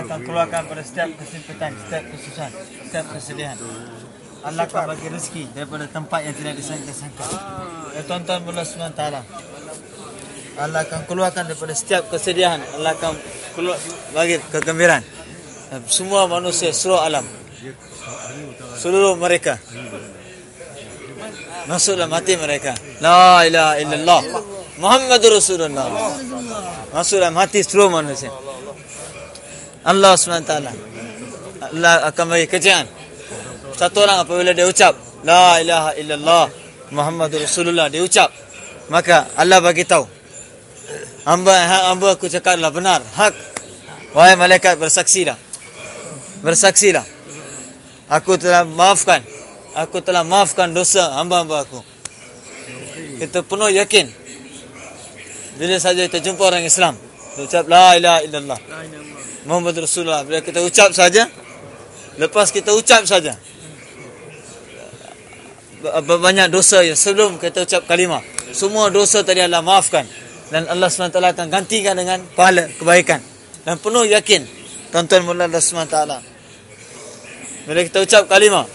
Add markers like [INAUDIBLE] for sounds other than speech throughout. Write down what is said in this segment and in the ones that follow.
Akan keluarkan pada setiap kesempitan, setiap kesusahan, setiap kesedihan. Allah akan bagi rezeki daripada tempat yang tidak disangka-sangka. Ya tuan-tuan Allah SWT. Allah akan keluarkan daripada setiap kesedihan. Allah akan keluar bagi kegembiraan. Semua manusia seluruh alam. Seluruh mereka. Masuk dalam hati mereka. La ilaha illallah. Muhammad Rasulullah. Masuk dalam hati seluruh manusia. Allah SWT. Allah akan bagi kejayaan. Satu orang apabila dia ucap. La ilaha illallah. Muhammad Rasulullah. Dia ucap. Maka Allah bagi tahu. Hamba, hamba aku cakap adalah benar. Hak. Wahai malaikat bersaksilah. Bersaksilah. Aku telah maafkan. Aku telah maafkan dosa hamba-hamba aku. Kita penuh yakin. Bila saja kita jumpa orang Islam. Kita ucap la ilaha illallah. Muhammad Rasulullah. Bila kita ucap saja. Lepas kita ucap saja. Banyak dosa yang sebelum kita ucap kalimah. Semua dosa tadi Allah maafkan. Dan Allah SWT akan gantikan dengan pahala kebaikan. Dan penuh yakin. Tuan-tuan mula Allah SWT. Bila kita ucap kalimah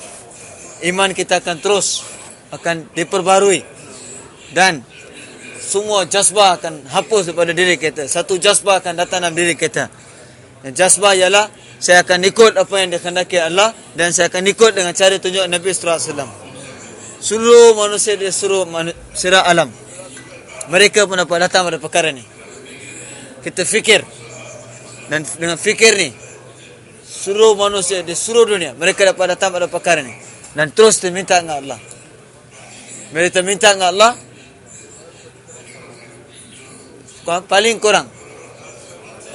iman kita akan terus akan diperbarui dan semua jazbah akan hapus daripada diri kita. Satu jazbah akan datang dalam diri kita. Dan jazbah ialah saya akan ikut apa yang dikehendaki Allah dan saya akan ikut dengan cara tunjuk Nabi sallallahu alaihi wasallam. Seluruh manusia di seluruh sirah alam mereka pun dapat datang pada perkara ni. Kita fikir dan dengan fikir ni seluruh manusia di seluruh dunia mereka dapat datang pada perkara ni dan terus dia minta dengan Allah. Kita minta dengan Allah, paling kurang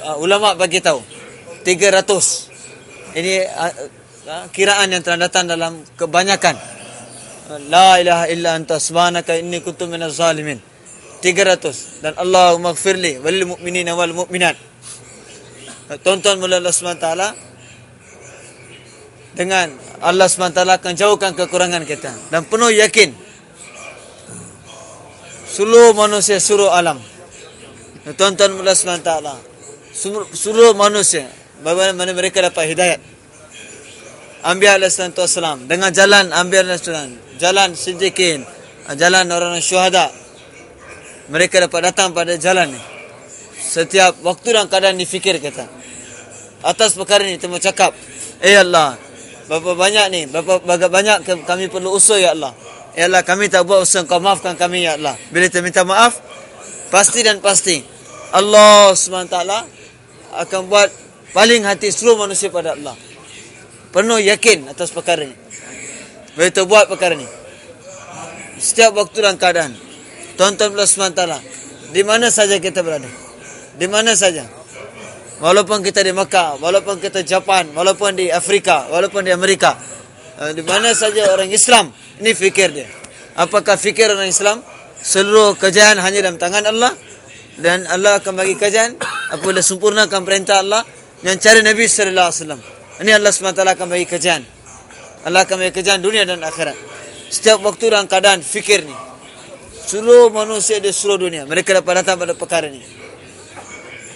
uh, ulama bagi tahu 300 ini uh, kiraan yang telah datang dalam kebanyakan la ilaha illa anta subhanaka inni kuntu minaz zalimin 300 dan Allahumma gfirli walil mu'minina wal mu'minat tonton mula Allah SWT dengan Allah SWT akan jauhkan kekurangan kita. Dan penuh yakin. Seluruh manusia, seluruh alam. Tuan-tuan Allah SWT. Seluruh manusia. Bagaimana mereka dapat hidayat. Ambil SWT. Dengan jalan ambil SWT. Jalan sejikin. Jalan orang-orang syuhada. Mereka dapat datang pada jalan ni. Setiap waktu dan keadaan ni fikir kita. Atas perkara ni kita cakap. Eh Allah, Berapa banyak ni? Berapa, berapa banyak kami perlu usaha ya Allah? Ya Allah kami tak buat usaha kau maafkan kami ya Allah. Bila kita minta maaf, pasti dan pasti Allah SWT akan buat paling hati seluruh manusia pada Allah. Penuh yakin atas perkara ini. Kita buat perkara ini. Setiap waktu dan keadaan. Tonton Allah SWT. Di mana saja kita berada. Di mana saja. Walaupun kita di Mekah, walaupun kita Japan, walaupun di Afrika, walaupun di Amerika. Eh, di mana saja orang Islam, ini fikir dia. Apakah fikir orang Islam? Seluruh kejayaan hanya dalam tangan Allah. Dan Allah akan bagi kejayaan apabila sempurnakan perintah Allah. Yang cari Nabi SAW. Ini Allah SWT akan bagi kejayaan. Allah akan bagi kejayaan dunia dan akhirat. Setiap waktu dan keadaan fikir ni. Seluruh manusia di seluruh dunia. Mereka dapat datang pada perkara ni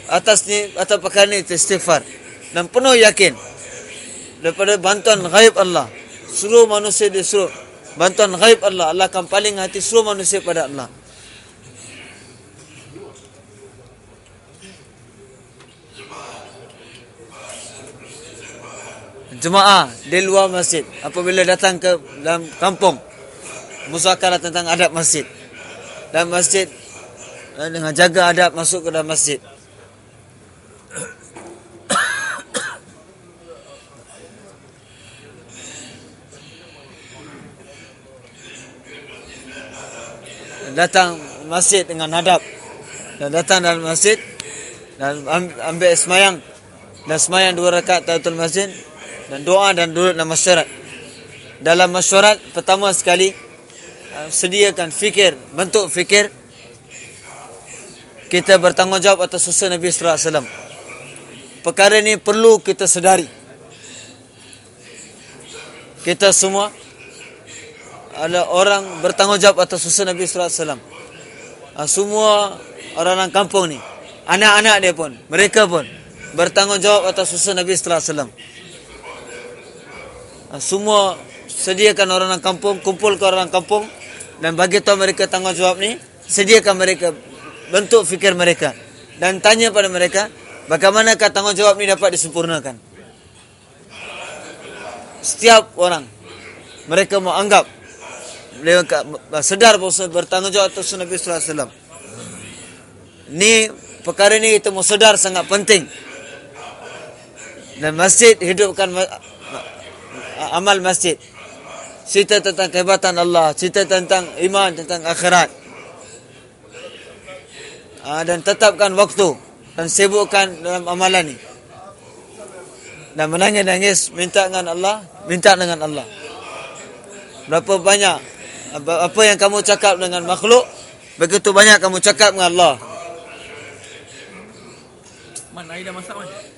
atas ni atau perkara ni istighfar dan penuh yakin daripada bantuan ghaib Allah seluruh manusia di seluruh bantuan ghaib Allah Allah akan paling hati seluruh manusia pada Allah jemaah di luar masjid apabila datang ke dalam kampung musakarah tentang adab masjid. Dan masjid eh, dengan jaga adab masuk ke dalam masjid. Datang masjid dengan hadap dan datang dalam masjid dan ambil semayang. Dan semayang dua rakaat tahiyatul masjid dan doa dan duduk dalam masyarakat dalam masyarakat pertama sekali uh, sediakan fikir bentuk fikir kita bertanggungjawab atas susun Nabi sallallahu alaihi wasallam perkara ini perlu kita sedari kita semua adalah orang bertanggungjawab atas susun Nabi sallallahu alaihi wasallam. Ah, semua orang-orang kampung ni, anak-anak dia pun, mereka pun bertanggungjawab atas usaha Nabi sallallahu alaihi wasallam. Semua sediakan orang kampung, kumpul ke orang kampung dan bagi tahu mereka tanggungjawab ni, sediakan mereka bentuk fikir mereka dan tanya pada mereka bagaimanakah tanggungjawab ni dapat disempurnakan. Setiap orang mereka mau anggap mereka sedar bahawa bertanggungjawab atas Nabi wasallam. Ni perkara ni kita mau sedar sangat penting dan masjid hidupkan amal masjid. Cerita tentang kehebatan Allah cerita tentang iman tentang akhirat. Ah, dan tetapkan waktu dan sibukkan dalam amalan ini. Dan menangis-nangis minta dengan Allah minta dengan Allah. Berapa banyak apa yang kamu cakap dengan makhluk begitu banyak kamu cakap dengan Allah. Mana masak man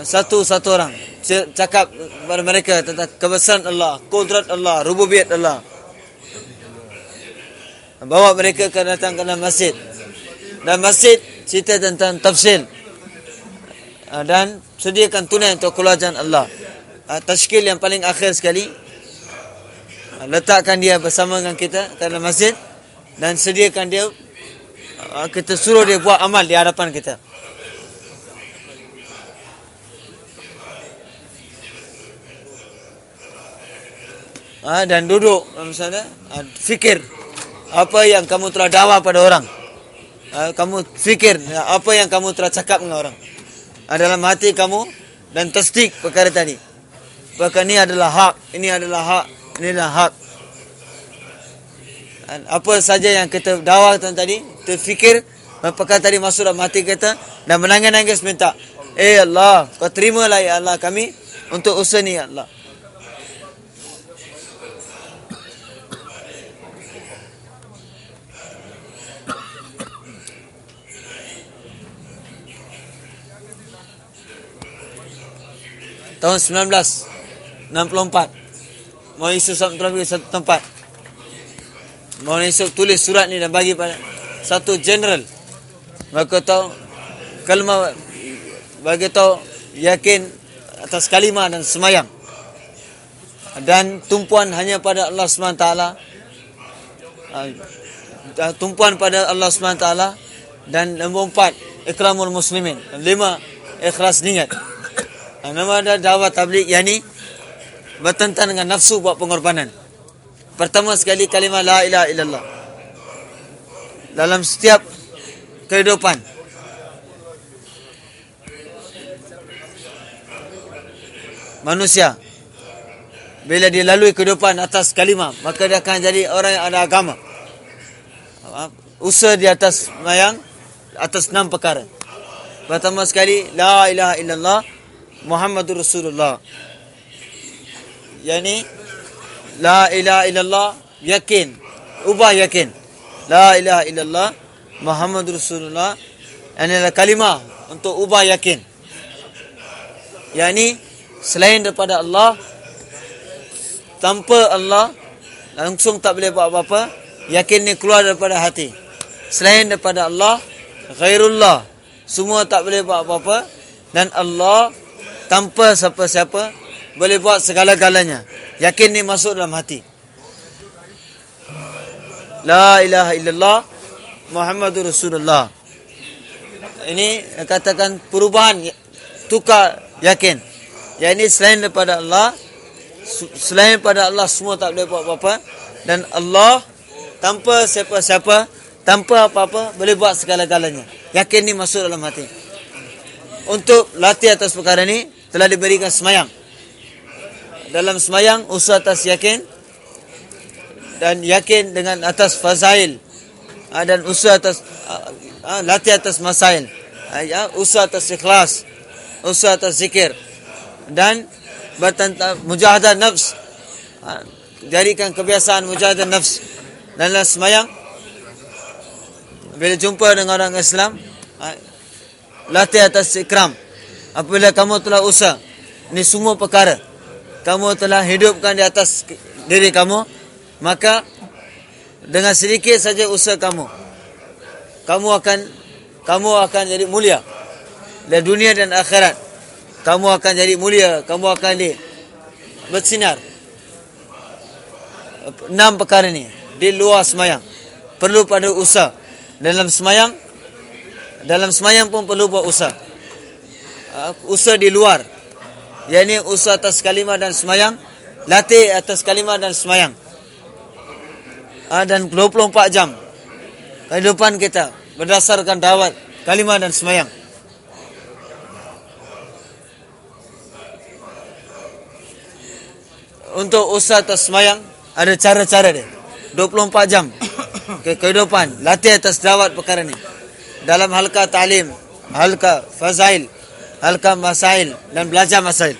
satu-satu orang cakap kepada mereka tentang kebesaran Allah, kudrat Allah, rububiyat Allah. Bawa mereka ke datang ke dalam masjid. Dan masjid cerita tentang tafsir. Ah, dan sediakan tunai untuk keluarga Allah. Ah, tashkil yang paling akhir sekali. Ah, letakkan dia bersama dengan kita ke dalam masjid. Dan sediakan dia. Kita suruh dia buat amal di hadapan kita. Ha, dan duduk misalnya ha, fikir apa yang kamu telah dakwah pada orang. Ha, kamu fikir ha, apa yang kamu telah cakap dengan orang. Ha, dalam hati kamu dan tasdik perkara tadi. Perkara ini adalah hak ini adalah hak ini adalah hak. Ha, apa saja yang kita dakwah tadi kita fikir perkara tadi masuk dalam hati kita dan menangis-nangis minta Eh Allah, kau terimalah ya Allah kami untuk usaha ni ya Allah. Tahun 1964 mau isu satu pergi satu tempat. Mau isu tulis surat ni dan bagi pada satu general. Maka tahu kalma bagi tahu yakin atas kalimah dan semayang. Dan tumpuan hanya pada Allah SWT ah, tumpuan pada Allah SWT dan nombor empat ikramul muslimin. Lima ikhlas niat Nama ada dakwah tablik yang ni bertentangan dengan nafsu buat pengorbanan. Pertama sekali kalimah la ilaha illallah. Dalam setiap kehidupan. Manusia. Bila dia lalui kehidupan atas kalimah. Maka dia akan jadi orang yang ada agama. Usaha di atas mayang. Atas enam perkara. Pertama sekali. La ilaha illallah. Muhammadur Rasulullah. Yani la ilaha illallah yakin. Ubah yakin. La ilaha illallah Muhammadur Rasulullah. Adalah kalimah untuk ubah yakin. Yani selain daripada Allah tanpa Allah langsung tak boleh buat apa-apa. Yakin ni keluar daripada hati. Selain daripada Allah ghairullah semua tak boleh buat apa-apa dan Allah tanpa siapa-siapa boleh buat segala-galanya. Yakin ni masuk dalam hati. La ilaha illallah Muhammadur Rasulullah. Ini katakan perubahan tukar yakin. Yang ini selain daripada Allah selain daripada Allah semua tak boleh buat apa-apa dan Allah tanpa siapa-siapa tanpa apa-apa boleh buat segala-galanya. Yakin ni masuk dalam hati. Untuk latih atas perkara ini telah diberikan semayang. Dalam semayang usaha atas yakin dan yakin dengan atas fazail ha, dan usaha atas ha, ha, latih atas masail. Ya, usaha atas ikhlas, usaha atas zikir dan bertentang mujahadah nafs. Jadikan kebiasaan mujahadah nafs dalam semayang bila jumpa dengan orang Islam latih atas ikram apabila kamu telah usah ini semua perkara. Kamu telah hidupkan di atas diri kamu maka dengan sedikit saja usaha kamu kamu akan kamu akan jadi mulia di dunia dan akhirat. Kamu akan jadi mulia kamu akan di bersinar. Enam perkara ini di luar semayang. Perlu pada usaha. Dalam semayang dalam semayang pun perlu buat usaha uh, usaha di luar. Yakni usaha atas kalimah dan semayang latih atas kalimah dan semayang. Uh, dan 24 jam kehidupan kita berdasarkan dawat kalimah dan semayang. Untuk usaha atas semayang ada cara-cara dia. 24 jam ke kehidupan latih atas dawat perkara ni. Dalam halqa ta'lim halqa fazail halqa masail dan belajar masail.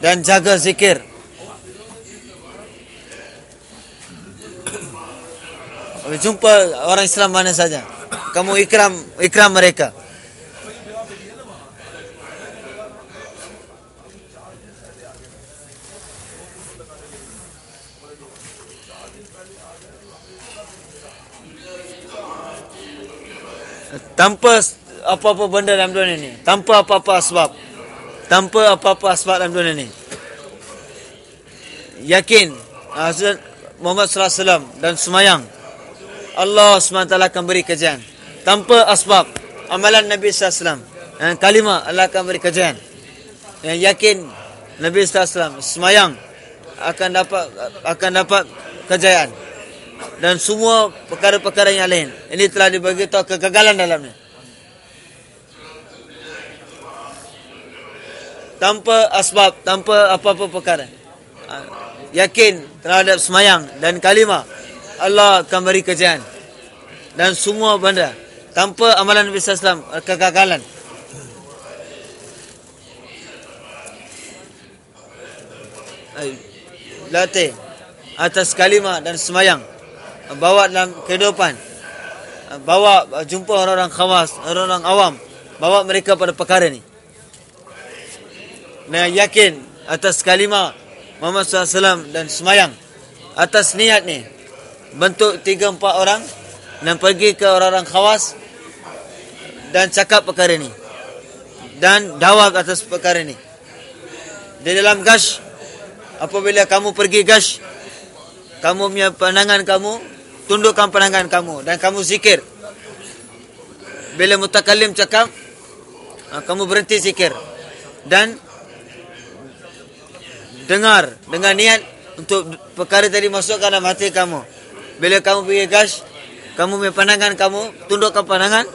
Dan jaga zikir. Jumpa orang Islam mana saja. Kamu ikram ikram mereka. Tanpa apa-apa benda dalam dunia ini tanpa apa-apa sebab tanpa apa-apa sebab dalam dunia ini yakin Hazrat Muhammad sallallahu alaihi dan semayang. Allah SWT akan beri kerjaan. Tanpa asbab amalan Nabi wasallam. Dan kalimah Allah akan beri kerjaan. Yang yakin Nabi wasallam semayang akan dapat akan dapat kejayaan dan semua perkara-perkara yang lain. Ini telah dibagi tahu kegagalan dalamnya. Tanpa asbab, tanpa apa-apa perkara. Ha, yakin terhadap semayang dan kalimah. Allah akan beri kejayaan. Dan semua benda. Tanpa amalan Nabi SAW, kegagalan. Latih atas kalimah dan semayang bawa dalam kehidupan bawa jumpa orang-orang khawas orang-orang awam bawa mereka pada perkara ni dan yakin atas kalimah Muhammad SAW dan semayang atas niat ni. Bentuk tiga empat orang dan pergi ke orang-orang khawas dan cakap perkara ni. Dan dawak atas perkara ni. Di dalam gash apabila kamu pergi gash kamu punya pandangan kamu tundukkan pandangan kamu dan kamu zikir. Bila mutakalim cakap, ha, kamu berhenti zikir. Dan dengar dengan niat untuk perkara tadi masuk ke dalam hati kamu. Bila kamu pergi gas, kamu punya pandangan kamu tundukkan pandangan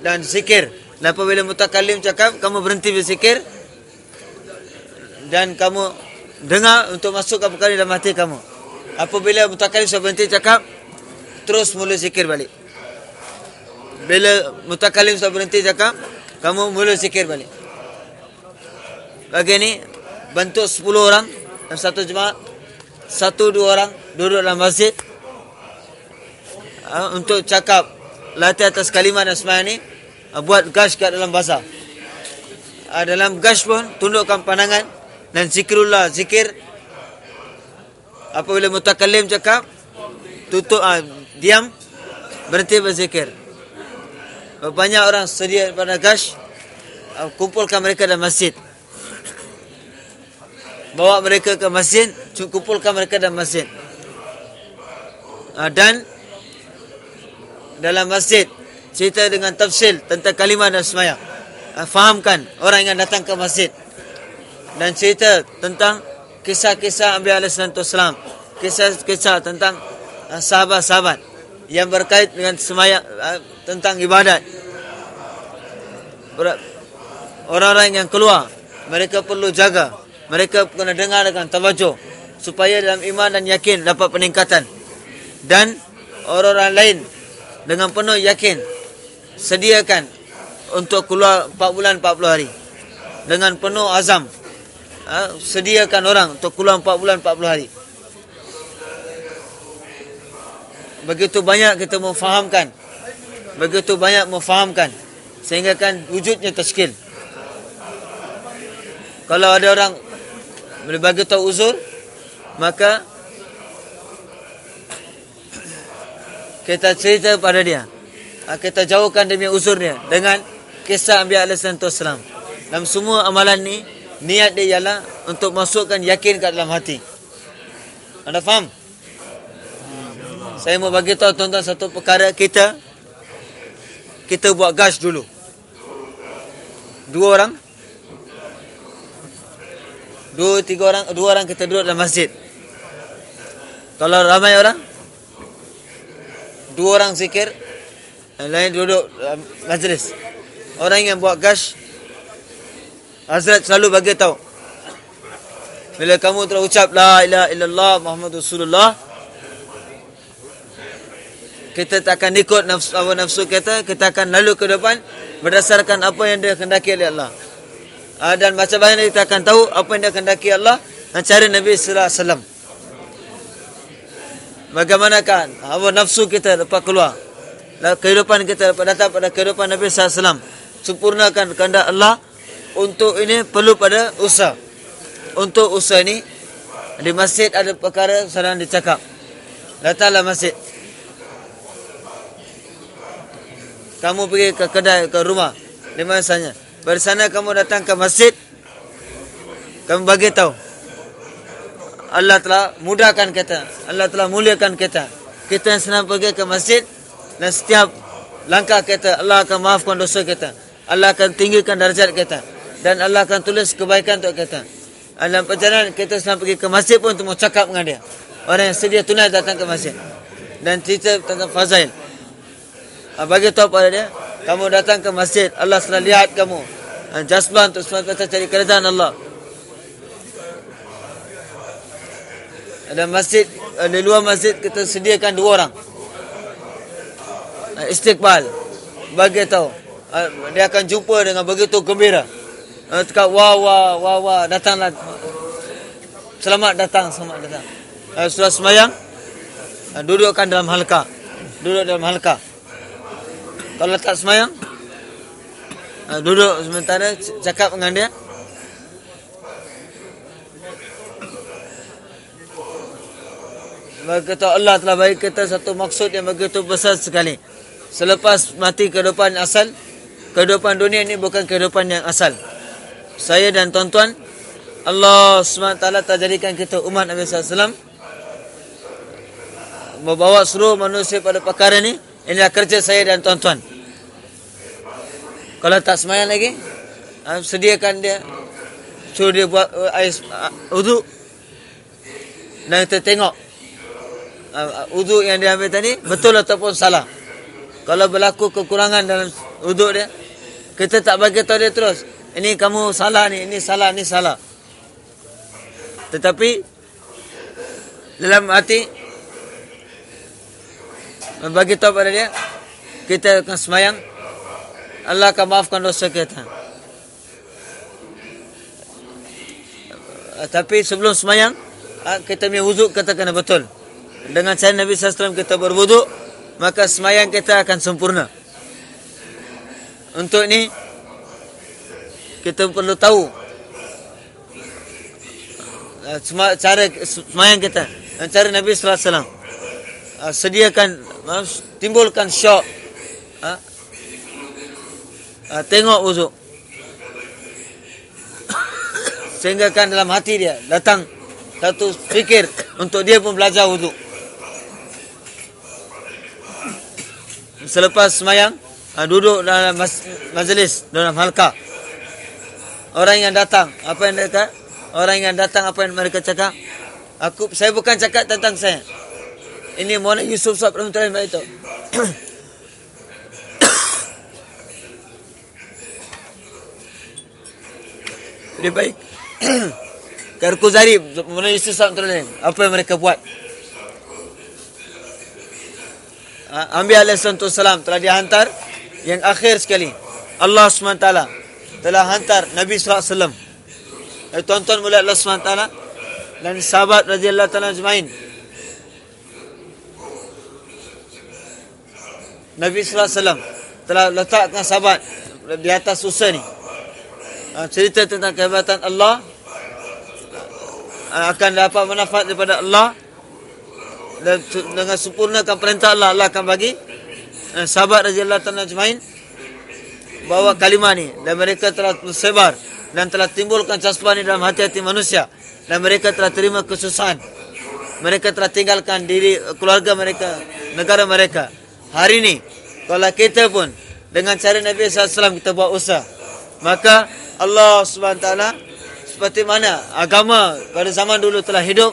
dan zikir. Dan apabila mutakalim cakap, kamu berhenti berzikir dan kamu dengar untuk masuk ke perkara dalam hati kamu. Apabila mutakalim sudah berhenti cakap, terus mula zikir balik. Bila mutakalim sudah berhenti cakap, kamu mula zikir balik. Bagi ini, bentuk 10 orang dalam satu jemaah, satu dua orang duduk dalam masjid. Uh, untuk cakap latih atas kalimah dan semayang ini, uh, buat gash kat dalam bahasa. Uh, dalam gash pun, tundukkan pandangan dan zikrullah, zikir. Apabila mutakallim cakap tutup ah, diam berhenti berzikir. Banyak orang sedia pada gash ah, kumpulkan mereka dalam masjid bawa mereka ke masjid kumpulkan mereka dalam masjid. Ah, dan dalam masjid cerita dengan tafsil tentang kalimah dan semaya ah, fahamkan orang yang datang ke masjid. Dan cerita tentang kisah-kisah Nabi alaihi wasallam, kisah-kisah tentang uh, sahabat-sahabat yang berkait dengan semayang uh, tentang ibadat. Orang-orang yang keluar, mereka perlu jaga, mereka kena dengar dengan tawajuh supaya dalam iman dan yakin dapat peningkatan. Dan orang-orang lain dengan penuh yakin sediakan untuk keluar 4 bulan 40 hari dengan penuh azam ha, sediakan orang untuk keluar 4 bulan 40 hari. Begitu banyak kita memfahamkan. Begitu banyak memfahamkan. Sehingga kan wujudnya terskil. Kalau ada orang boleh bagi tahu uzur, maka kita cerita pada dia. Ha, kita jauhkan demi uzur dia dengan kisah Ambiya Alaihissalam. Dalam semua amalan ni, niat dia ialah untuk masukkan yakin ke dalam hati. Anda faham? Saya mau bagi tahu tuan-tuan satu perkara kita kita buat gas dulu. Dua orang Dua, tiga orang, dua orang kita duduk dalam masjid. Kalau ramai orang, dua orang zikir, yang lain duduk dalam majlis. Orang yang buat gash, Hazrat selalu bagi tahu. Bila kamu telah ucap La ilaha illallah Muhammad Rasulullah, kita tak akan ikut nafsu, nafsu kita, kita akan lalu ke depan berdasarkan apa yang dia kendaki oleh Allah. Ah, dan macam mana kita akan tahu apa yang dia kendaki Allah dan cara Nabi sallallahu alaihi wasallam. Bagaimanakah hawa nafsu kita dapat keluar? Dan kehidupan kita dapat datang pada kehidupan Nabi sallallahu alaihi wasallam. Sempurnakan kehendak Allah untuk ini perlu pada usaha. Untuk usaha ini di masjid ada perkara sedang dicakap. Datanglah masjid. Kamu pergi ke kedai ke rumah. Di mana saja. Pada sana kamu datang ke masjid. Kamu bagi tahu. Allah telah mudahkan kita. Allah telah muliakan kita. Kita yang senang pergi ke masjid. Dan setiap langkah kita. Allah akan maafkan dosa kita. Allah akan tinggikan darjat kita. Dan Allah akan tulis kebaikan untuk kita. Dalam perjalanan kita senang pergi ke masjid pun untuk cakap dengan dia. Orang yang sedia tunai datang ke masjid. Dan cerita tentang Fazail. Bagi tahu pada dia kamu datang ke masjid Allah sudah lihat kamu. Jasman untuk semata cari kerajaan Allah. Ada masjid di luar masjid kita sediakan dua orang. Istiqbal. Bagi tahu. Dia akan jumpa dengan begitu gembira. Cakap wah wah wah wah datanglah. Selamat datang selamat datang. Sudah semayang dudukkan dalam halka. Duduk dalam halka kalau tak semayang uh, Duduk sementara Cakap dengan dia Bagi kata Allah telah bagi kita satu maksud yang begitu besar sekali. Selepas mati kehidupan asal, kehidupan dunia ini bukan kehidupan yang asal. Saya dan tuan-tuan, Allah SWT telah jadikan kita umat Nabi SAW membawa seluruh manusia pada perkara ini. Inilah kerja saya dan tuan-tuan. Kalau tak semayang lagi, ha, sediakan dia. Suruh dia buat uh, air uh, uduk. Dan kita tengok. Uh, uduk yang dia ambil tadi, betul ataupun salah. Kalau berlaku kekurangan dalam uduk dia, kita tak bagi tahu dia terus. Ini kamu salah ni, ini salah, ini salah. Tetapi, dalam hati, bagi tahu pada dia, kita akan semayang, Allah akan maafkan dosa kita. Tapi sebelum semayang, kita punya wuduk kita kena betul. Dengan cara Nabi SAW kita berwuduk, maka semayang kita akan sempurna. Untuk ini, kita perlu tahu cara semayang kita. Cara Nabi SAW. Sediakan, timbulkan syok uh, tengok wuduk. [COUGHS] Sehingga kan dalam hati dia datang satu fikir untuk dia pun belajar wuduk. Selepas semayang, uh, duduk dalam majlis, dalam halka. Orang yang datang, apa yang mereka? Orang yang datang, apa yang mereka cakap? Aku, saya bukan cakap tentang saya. Ini Mona Yusuf Sab Rahmatullahi itu. lebih baik. [COUGHS] Karkuzari mengenai sesat terlalu Apa yang mereka buat? Ambil alaih salam telah dihantar yang akhir sekali. Allah SWT telah hantar Nabi SAW. Eh, tuan-tuan mulai Allah SWT dan sahabat radhiyallahu ta'ala jemain. Nabi SAW telah letakkan sahabat di atas susah ni. Ah, cerita tentang kehebatan Allah ah, akan dapat manfaat daripada Allah dan dengan sempurnakan perintah Allah Allah akan bagi eh, sahabat radhiyallahu taala ajmain bawa kalimah ni dan mereka telah tersebar dan telah timbulkan caspa ni dalam hati-hati manusia dan mereka telah terima kesusahan mereka telah tinggalkan diri keluarga mereka negara mereka hari ini kalau kita pun dengan cara Nabi SAW kita buat usaha maka Allah SWT seperti mana agama pada zaman dulu telah hidup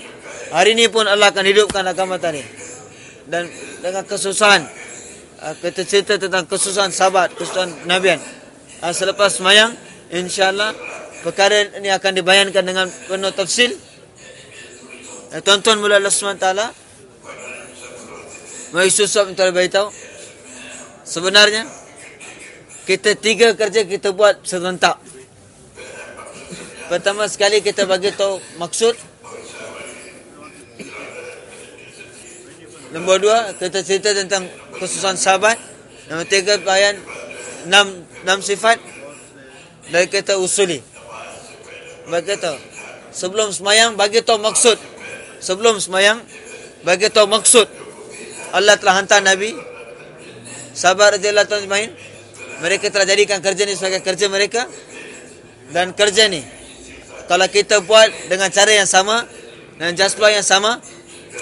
hari ini pun Allah akan hidupkan agama tadi. Dan dengan kesusahan uh, kita cerita tentang kesusahan sahabat kesusahan Nabi uh, selepas semayang insyaallah perkara ini akan dibayankan dengan penuh tafsil uh, tuan-tuan mula Allah SWT Mari susah minta beritahu Sebenarnya kita tiga kerja kita buat serentak. Pertama sekali kita bagi tahu maksud. Nombor dua, kita cerita tentang kesusahan sahabat. Nombor tiga, bayan enam, enam sifat. Dan kita usuli. Bagi tahu. Sebelum semayang, bagi tahu maksud. Sebelum semayang, bagi tahu maksud. Allah telah hantar Nabi. Sahabat Raja Allah Tuhan mereka telah jadikan kerja ini sebagai kerja mereka. Dan kerja ini kalau kita buat dengan cara yang sama dan jaspa yang sama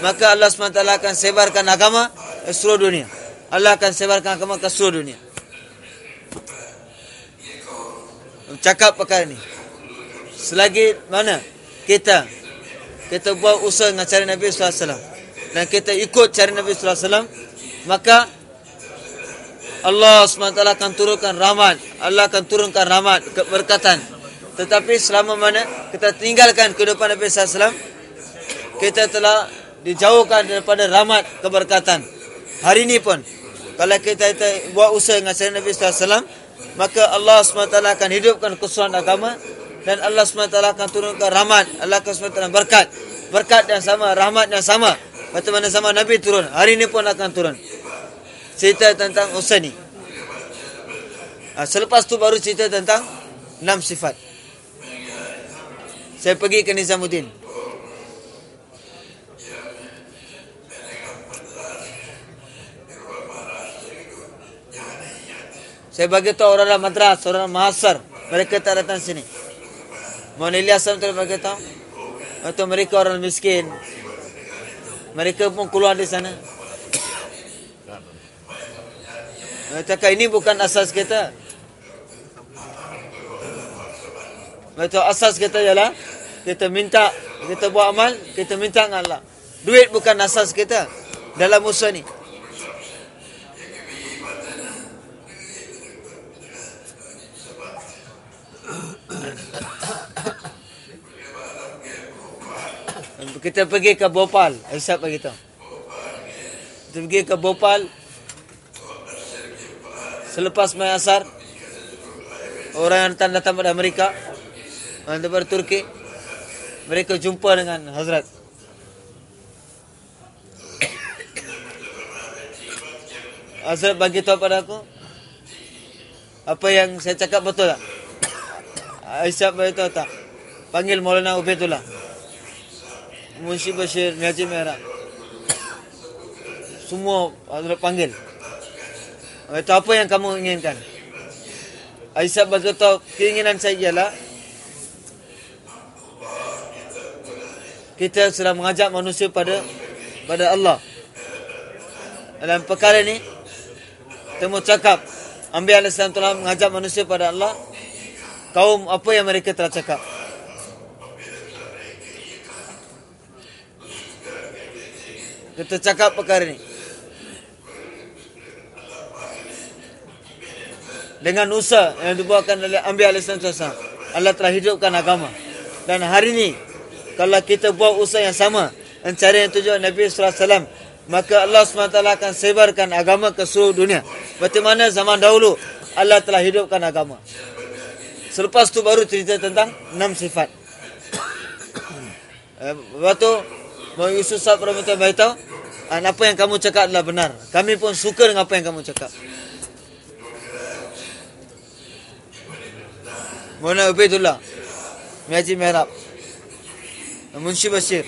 maka Allah SWT akan sebarkan agama ke seluruh dunia. Allah akan sebarkan agama ke seluruh dunia. Cakap perkara ini selagi mana kita kita buat usaha dengan cara Nabi SAW dan kita ikut cara Nabi SAW maka Allah SWT akan turunkan rahmat. Allah akan turunkan rahmat, keberkatan. Tetapi selama mana kita tinggalkan kehidupan Nabi SAW, kita telah dijauhkan daripada rahmat, keberkatan. Hari ini pun, kalau kita, kita buat usaha dengan saya Nabi SAW, maka Allah SWT akan hidupkan kesulitan agama dan Allah SWT akan turunkan rahmat. Allah akan SWT berkat. Berkat yang sama, rahmat yang sama. Bagaimana sama Nabi turun. Hari ini pun akan turun cerita tentang usani. Ha, selepas tu baru cerita tentang enam sifat. Saya pergi ke Nizamuddin. Saya bagi tahu orang dalam madras, orang mahasar. Mereka tak datang sini. Mohon Ilyas Samtul bagi tahu. Atau mereka orang miskin. Mereka pun keluar di sana. Cakap ini bukan asas kita. Betul asas kita ialah kita minta, kita buat amal, kita minta dengan Allah. Duit bukan asas kita dalam usaha ni. Kita pergi ke Bhopal, Aisyah bagi tahu. Kita pergi ke Bhopal, Selepas main asar Orang yang datang datang dari Amerika Orang dari Turki Mereka jumpa dengan Hazrat. Hazrat bagi tahu pada aku Apa yang saya cakap betul tak? [COUGHS] Aisyah bagi tahu tak? Panggil Maulana Ubaidullah Munshi Bashir Niaji Merah Semua Hazrat panggil itu apa yang kamu inginkan? Aisyah berkata, keinginan saya ialah kita sudah mengajak manusia pada pada Allah. Dalam perkara ini, temu cakap, Ambil Al-Islam telah mengajak manusia pada Allah. Kaum apa yang mereka telah cakap? Kita cakap perkara ini. dengan usaha yang dibuatkan oleh Ambi Al-Islam Allah telah hidupkan agama. Dan hari ini, kalau kita buat usaha yang sama, mencari yang tujuan Nabi SAW, maka Allah SWT akan sebarkan agama ke seluruh dunia. Bagaimana zaman dahulu, Allah telah hidupkan agama. Selepas itu baru cerita tentang enam sifat. [COUGHS] Waktu Mau Yusuf Sa'ad Pramuta beritahu, apa yang kamu cakap adalah benar. Kami pun suka dengan apa yang kamu cakap. Mona Ubaidullah Mihaji Mihrab Munshi Bashir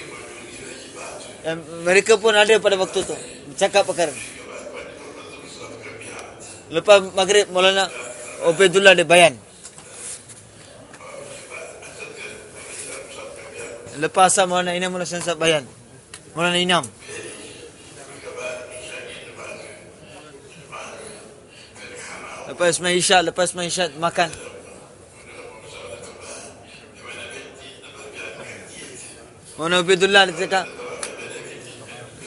Dan mereka pun ada pada waktu tu. Cakap perkara. Lepas maghrib Maulana Ubaidullah dia bayan. Lepas asal Maulana Maulana Sansat bayan. Maulana Inam. Lepas main isyak, lepas main isyak makan. Maulana Ubaidullah dia cakap.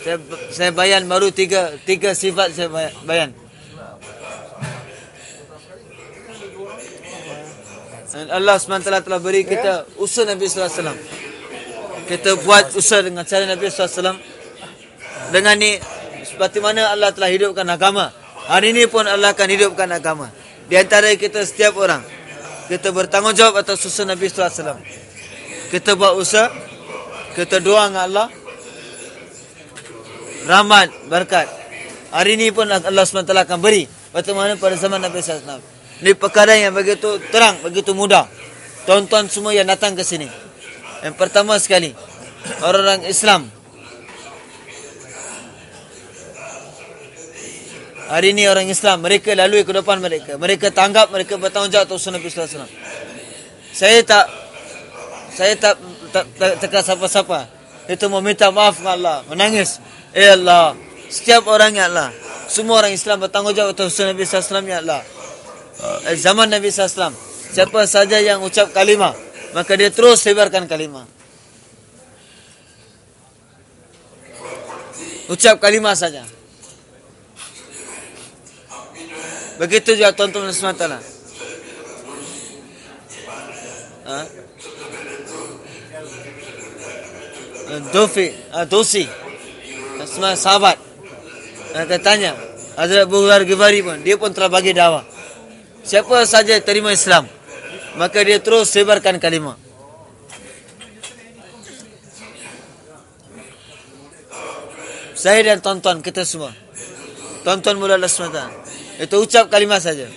Saya, saya bayan baru tiga tiga sifat saya bayan. Dan Allah SWT telah beri kita usaha Nabi SAW. Kita buat usaha dengan cara Nabi SAW. Dengan ni, seperti mana Allah telah hidupkan agama. Hari ini pun Allah akan hidupkan agama. Di antara kita setiap orang. Kita bertanggungjawab atas usaha Nabi SAW. Kita buat usaha. Kita doa dengan Allah. Rahmat, berkat. Hari ini pun Allah SWT akan beri. Bagaimana pada zaman Nabi SAW. Ini perkara yang begitu terang, begitu mudah. Tonton semua yang datang ke sini. Yang pertama sekali, orang-orang Islam. Hari ini orang Islam, mereka lalui ke depan mereka. Mereka tanggap, mereka bertanggungjawab Nabi Sallallahu Alaihi Saya tak, saya tak, tekan siapa-siapa. Itu meminta maaf kepada Allah, menangis. Eh Allah, setiap orang ya Allah. Semua orang Islam bertanggungjawab Sallallahu Alaihi Wasallam ya Allah eh, zaman Nabi SAW. Siapa saja yang ucap kalimah, maka dia terus sebarkan kalimah. Ucap kalimah saja. Begitu juga tuan-tuan semata lah. Ha? Dofi, uh, Dosi, semua sahabat. Uh, katanya, Hazrat Bukhari Ghifari pun, dia pun telah bagi dakwah. Siapa saja terima Islam Maka dia terus sebarkan kalimah. Saya dan tonton kita semua. Tonton mula SWT Itu ucap kalimah saja.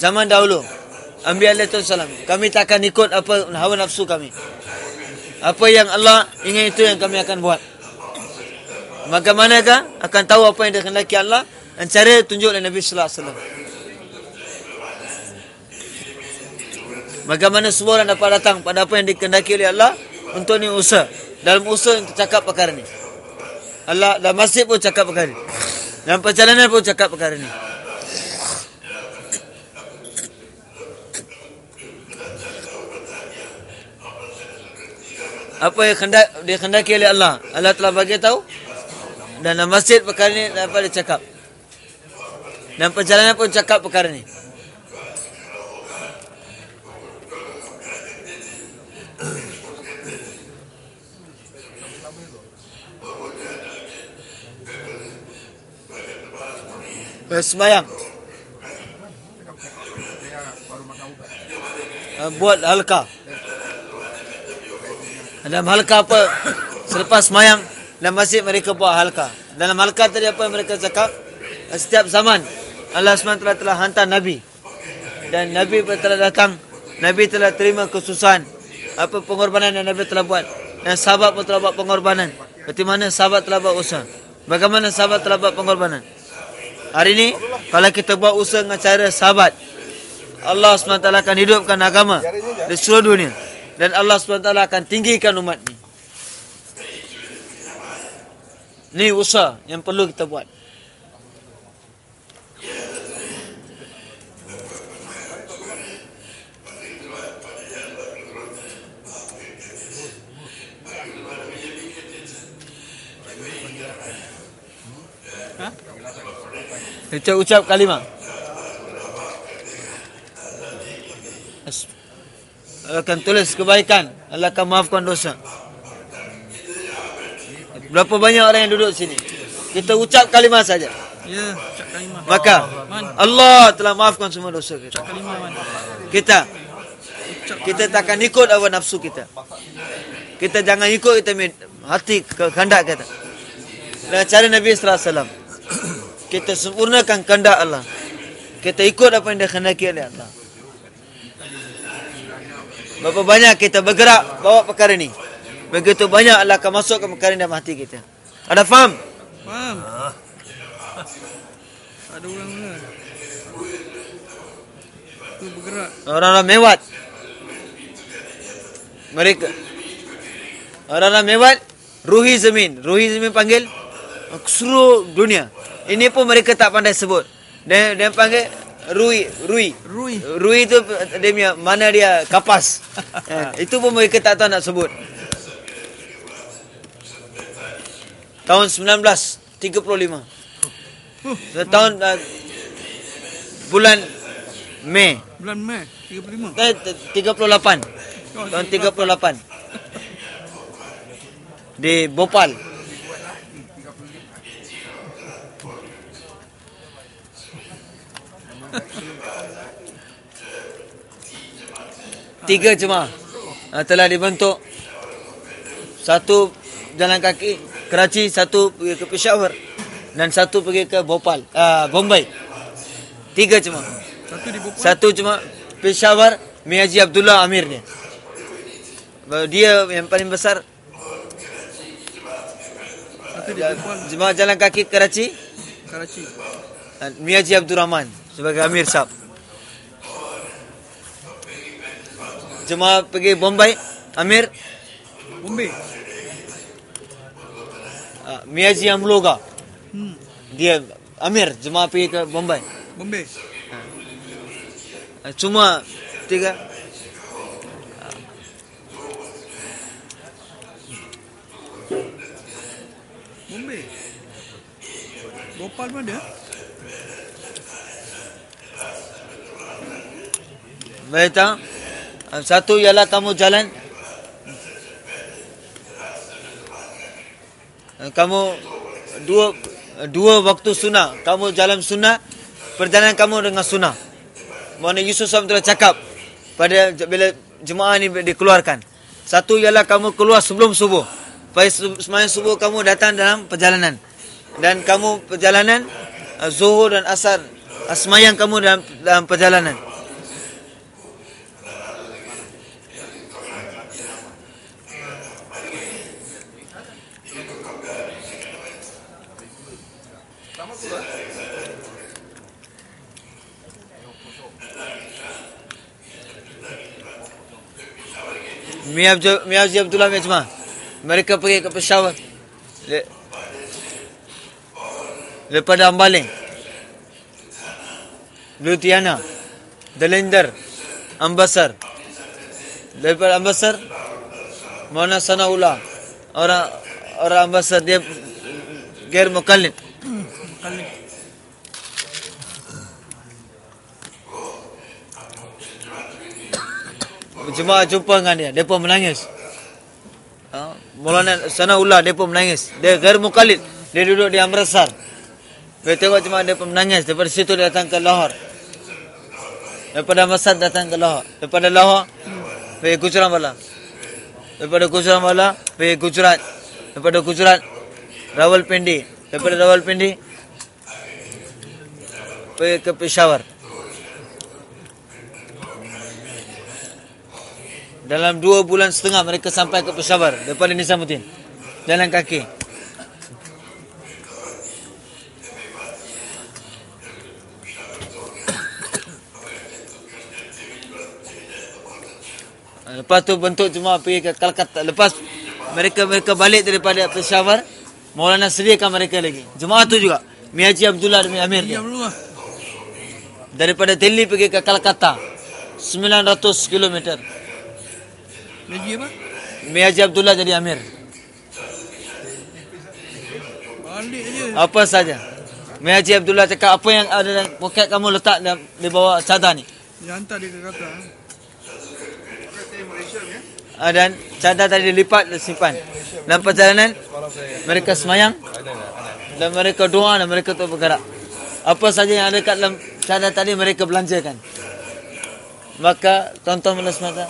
Zaman dahulu. Ambil Allah SAW Kami takkan ikut apa hawa nafsu kami. Apa yang Allah ingin itu yang kami akan buat. Maka manakah akan tahu apa yang dikehendaki Allah? Dan cara tunjuk oleh Nabi sallallahu alaihi wasallam. Bagaimana semua orang dapat datang pada apa yang dikehendaki oleh Allah untuk ni usaha. Dalam usaha untuk cakap perkara ni. Allah dalam masjid pun cakap perkara ni. Dalam perjalanan pun cakap perkara ni. Apa yang hendak dia hendaki oleh Allah Allah telah bagi tahu dan dalam masjid perkara ni dapat dia cakap dan perjalanan pun cakap perkara ni. Bersemayang. Uh, buat halka. Dalam halka apa? Selepas semayang, dalam masjid mereka buat halka. Dalam halka tadi apa yang mereka cakap? Setiap zaman Allah SWT telah hantar Nabi Dan Nabi telah datang Nabi telah terima kesusahan Apa pengorbanan yang Nabi telah buat? Dan sahabat pun telah buat pengorbanan. Bagaimana sahabat telah buat usaha? Bagaimana sahabat telah buat pengorbanan? Hari ini Kalau kita buat usaha dengan cara sahabat Allah SWT akan hidupkan agama Di seluruh dunia. Dan Allah SWT akan tinggikan umat ini Ini usaha yang perlu kita buat Kita ucap kalimah. Allah akan tulis kebaikan. Allah akan maafkan dosa. Berapa banyak orang yang duduk sini? Kita ucap kalimah saja. Ya, ucap kalimah. Maka Allah telah maafkan semua dosa kita. Ucap kalimah Kita kita takkan ikut hawa nafsu kita. Kita jangan ikut kita hati kehendak kita. Dengan cara Nabi sallallahu alaihi wasallam kita sempurnakan kehendak Allah. Kita ikut apa yang dikehendaki oleh Allah. Berapa banyak kita bergerak bawa perkara ini. begitu banyak Allah akan masuk ke perkara dalam hati kita. Ada faham? Faham? Ada orang mana? Tu bergerak. Orang-orang mewat. Mereka orang-orang mewat ruhi zemin. Ruhi zemin panggil seluruh dunia. Ini pun mereka tak pandai sebut. Dia dia panggil Rui, Rui. Rui. Rui itu dia punya mana dia kapas. [LAUGHS] eh, itu pun mereka tak tahu nak sebut. Tahun 1935. So, tahun uh, bulan Mei Bulan Mei 35. eh, t- 38. Tahun 38. Di Bhopal. Tiga jemaah uh, telah dibentuk. Satu jalan kaki Karachi, satu pergi ke Peshawar dan satu pergi ke Bhopal, uh, Bombay. Tiga jemaah. Satu di Bopal. Satu cuma Peshawar Miaji Abdullah Amir dia. Bahawa Dia yang paling besar jemaah jalan kaki Karachi Karachi. dan Miaji Abdul Rahman sebagai Amir Sab. Jemaah pergi Bombay Amir Bombay. uh, Miaji Amloga Hmm. dia Amir jemaah pergi ke Bombay. Bombay. Uh, cuma tiga Bombay. Bopal pun Baik Satu ialah kamu jalan. Kamu dua dua waktu sunnah. Kamu jalan sunnah perjalanan kamu dengan sunnah. Mana Yusuf SAW telah cakap pada bila jemaah ini dikeluarkan. Satu ialah kamu keluar sebelum subuh. Pada se- semayang subuh kamu datang dalam perjalanan. Dan kamu perjalanan uh, zuhur dan asar uh, semayang kamu dalam dalam perjalanan Mia Abdul Mia Abdul Abdullah Mia Jemaah. Mereka pergi ke Peshawar. Le, daripada Ambaling. Lutiana. Delinder. Ambasar. Daripada Ambasar. Mana Sanaullah. Orang orang Ambasar dia Gair Mukallim. Jemaah jumpa dengan dia. Dia pun menangis. Ha? Maulana Sanaullah dia pun menangis. Dia gair mukalid. Dia duduk di Amritsar. Dia tengok jemaah dia pun menangis. Daripada situ dia datang ke Lahore. Daripada Amritsar datang ke Lahore. Daripada Lahore pergi Gujranwala. Daripada Gujranwala pergi Gujarat. Daripada Gujarat Rawalpindi. Daripada Rawalpindi pergi ke Peshawar. Dalam dua bulan setengah mereka sampai ke Peshawar daripada Nizamuddin. Jalan kaki. Lepas tu bentuk cuma pergi ke Calcutta. Lepas mereka mereka balik daripada Peshawar, Maulana sediakan mereka lagi. Jemaah tu juga. Miaji Abdullah dan Amir dia. Lah. Daripada Delhi pergi ke Calcutta. 900 km. Lagi apa? Miaji Abdullah jadi Amir. Balik aja. Apa saja. Miaji Abdullah cakap apa yang ada dalam poket kamu letak dalam, di bawah cadar ni. Dia hantar dia ke kata. Ah, dan cadar tadi dilipat dan simpan. Dalam perjalanan mereka semayang dan mereka doa dan mereka tu bergerak. Apa saja yang ada kat dalam cadar tadi mereka belanjakan. Maka tuan-tuan mata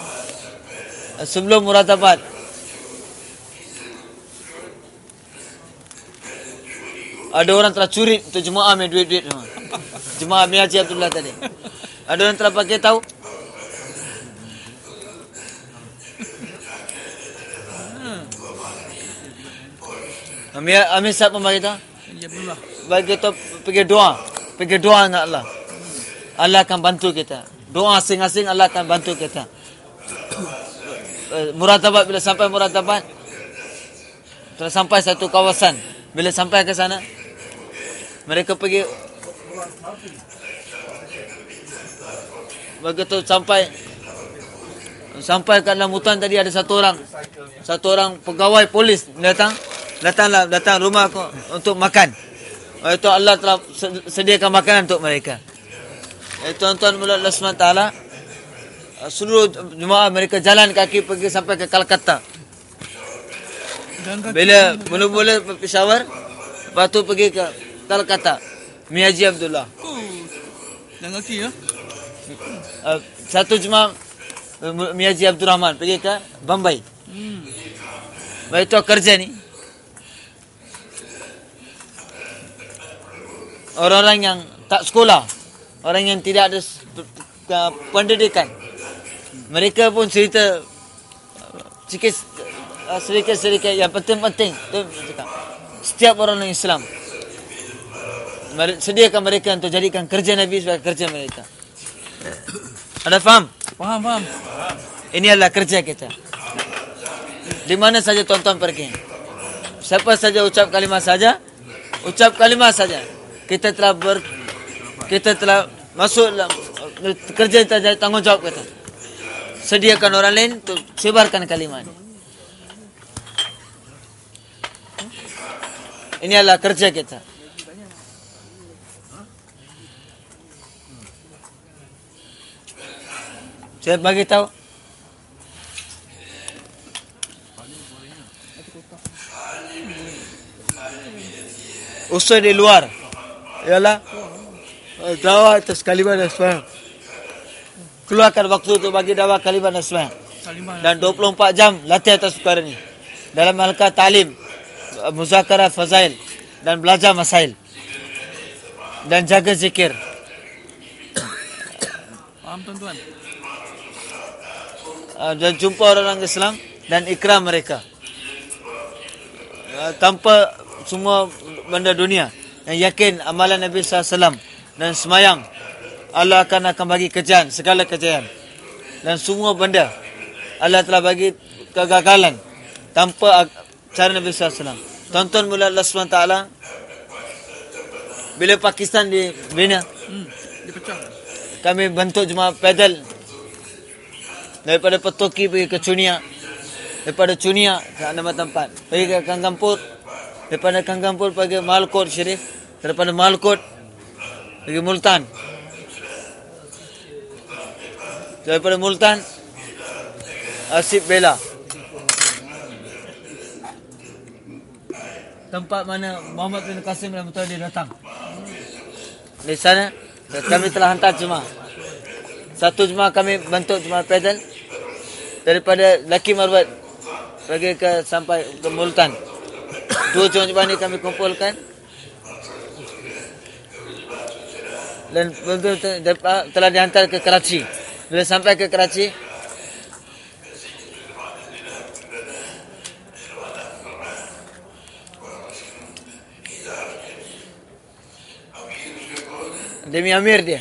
sebelum muratabat ada orang telah curi untuk jemaah main duit-duit. Jemaah Miaji Abdullah tadi. Ada orang telah pakai tahu? Amir Amir siapa bagi tahu? Haji Abdullah. Bagi tahu pergi doa. Pergi doa dengan Allah. Allah akan bantu kita. Doa asing-asing Allah akan bantu kita. Eh, Muratabat bila sampai muratabat? Telah sampai satu kawasan. Bila sampai ke sana? Mereka pergi. Begitu sampai. Sampai ke dalam hutan tadi ada satu orang. Satu orang pegawai polis datang. Datanglah datang rumah aku untuk makan. Oh, itu Allah telah sediakan makanan untuk mereka. Eh, tuan-tuan mulia Allah SWT seluruh jemaah mereka jalan kaki pergi sampai ke kaki. bila mula-mula Peshawar lepas tu pergi ke Calcutta Miyaji Abdullah Oh. Dan kaki ya. uh, satu jemaah uh, Miyaji Abdul Rahman pergi ke Bombay Hmm. Baik itu kerja ni. Orang-orang yang tak sekolah. Orang yang tidak ada pendidikan. Mereka pun cerita sikit sedikit-sedikit yang penting-penting. Tu cakap. Setiap orang yang Islam sediakan mereka untuk jadikan kerja Nabi sebagai kerja mereka. Anda faham? Faham, faham. Ini adalah kerja kita. Di mana saja tuan-tuan pergi. Siapa saja ucap kalimah saja, ucap kalimah saja. Kita telah ber kita telah masuk dalam kerja kita jadi tanggungjawab kita. Sediakan orang lain untuk sebarkan kalimah ini. Ini adalah kerja kita. Saya bagi tahu usul di luar ialah dakwah atas kalimah dan sembahyang. Keluarkan waktu untuk bagi dakwah kalimah. Kalimah. Dan 24 jam latih atas perkara ini. Dalam halqa talim, muzakarah fazail dan belajar masail. Dan jaga zikir. Faham tuan-tuan? Uh, dan jumpa orang-orang Islam dan ikram mereka. Uh, tanpa semua benda dunia. Yang yakin amalan Nabi SAW dan semayang. Allah akan akan bagi kejayaan, segala kejayaan. Dan semua benda. Allah telah bagi kegagalan. Tanpa cara Nabi SAW. Tonton mula Allah SWT. Bila Pakistan dibina, Hmm. Kami bentuk jemaah pedal daripada Petoki pergi ke Chunia daripada Chunia ke nama tempat pergi ke Kangkampur daripada Kangkampur pergi Malkot Sharif daripada Malkot pergi Multan daripada Multan Asif Bela tempat mana Muhammad bin Qasim bin Mutawalli datang di sana kami telah hantar jemaah. Satu jemaah kami bentuk jemaah pedal daripada Laki Marwat pergi ke sampai ke Multan. Dua jemaah ni kami kumpulkan dan telah dihantar ke Karachi. Bila sampai ke Karachi, Demi Amir dia.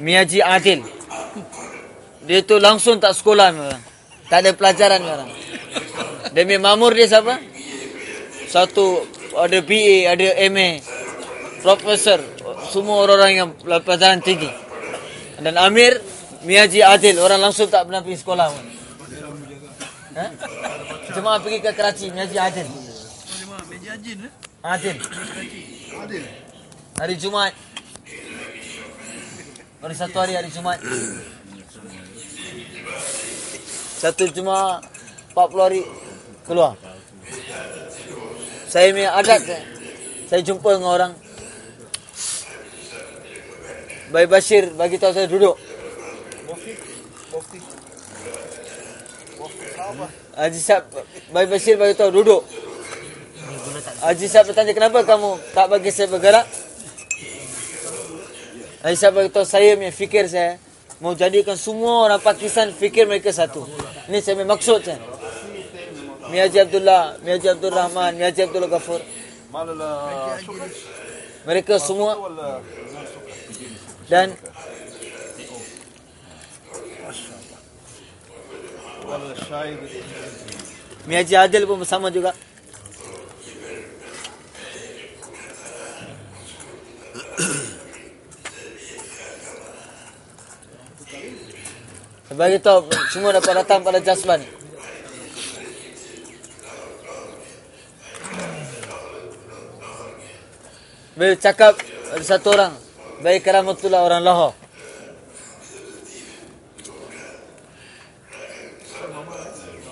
Miaji Adil. Dia tu langsung tak sekolah. Tak ada pelajaran orang. Demi Mamur dia siapa? Satu ada BA, ada MA, profesor, semua orang-orang yang pelajaran tinggi. Dan Amir Miaji Adil, orang langsung tak pernah pergi sekolah pun. Ha? Cuma pergi ke Karachi, Miaji Adil. Eh. Adil. Hari Jumaat. Hari satu hari hari Jumaat. Satu Jumaat 40 hari keluar. Saya punya adat. Saya jumpa dengan orang. Baik Bashir bagi tahu saya duduk. Haji Sab Baik Bashir bagi tahu duduk. Haji Sab bertanya kenapa kamu tak bagi saya bergerak? Haji Sab bagi tahu saya punya fikir saya mau jadikan semua orang Pakistan fikir mereka satu. Ini saya punya maksud saya. Miaji Abdullah, Miaji Abdul Rahman, Miaji Abdul Ghafur. Mereka semua dan Miaji Adil pun bersama juga Bagi tahu semua dapat datang pada Jasman. Bila cakap ada satu orang Baik keramatullah orang Lahore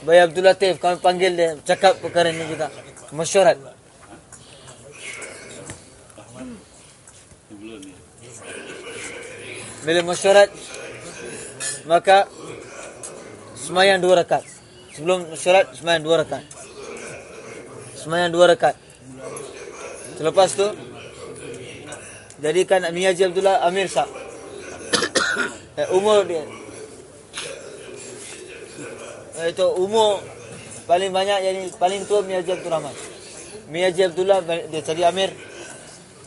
Baik Abdul Latif kami panggil dia cakap perkara ini juga mesyuarat Bila mesyuarat maka semayang dua rakaat. Sebelum mesyuarat semayang dua rakaat. Semayang dua rakaat. Selepas tu jadikan Ami Haji Abdullah Amir Sah. eh, umur dia. Eh, itu umur paling banyak yang paling tua Mi Haji Abdul Rahman. Mi Haji Abdullah dia jadi Amir.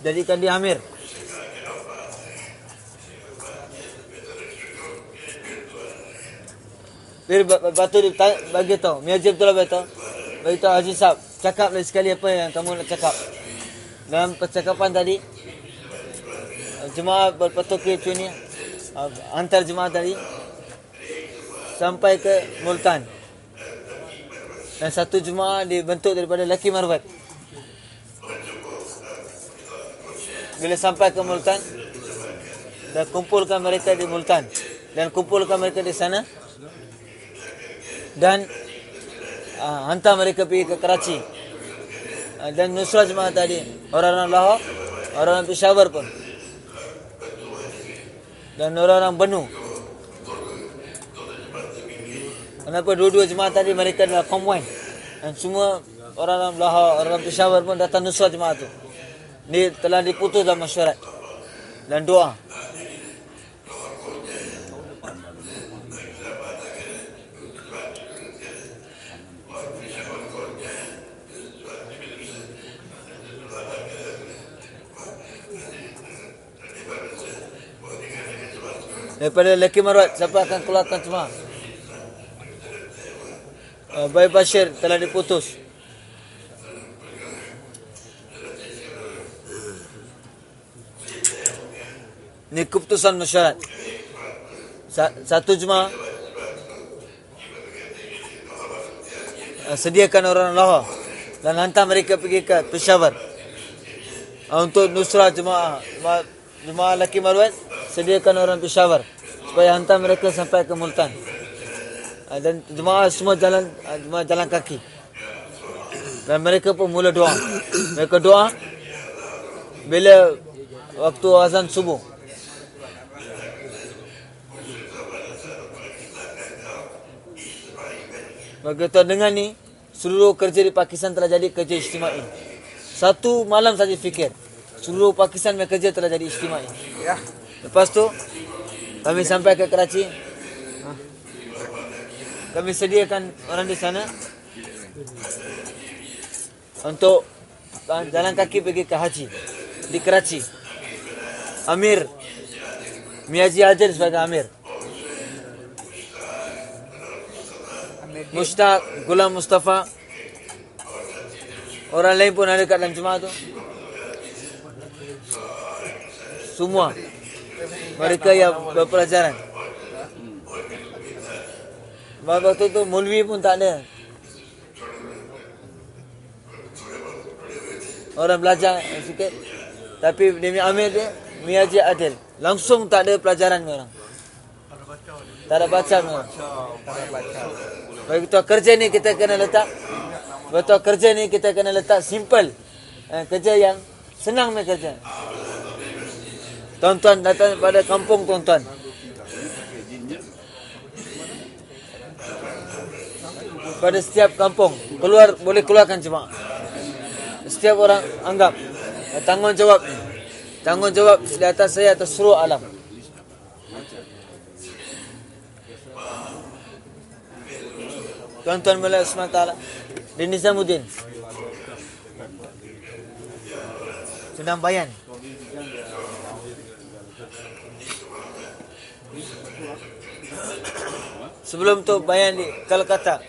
Jadikan dia Amir. Dia batu dia bagi tahu. Mi Haji Abdullah bagi tahu. Bagi tahu Haji. Cakap lagi sekali apa yang kamu nak cakap. Dalam percakapan tadi. Jemaah berpatuk ke ni. Antar jemaah tadi. Sampai ke Multan. Dan satu jemaah dibentuk daripada laki marwat. Bila sampai ke Multan. Dan kumpulkan mereka di Multan. Dan kumpulkan mereka di sana dan uh, hantar mereka pergi ke Karachi. Uh, dan Nusrat Jemaah tadi, orang-orang Lahore, orang-orang Peshawar pun. Dan orang-orang Benu. Kenapa dua-dua jemaah tadi mereka adalah combine. Dan semua orang-orang Lahore, orang-orang Peshawar pun datang Nusrat Jemaah tu. Ini telah diputus dalam masyarakat. Dan doa. Daripada lelaki marwat Siapa akan keluarkan cuma uh, Bayi Bashir telah diputus. Ini keputusan masyarakat Satu cuma uh, Sediakan orang Lahore Dan hantar mereka pergi ke Peshawar. Uh, Untuk nusrah jemaah Jemaah lelaki marwat sediakan orang Peshawar supaya hantar mereka sampai ke Multan. Ah, dan jemaah semua jalan ah, jemaah jalan kaki. Dan mereka pun mula doa. Mereka doa bila waktu azan subuh. Bagi tuan dengar ni, seluruh kerja di Pakistan telah jadi kerja istimai. Satu malam saja fikir. Seluruh Pakistan bekerja telah jadi istimai. Ya. Lepas tu kami sampai ke Karachi. Kami sediakan orang di sana untuk jalan kaki pergi ke haji di Karachi. Amir Miaji Hajar sebagai Amir. Mustaq Gulam Mustafa Orang lain pun ada kat dalam jemaah tu Semua mereka yang berpelajaran. Waktu tu Mulwi pun tak ada. Orang belajar sikit. Tapi demi Amir dia, Miaji Adil. Langsung tak ada pelajaran orang. Tak ada baca orang. Begitu kerja ni kita kena letak. Betul kerja ni kita kena letak simple. Eh, kerja yang senang ni kerja. Tuan-tuan datang pada kampung tuan-tuan. Pada setiap kampung keluar boleh keluarkan jemaah. Setiap orang anggap tanggungjawab. Tanggungjawab di atas saya atas seluruh alam. Tuan-tuan mulai sementara. di Nizamuddin. Sedang bayan. Sebelum tu bayan di Kolkata.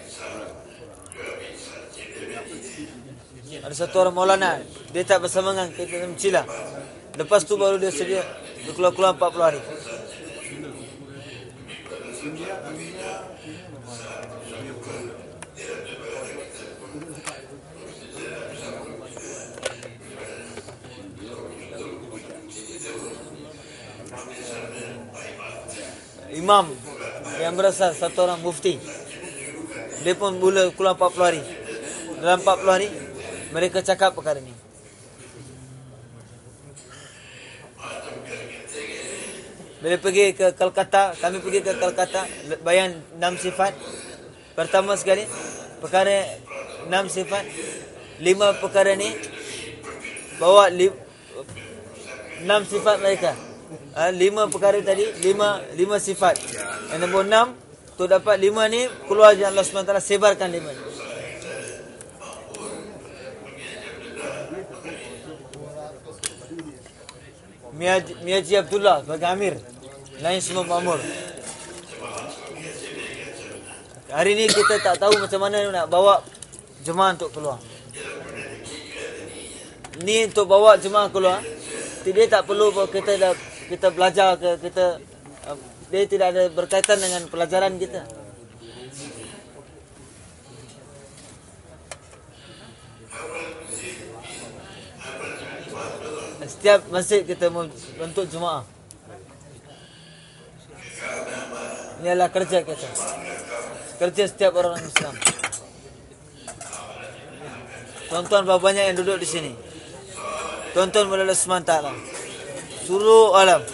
Ada satu orang Maulana, dia tak bersama dengan kita mencila. Lepas tu baru dia sedia dia keluar-keluar 40 hari. Imam yang berasal satu orang mufti. Dia pun mula keluar 40 hari. Dalam 40 hari mereka cakap perkara ni. Bila pergi ke Kolkata, kami pergi ke Kolkata, bayan enam sifat. Pertama sekali, perkara enam sifat. Lima perkara ni, bawa li, enam sifat mereka. Ha, lima perkara tadi, lima lima sifat. Yang nombor enam, tu dapat lima ni, keluar je Allah SWT sebarkan lima ni. Miaji, Abdullah sebagai Amir. Lain semua makmur. Hari ni kita tak tahu macam mana nak bawa jemaah untuk keluar. Ni untuk bawa jemaah keluar. Dia tak perlu kita dah, kita belajar ke kita uh, dia tidak ada berkaitan dengan pelajaran kita. Setiap masjid kita bentuk jemaah. Ini adalah kerja kita. Kerja setiap orang Islam. Tuan-tuan berapa banyak yang duduk di sini? Tuan-tuan melalui semantara. Suruh alam.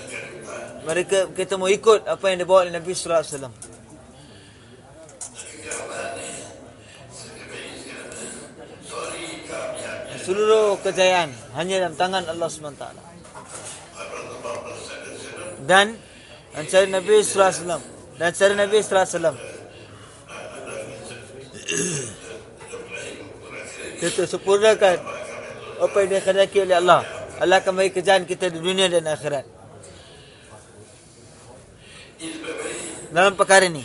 Mereka kita mau ikut apa yang dibawa oleh Nabi sallallahu alaihi wasallam. Seluruh kejayaan hanya dalam tangan Allah SWT. Dan dan cari Nabi sallallahu alaihi wasallam dan cari Nabi sallallahu alaihi wasallam. Kita sempurnakan apa yang dikehendaki oleh Allah. Allah akan bagi kerjaan kita di dunia dan akhirat. Dalam perkara ini.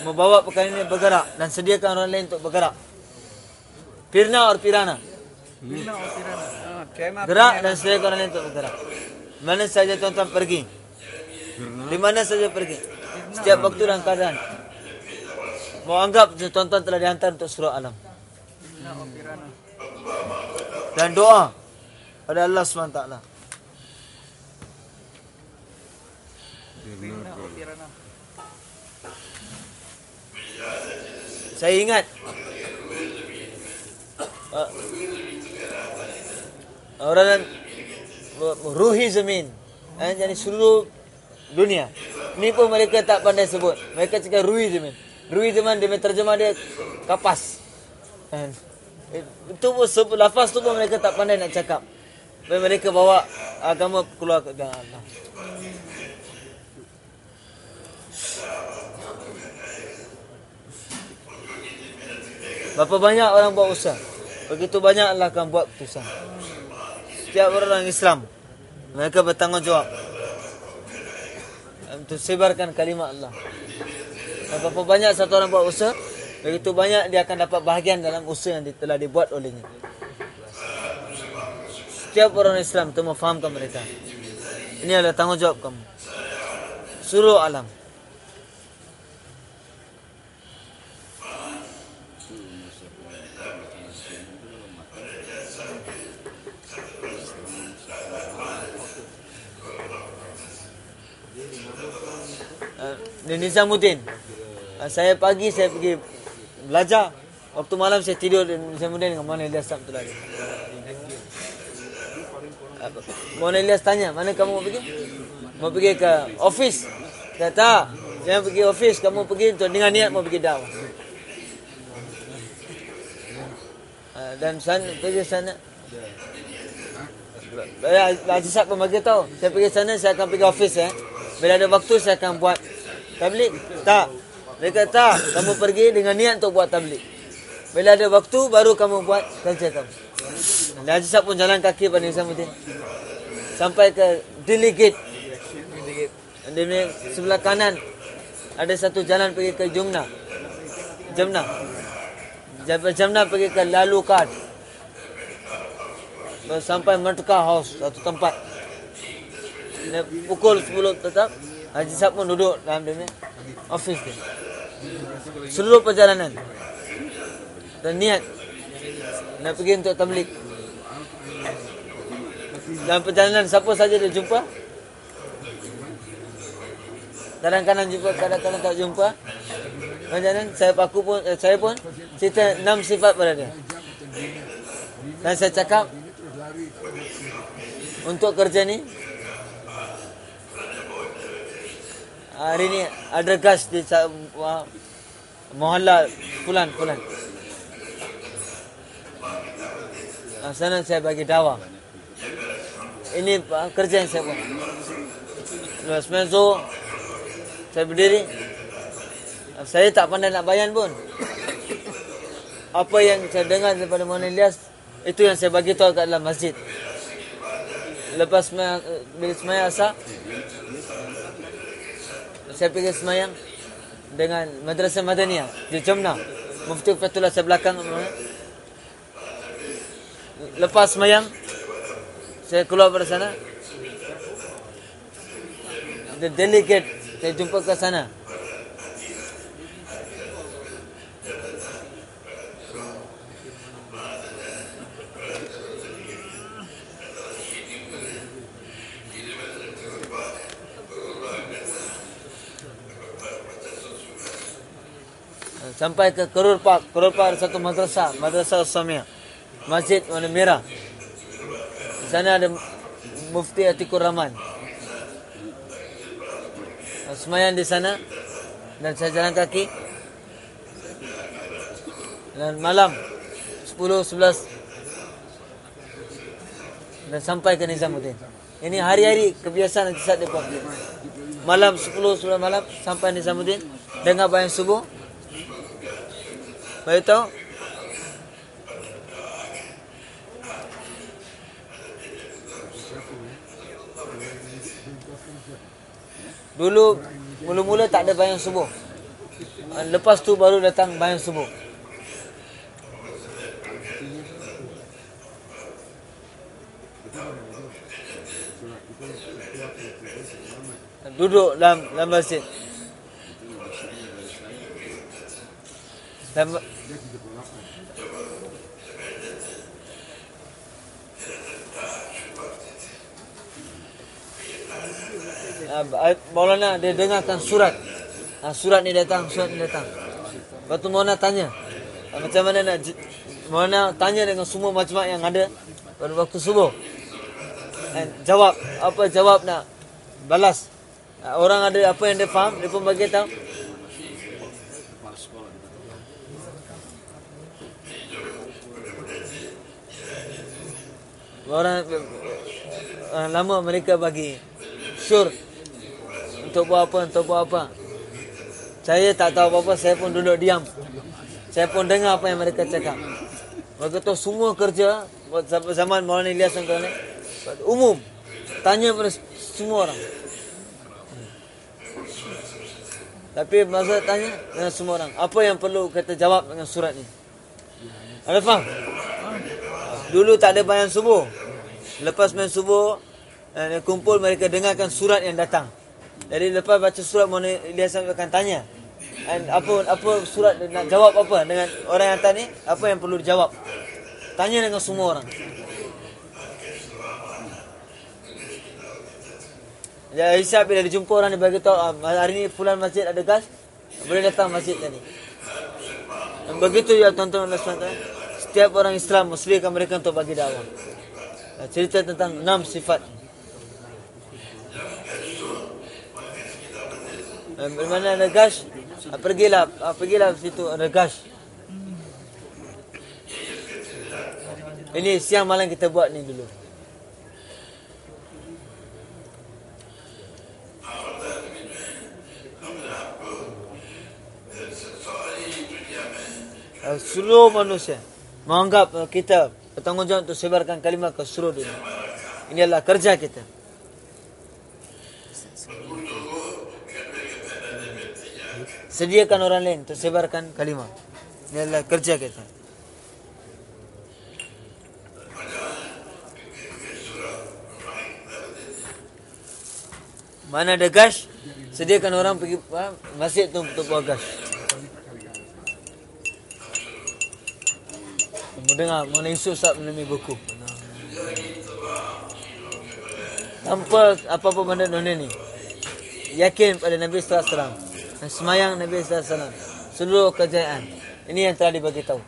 Membawa perkara ini bergerak dan sediakan orang lain untuk bergerak. Pirna atau pirana? Pirna atau pirana? Ah, Gerak dan sediakan orang lain untuk bergerak. Mana saja tuan-tuan pergi. Di mana saja pergi. Setiap waktu dan keadaan. Mau anggap tuan-tuan telah dihantar untuk surah alam. Dan doa pada Allah SWT. Saya ingat uh, orang ruhi zamin eh, jadi seluruh dunia. Ni pun mereka tak pandai sebut. Mereka cakap ruhi zamin ruhi zaman dia terjemah dia kapas. Eh, itu pun lafaz tu pun mereka tak pandai nak cakap. Mereka bawa agama keluar ke Allah. Berapa banyak orang buat usaha? Begitu banyak Allah akan buat usaha Setiap orang Islam Mereka bertanggungjawab. Untuk sebarkan kalimat Allah. Berapa banyak satu orang buat usaha Begitu banyak dia akan dapat bahagian dalam usaha yang telah dibuat olehnya. Setiap orang Islam itu memfahamkan mereka. Ini adalah tanggungjawab kamu. Suruh alam. Di Nizamuddin. Uh, saya pagi saya pergi belajar. Waktu malam saya tidur di Nizamuddin dengan Mona Ilyas Abdul Adi. Mona Ilyas tanya, mana kamu mau pergi? Mau pergi ke office? Kata, saya pergi office, kamu pergi untuk dengan niat mau pergi dakwah. Uh, dan sana, pergi sana. Haji Sab pun tahu. Saya pergi sana, saya akan pergi office. Eh. Bila ada waktu, saya akan buat tablik. Tak. Mereka tak. Kamu pergi dengan niat untuk buat tablik. Bila ada waktu baru kamu buat kerja kamu. Dan Haji Sab pun jalan kaki pada Nizamuddin. Sampai ke. Delegate. Dia punya sebelah kanan ada satu jalan pergi ke Jumna. Jamna, Jamna pergi ke Lalukad. Baru Sampai Merdeka House, satu tempat. Dia pukul 10 tetap Haji Sab pun duduk dalam dia office dia. Seluruh perjalanan dan niat nak pergi untuk tablik. Dalam perjalanan siapa saja dia jumpa Kadang-kadang jumpa, kadang-kadang tak jumpa. Macam saya aku pun eh, saya pun cerita enam sifat pada dia. Dan saya cakap untuk kerja ni hari ni ada gas di wah, mohalla pulan pulan. Ah, sana saya bagi dawa. Ini ah, kerja yang saya buat. Lepas menzo saya berdiri. Saya tak pandai nak bayan pun. Apa yang saya dengar daripada Mona Ilyas, itu yang saya bagi tahu kat dalam masjid. Lepas semaya, bila semaya asar, saya pergi semayang dengan Madrasah Madaniyah di Jumna. Mufti Fatullah saya belakang. Lepas semayang, saya keluar dari sana. The delegate, saya jumpa ke sana. Sampai ke Kerur Park. Kerur Park ada satu madrasah. Madrasah Usamiah. Masjid warna merah. Di sana ada Mufti Atikur Rahman. Semayan di sana. Dan saya jalan kaki. Dan malam 10, 11. Dan sampai ke Nizamuddin. Ini hari-hari kebiasaan yang dia buat. Malam 10, 11 malam sampai Nizamuddin. Dengar bayang subuh. Bagi tahu Dulu mula-mula tak ada bayang subuh. Ah, Lepas tu baru datang bayang subuh. Duduk dalam dalam masjid. Dalam, Maulana dia dengarkan surat. Ah, surat ni datang, surat ni datang. Lepas tu Maulana tanya. ah, Macam mana nak Maulana tanya dengan semua majmuk yang ada pada waktu subuh. Dan jawab apa jawab nak balas. Ah, Orang ada apa yang dia faham, dia pun bagi tahu. Orang uh, lama mereka bagi syur untuk buat apa, untuk buat apa. Saya tak tahu apa-apa, saya pun duduk diam. Saya pun dengar apa yang mereka cakap. Mereka tu semua kerja zaman Maulana Ilyas kena umum. Tanya pada semua orang. Tapi masa tanya dengan semua orang, apa yang perlu kita jawab dengan surat ni? Ada faham? Dulu tak ada bayan subuh. Lepas main subuh, eh, kumpul mereka dengarkan surat yang datang. Jadi lepas baca surat Mona Ilyas akan tanya. And apa apa surat dia nak jawab apa dengan orang yang tanya apa yang perlu dijawab. Tanya dengan semua orang. Ya Isyak bila dia jumpa orang dia bagi tahu ah, hari ni fulan masjid ada gas boleh datang masjid tadi. Begitu ya tuan-tuan dan saudara. Setiap orang Islam muslimkan mereka untuk bagi dakwah. Ah, Cerita tentang enam sifat. Ah, Di mana ada gas, ah, pergilah ah, pergilah situ ada gas. Ini siang malam kita buat ni dulu. uh, seluruh manusia menganggap kita bertanggungjawab untuk sebarkan kalimat ke seluruh dunia. Ini adalah kerja kita. Sediakan orang lain untuk sebarkan kalimat. Ini adalah kerja kita. Mana ada gas, sediakan orang pergi apa, masjid tu untuk buat gas. Kamu dengar mana Yusuf Sab menemui buku. Tanpa apa-apa benda dunia ni. Yakin pada Nabi Wasallam. Dan semayang Nabi Wasallam. Seluruh kejayaan. Ini yang telah dibagi tahu.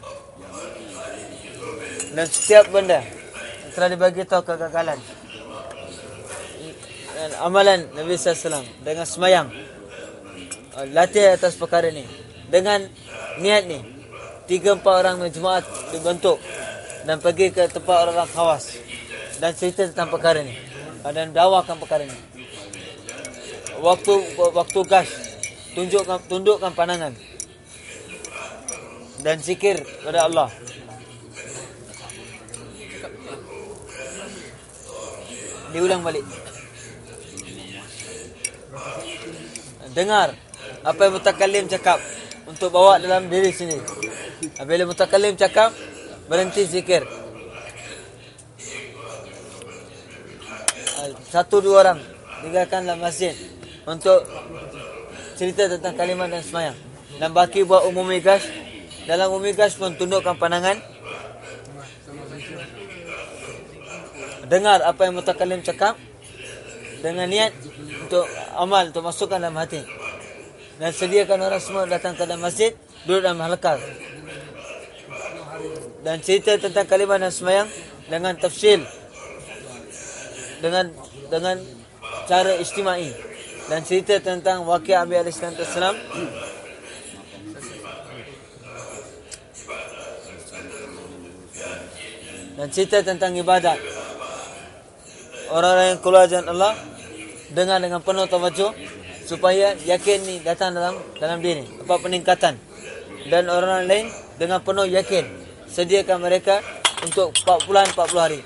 Dan setiap benda telah dibagi tahu kegagalan. Dan amalan Nabi SAW dengan semayang. Latih atas perkara ni. Dengan niat ni. Tiga empat orang majmuat dibentuk. Dan pergi ke tempat orang-orang khawas. Dan cerita tentang perkara ni. Uh, Dan dakwakan perkara ni. Waktu waktu gas. Tunjukkan tundukkan pandangan. Dan zikir kepada Allah. Diulang balik. dengar apa yang mutakalim cakap untuk bawa dalam diri sini. Apabila mutakalim cakap, berhenti zikir. Satu dua orang tinggalkan dalam masjid untuk cerita tentang kalimat dan semayang. Dan baki buat umum migas. Dalam umum migas pun tundukkan pandangan. Dengar apa yang mutakalim cakap dengan niat untuk amal untuk masukkan dalam hati. Dan sediakan orang semua datang ke dalam masjid, duduk dalam halakal. Dan cerita tentang kalimat dan semayang dengan tafsil. Dengan dengan cara istimai. Dan cerita tentang wakil Abi Alaihi Wasallam. Dan cerita tentang ibadat. Orang-orang yang keluar jalan Allah dengar dengan penuh tawajuh supaya yakin ni datang dalam dalam diri apa peningkatan? Dan orang lain dengan penuh yakin sediakan mereka untuk 40 bulan 40 hari.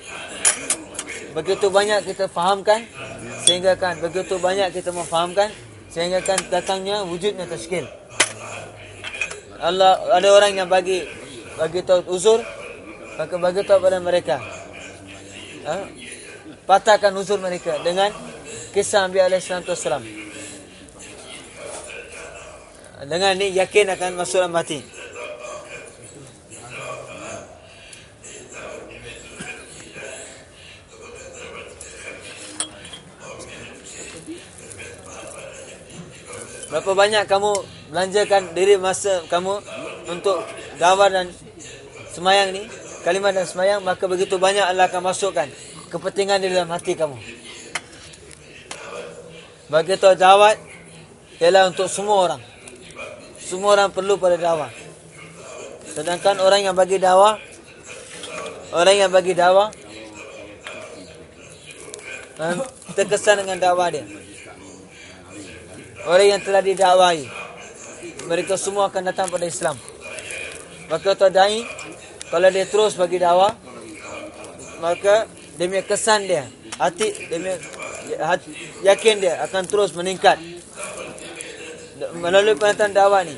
Begitu banyak kita fahamkan sehingga kan begitu banyak kita memfahamkan sehingga kan datangnya wujudnya tashkil. Allah ada orang yang bagi bagi tahu uzur maka bagi tahu pada mereka. Ha? patahkan uzur mereka dengan kisah Nabi Alaihissalam. Dengan ni yakin akan masuk dalam hati. Berapa banyak kamu belanjakan diri masa kamu untuk dakwah dan semayang ni, kalimat dan semayang, maka begitu banyak Allah akan masukkan kepentingan di dalam hati kamu. Bagi tahu dawat ialah untuk semua orang. Semua orang perlu pada dakwah. Sedangkan orang yang bagi dakwah orang yang bagi dakwah um, terkesan dengan dakwah dia. Orang yang telah didakwahi mereka semua akan datang pada Islam. Maka tu dai kalau dia terus bagi dakwah maka demi kesan dia hati demi yakin dia akan terus meningkat melalui penataan dakwah ni.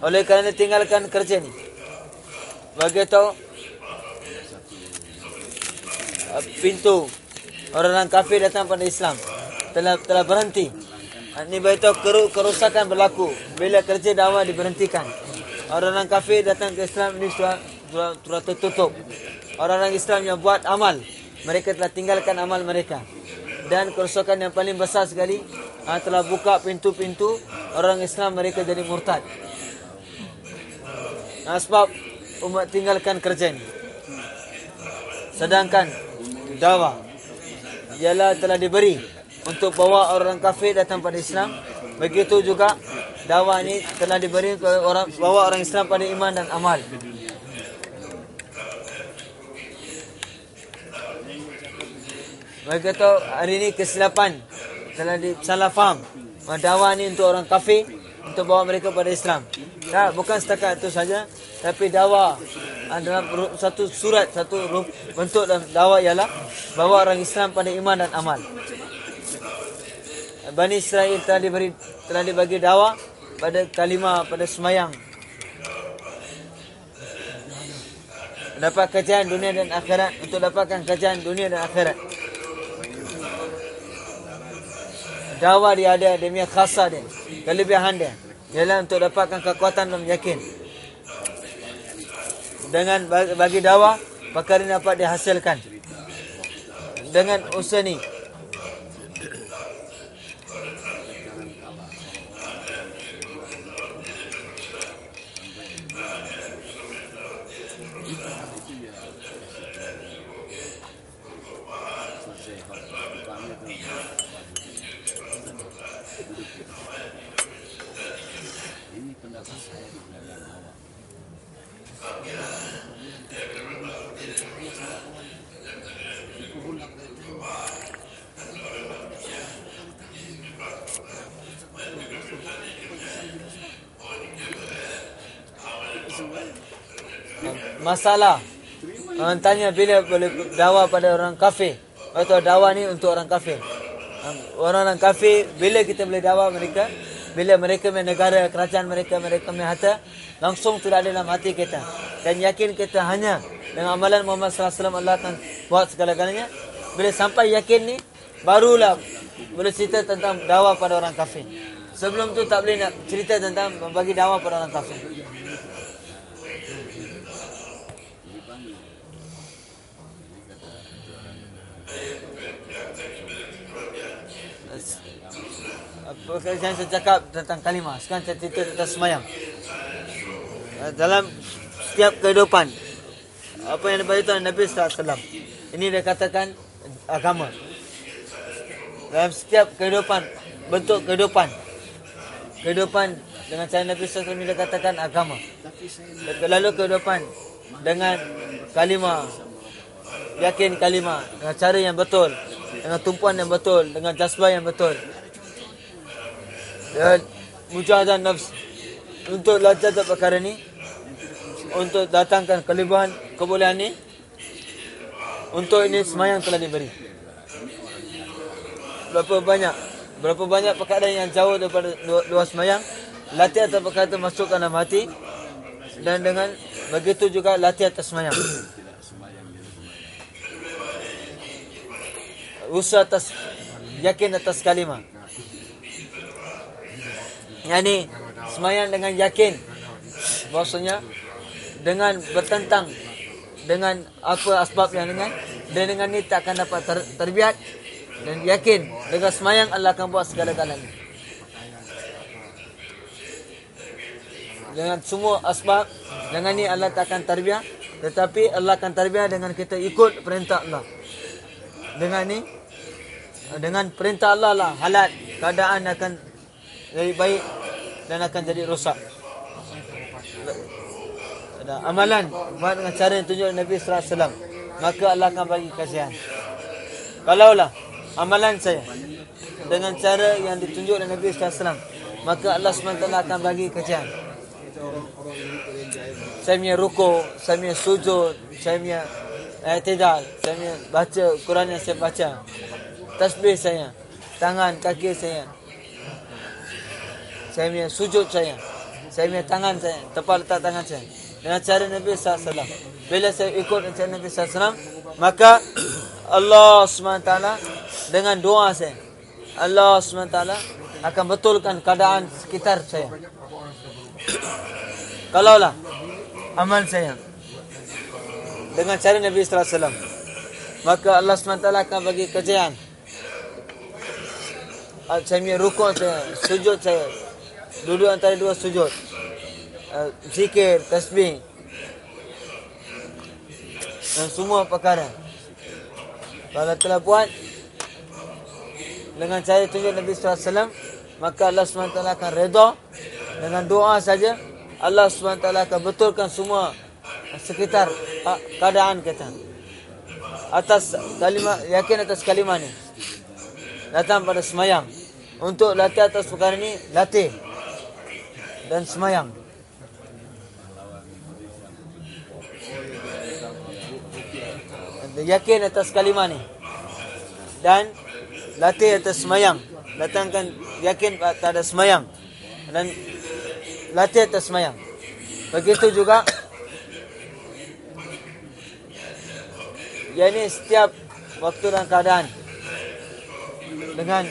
Oleh kerana tinggalkan kerja ni. Bagi tahu uh, pintu orang-orang kafir datang pada Islam. Telah telah berhenti. Ini beritahu kerusakan berlaku bila kerja dakwah diberhentikan. Orang-orang kafir datang ke Islam ini sudah sudah tertutup. Orang-orang Islam yang buat amal mereka telah tinggalkan amal mereka. Dan kerosakan yang paling besar sekali ha, telah buka pintu-pintu orang Islam mereka jadi murtad. Ha, sebab umat tinggalkan kerja ini. Sedangkan dakwah ialah telah diberi untuk bawa orang kafir datang pada Islam. Begitu juga dakwah ini telah diberi untuk orang bawa orang Islam pada iman dan amal. Mereka tahu hari ini kesilapan telah salah faham. Dakwah ni untuk orang kafir untuk bawa mereka pada Islam. Tak, bukan setakat itu saja, tapi dakwah ah, dalam satu surat, satu ru- bentuk dalam dakwah ialah bawa orang Islam pada iman dan amal. Bani Israel telah diberi telah dibagi dakwah pada kalimah pada semayang. Dapat kejayaan dunia dan akhirat untuk dapatkan kejayaan dunia dan akhirat. Dakwah dia ada dia punya khasa dia, kelebihan dia. Ialah untuk dapatkan kekuatan dan yakin. Dengan bagi dakwah, perkara ini dapat dihasilkan. Dengan usaha ni, masalah. Orang tanya bila boleh dakwah pada orang kafir. Atau dakwah ni untuk orang kafir. Orang-orang kafir Bila kita boleh dakwah mereka? Bila mereka punya negara, kerajaan mereka Mereka punya harta Langsung tidak ada dalam hati kita. Dan yakin kita hanya Dengan amalan Muhammad SAW Allah akan buat segala-galanya. Bila sampai yakin ni Barulah boleh cerita tentang dakwah pada orang kafir. Sebelum tu tak boleh nak cerita tentang Membagi dakwah pada orang kafir Sekarang saya cakap tentang kalimah. Sekarang saya cerita tentang semayang. Eh, Dalam setiap kehidupan. Apa yang diberitahu Nabi SAW. Ini dia katakan agama. Dalam setiap kehidupan. Bentuk kehidupan. Kehidupan dengan cara Nabi SAW dia katakan agama. Lalu kehidupan dengan kalimah. Yakin kalimah. Dengan cara yang betul. Dengan tumpuan yang betul. Dengan jasbah yang betul dan mujahadah nafs. Untuk lajat perkara ni? Untuk datangkan kelebihan kebolehan ni? Untuk ini semayang telah diberi. Berapa banyak? Berapa banyak perkara yang jauh daripada luas semayang? Latih atas perkara itu masukkan dalam hati dan dengan begitu juga latih atas semayang. Usaha atas yakin atas kalimah yang ni semayang dengan yakin. Bahasanya dengan bertentang dengan apa asbab yang dengan dan dengan ni tak akan dapat ter, terbiat dan yakin. Dengan semayang Allah akan buat segala-galanya dengan semua asbab dengan ni Allah tak akan terbiat tetapi Allah akan terbiat dengan kita ikut perintah Allah. Dengan ni dengan perintah Allah lah halat keadaan akan jadi baik dan akan jadi rosak. Ada amalan buat dengan cara yang tunjuk Nabi sallallahu alaihi wasallam, maka Allah akan bagi kasihan. Kalaulah amalan saya dengan cara yang ditunjuk oleh Nabi sallallahu alaihi wasallam, maka Allah SWT akan bagi kasihan. Saya punya ruku, saya punya sujud, saya punya i'tidal, saya punya baca Quran yang saya baca. Tasbih saya, tangan, kaki saya, saya punya sujud saya. Saya punya tangan saya. Tepat letak tangan saya. Dengan cara Nabi SAW. Bila saya ikut cara Nabi SAW. Maka [CLEARS THROAT] Allah SWT dengan doa saya. Allah SWT akan betulkan keadaan sekitar saya. [CLEARS THROAT] Kalaulah amal saya dengan cara Nabi SAW. Maka Allah SWT akan bagi kejayaan. Saya punya rukun saya, sujud saya, duduk antara dua sujud. Uh, zikir, tasbih. Dan semua perkara. Kalau telah buat dengan cara tunjuk Nabi SAW, maka Allah SWT akan reda dengan doa saja. Allah SWT akan betulkan semua sekitar uh, keadaan kita. Atas kalimah, yakin atas kalimah ni. Datang pada semayang. Untuk latih atas perkara ni, latih dan semayang. Yakin atas kalimah ni. Dan latih atas semayang. Datangkan yakin tak ada semayang. Dan latih atas semayang. Begitu juga. Ya setiap waktu dan keadaan. Dengan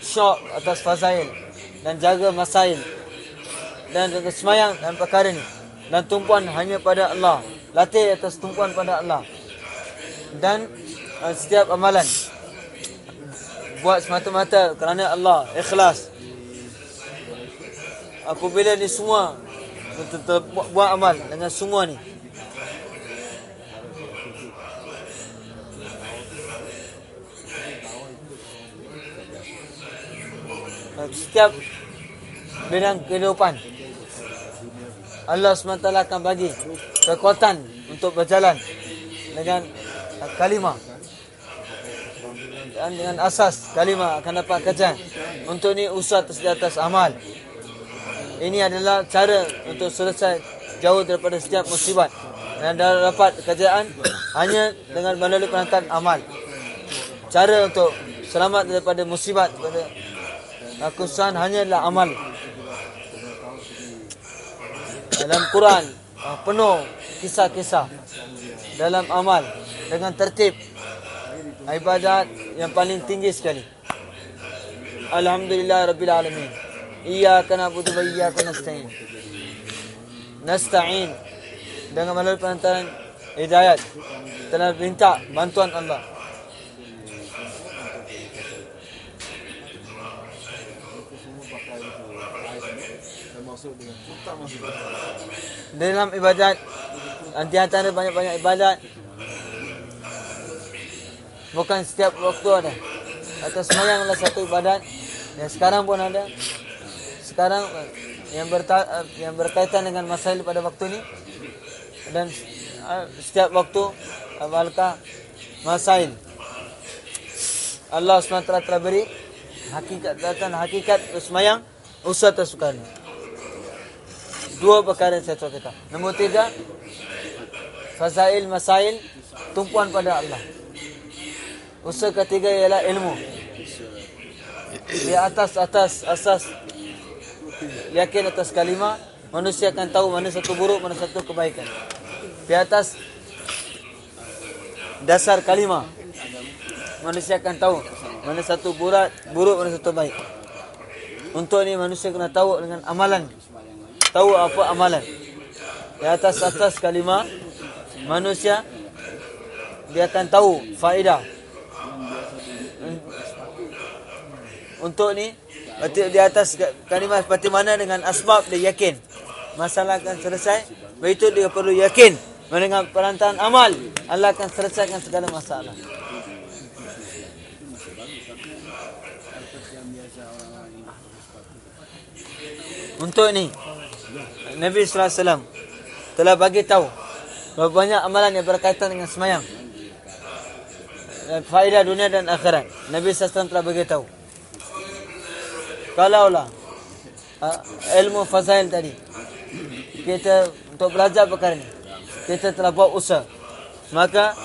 syok atas fazail. Dan jaga masail dan semayang dan perkara ini dan tumpuan hanya pada Allah. Latih atas tumpuan pada Allah. Dan uh, setiap amalan. Buat semata-mata kerana Allah. Ikhlas. Apabila ni semua buat amal dengan semua ni. Setiap bidang kehidupan Allah SWT akan bagi kekuatan untuk berjalan dengan kalimah. Dan dengan asas kalimah akan dapat kerja. Untuk ni usaha di atas amal. Ini adalah cara untuk selesai jauh daripada setiap musibat. Dan dapat kerjaan hanya dengan melalui perantaraan amal. Cara untuk selamat daripada musibat daripada kesusahan hanya adalah amal dalam Quran ah, penuh kisah-kisah dalam amal dengan tertib ibadat yang paling tinggi sekali. Alhamdulillah Rabbil Alamin. Iyaka na'budu wa iyaka nasta'in. Nasta'in. Dengan melalui perantaran hidayat Telah minta bantuan Allah dalam ibadat nanti antara banyak-banyak ibadat. Bukan setiap waktu ada. Atau semayanglah satu ibadat. Yang sekarang pun ada. Sekarang yang berta, yang berkaitan dengan masalah pada waktu ini dan uh, setiap waktu apalagi masail. Allah SWT telah beri hakikat datang hakikat semayang usaha tersukanya dua perkara yang saya ceritakan. Nombor tiga, fazail masail tumpuan pada Allah. Usaha ketiga ialah ilmu. Di atas atas asas yakin atas kalimah manusia akan tahu mana satu buruk mana satu kebaikan. Di atas dasar kalimah manusia akan tahu mana satu buruk buruk mana satu baik. Untuk ini manusia kena tahu dengan amalan tahu apa amalan. Di atas atas kalimah manusia dia akan tahu faedah. Untuk ni di atas kalimah seperti mana dengan asbab dia yakin masalah akan selesai. Begitu dia perlu yakin dengan perantaraan amal Allah akan selesaikan segala masalah. Untuk ni Nabi SAW telah bagi tahu berapa banyak amalan yang berkaitan dengan semayang. Faedah dunia dan akhirat. Nabi SAW telah bagi tahu. Kalaulah uh, ilmu fazail tadi kita untuk belajar perkara ini kita telah buat usaha maka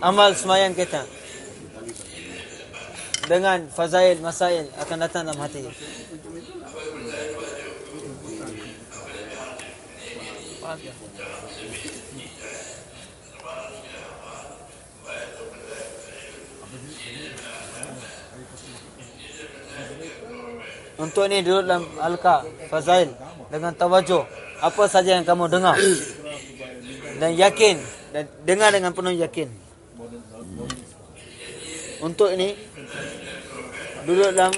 amal semayang kita dengan fazail masail akan datang dalam hati Untuk ni duduk dalam Alka Fazail dengan tawajuh apa saja yang kamu dengar dan yakin dan dengar dengan penuh yakin. Untuk ini duduk dalam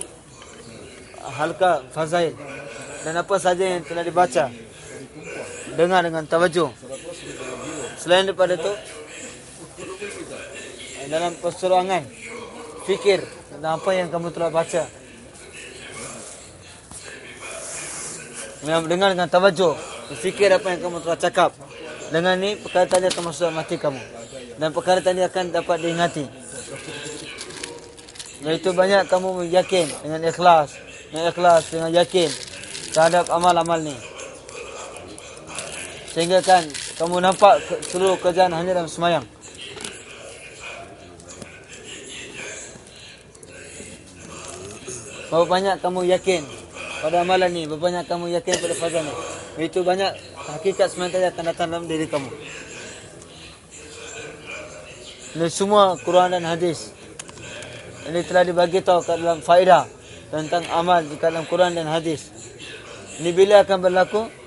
halka fazail dan apa saja yang telah dibaca dengar dengan tawajuh. Selain daripada itu, dalam perseruangan, fikir tentang apa yang kamu telah baca. Dengar dengan tawajuh, fikir apa yang kamu telah cakap. Dengan ini, perkara tadi akan masuk hati kamu. Dan perkara tadi akan dapat diingati. Iaitu banyak kamu yakin dengan ikhlas. Dengan ikhlas, dengan yakin terhadap amal-amal ni. Sehingga kan kamu nampak seluruh kerjaan hanya dalam semayang. Berapa banyak kamu yakin pada amalan ni? Berapa banyak kamu yakin pada fazan ni? Itu banyak hakikat sementara akan datang dalam diri kamu. Ini semua Quran dan hadis. Ini telah dibagi tahu kat dalam faedah tentang amal di dalam Quran dan hadis. Ini bila akan berlaku?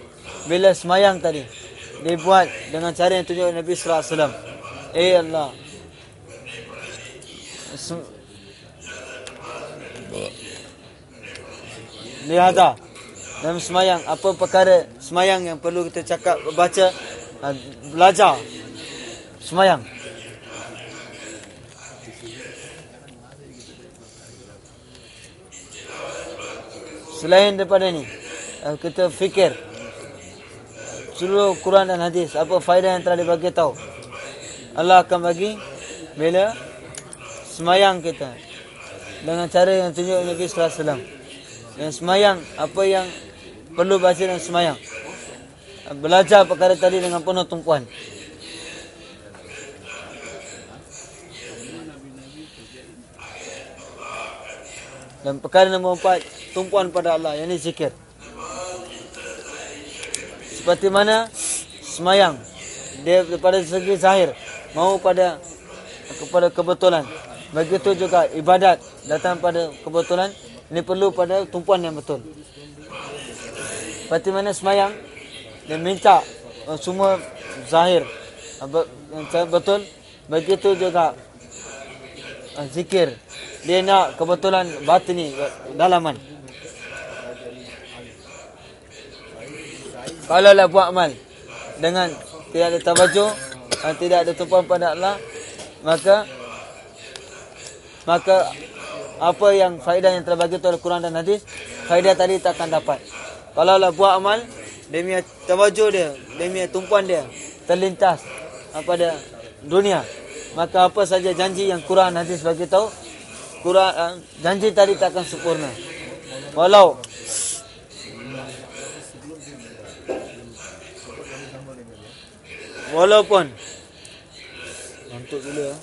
Bila semayang tadi. Dibuat dengan cara yang tunjuk Nabi sallallahu alaihi wasallam. Eh Allah. Lihada dalam semayang apa perkara semayang yang perlu kita cakap baca ah, belajar semayang Selain daripada ni eh, kita fikir seluruh Quran dan hadis. Apa faedah yang telah dibagi tahu? Allah akan bagi bila semayang kita dengan cara yang tunjuk Nabi sallallahu alaihi wasallam. Dan semayang apa yang perlu baca dan semayang. Belajar perkara tadi dengan penuh tumpuan. Dan perkara nombor empat tumpuan pada Allah. Yang ini zikir seperti mana semayang dia pada segi zahir mau pada kepada kebetulan. Begitu juga ibadat datang pada kebetulan ini perlu pada tumpuan yang betul. Seperti mana semayang dia minta uh, semua zahir. Yang betul begitu juga uh, zikir. Dia nak kebetulan batini dalaman kalau lah buat amal dengan tidak ada tabajuh uh, tidak ada tumpuan pada Allah maka maka apa yang faedah yang telah bagi tu oleh Quran dan hadis faedah tadi tak akan dapat. Kalau lah buat amal punya tawajuh dia punya tumpuan dia terlintas pada dunia. Maka apa saja janji yang Quran dan hadis bagi tahu Quran uh, janji tadi tak akan sempurna. Walau walaupun. Untuk dulu ya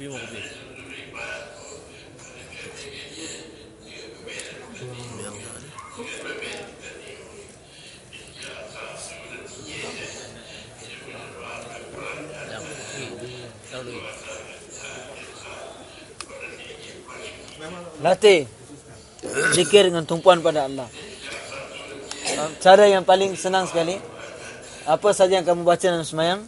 Kopi mau kopi. Latih Zikir dengan tumpuan pada Allah. Ah, Cara yang paling senang sekali Apa saja yang kamu baca dalam semayang?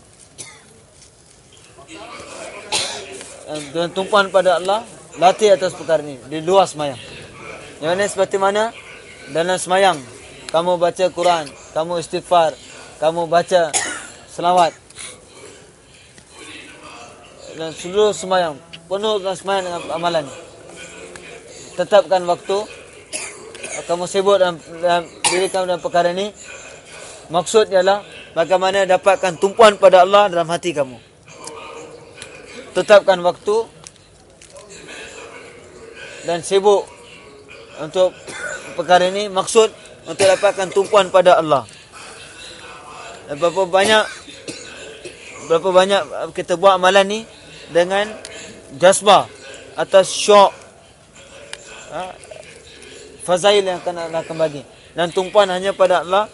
Dengan tumpuan pada Allah Latih atas perkara ini Di luar semayang. Yang ini seperti mana Dalam semayang Kamu baca Quran Kamu istighfar Kamu baca selawat. Dan seluruh semayang Penuh dengan dengan amalan. ini tetapkan waktu. Kamu sibuk dalam, dalam diri kamu dalam perkara ini maksud ialah bagaimana dapatkan tumpuan pada Allah dalam hati kamu. Tetapkan waktu dan sibuk untuk perkara ini maksud untuk dapatkan tumpuan pada Allah. Dan berapa banyak berapa banyak kita buat amalan ni dengan jazbah atas syok ha, fazail yang akan Allah akan bagi dan tumpuan hanya pada Allah.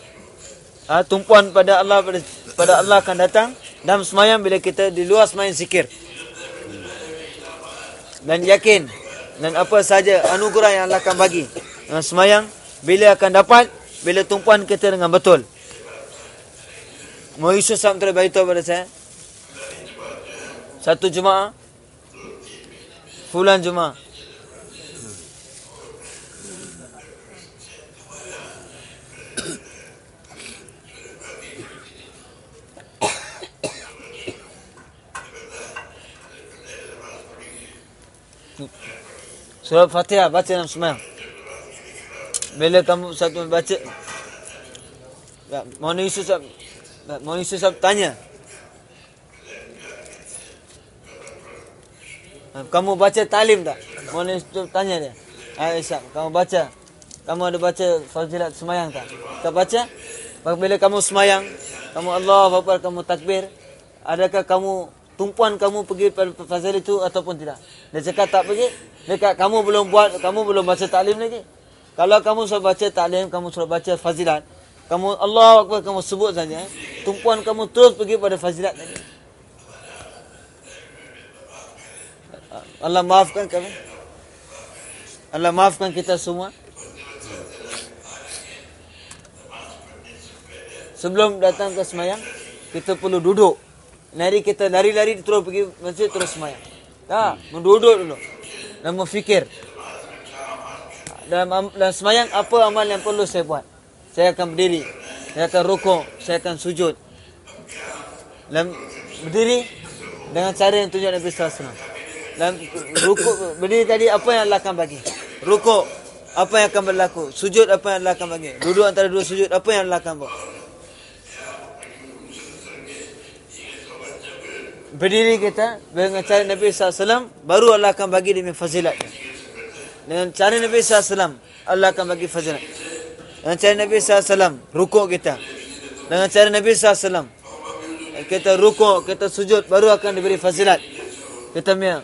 Ha, tumpuan pada Allah pada, pada Allah akan datang. Dalam semayang bila kita di luar semayang zikir. Dan yakin. Dan apa saja anugerah yang Allah akan bagi. Dalam semayang bila akan dapat bila tumpuan kita dengan betul. Mau Yusuf Sam telah beritahu pada saya. Satu Jumaat. Fulan Jumaat Surah Fatihah baca dalam semayang. Bila kamu satu baca Mona Yusuf Mona Yusuf tanya Kamu baca talim tak? Mona Yusuf tanya dia Aisyah, kamu baca Kamu ada baca fazilat semayang tak? Tak baca? Bila kamu semayang Kamu Allah Akbar, kamu takbir Adakah kamu tumpuan kamu pergi pada fazil itu ataupun tidak. Dia cakap tak pergi. Dia kata kamu belum buat, kamu belum baca taklim lagi. Kalau kamu sudah baca taklim, kamu sudah baca fazilat. Kamu Allah Akbar kamu sebut saja. Tumpuan kamu terus pergi pada fazilat tadi. Allah maafkan kami. Allah maafkan kita semua. Sebelum datang ke semayang, kita perlu duduk. Nari kita lari-lari terus pergi masjid terus semayang. Tak, menduduk dulu. Dan berfikir. Dalam, dalam semayang, apa amal yang perlu saya buat? Saya akan berdiri. Saya akan rukuk. Saya akan sujud. Dalam berdiri, dengan cara yang tunjuk Nabi SAW. Dalam rukuk, berdiri tadi, apa yang Allah akan bagi? Rukuk, apa yang akan berlaku? Sujud, apa yang Allah akan bagi? Duduk antara dua sujud, apa yang Allah akan buat? Berdiri kita dengan cara Nabi SAW, baru Allah akan bagi dia fazilat. Dengan cara Nabi SAW, Allah akan bagi fazilat. Dengan cara Nabi SAW, rukuk kita. Dengan cara Nabi SAW, kita rukuk, kita sujud, baru akan diberi fazilat. Kita punya.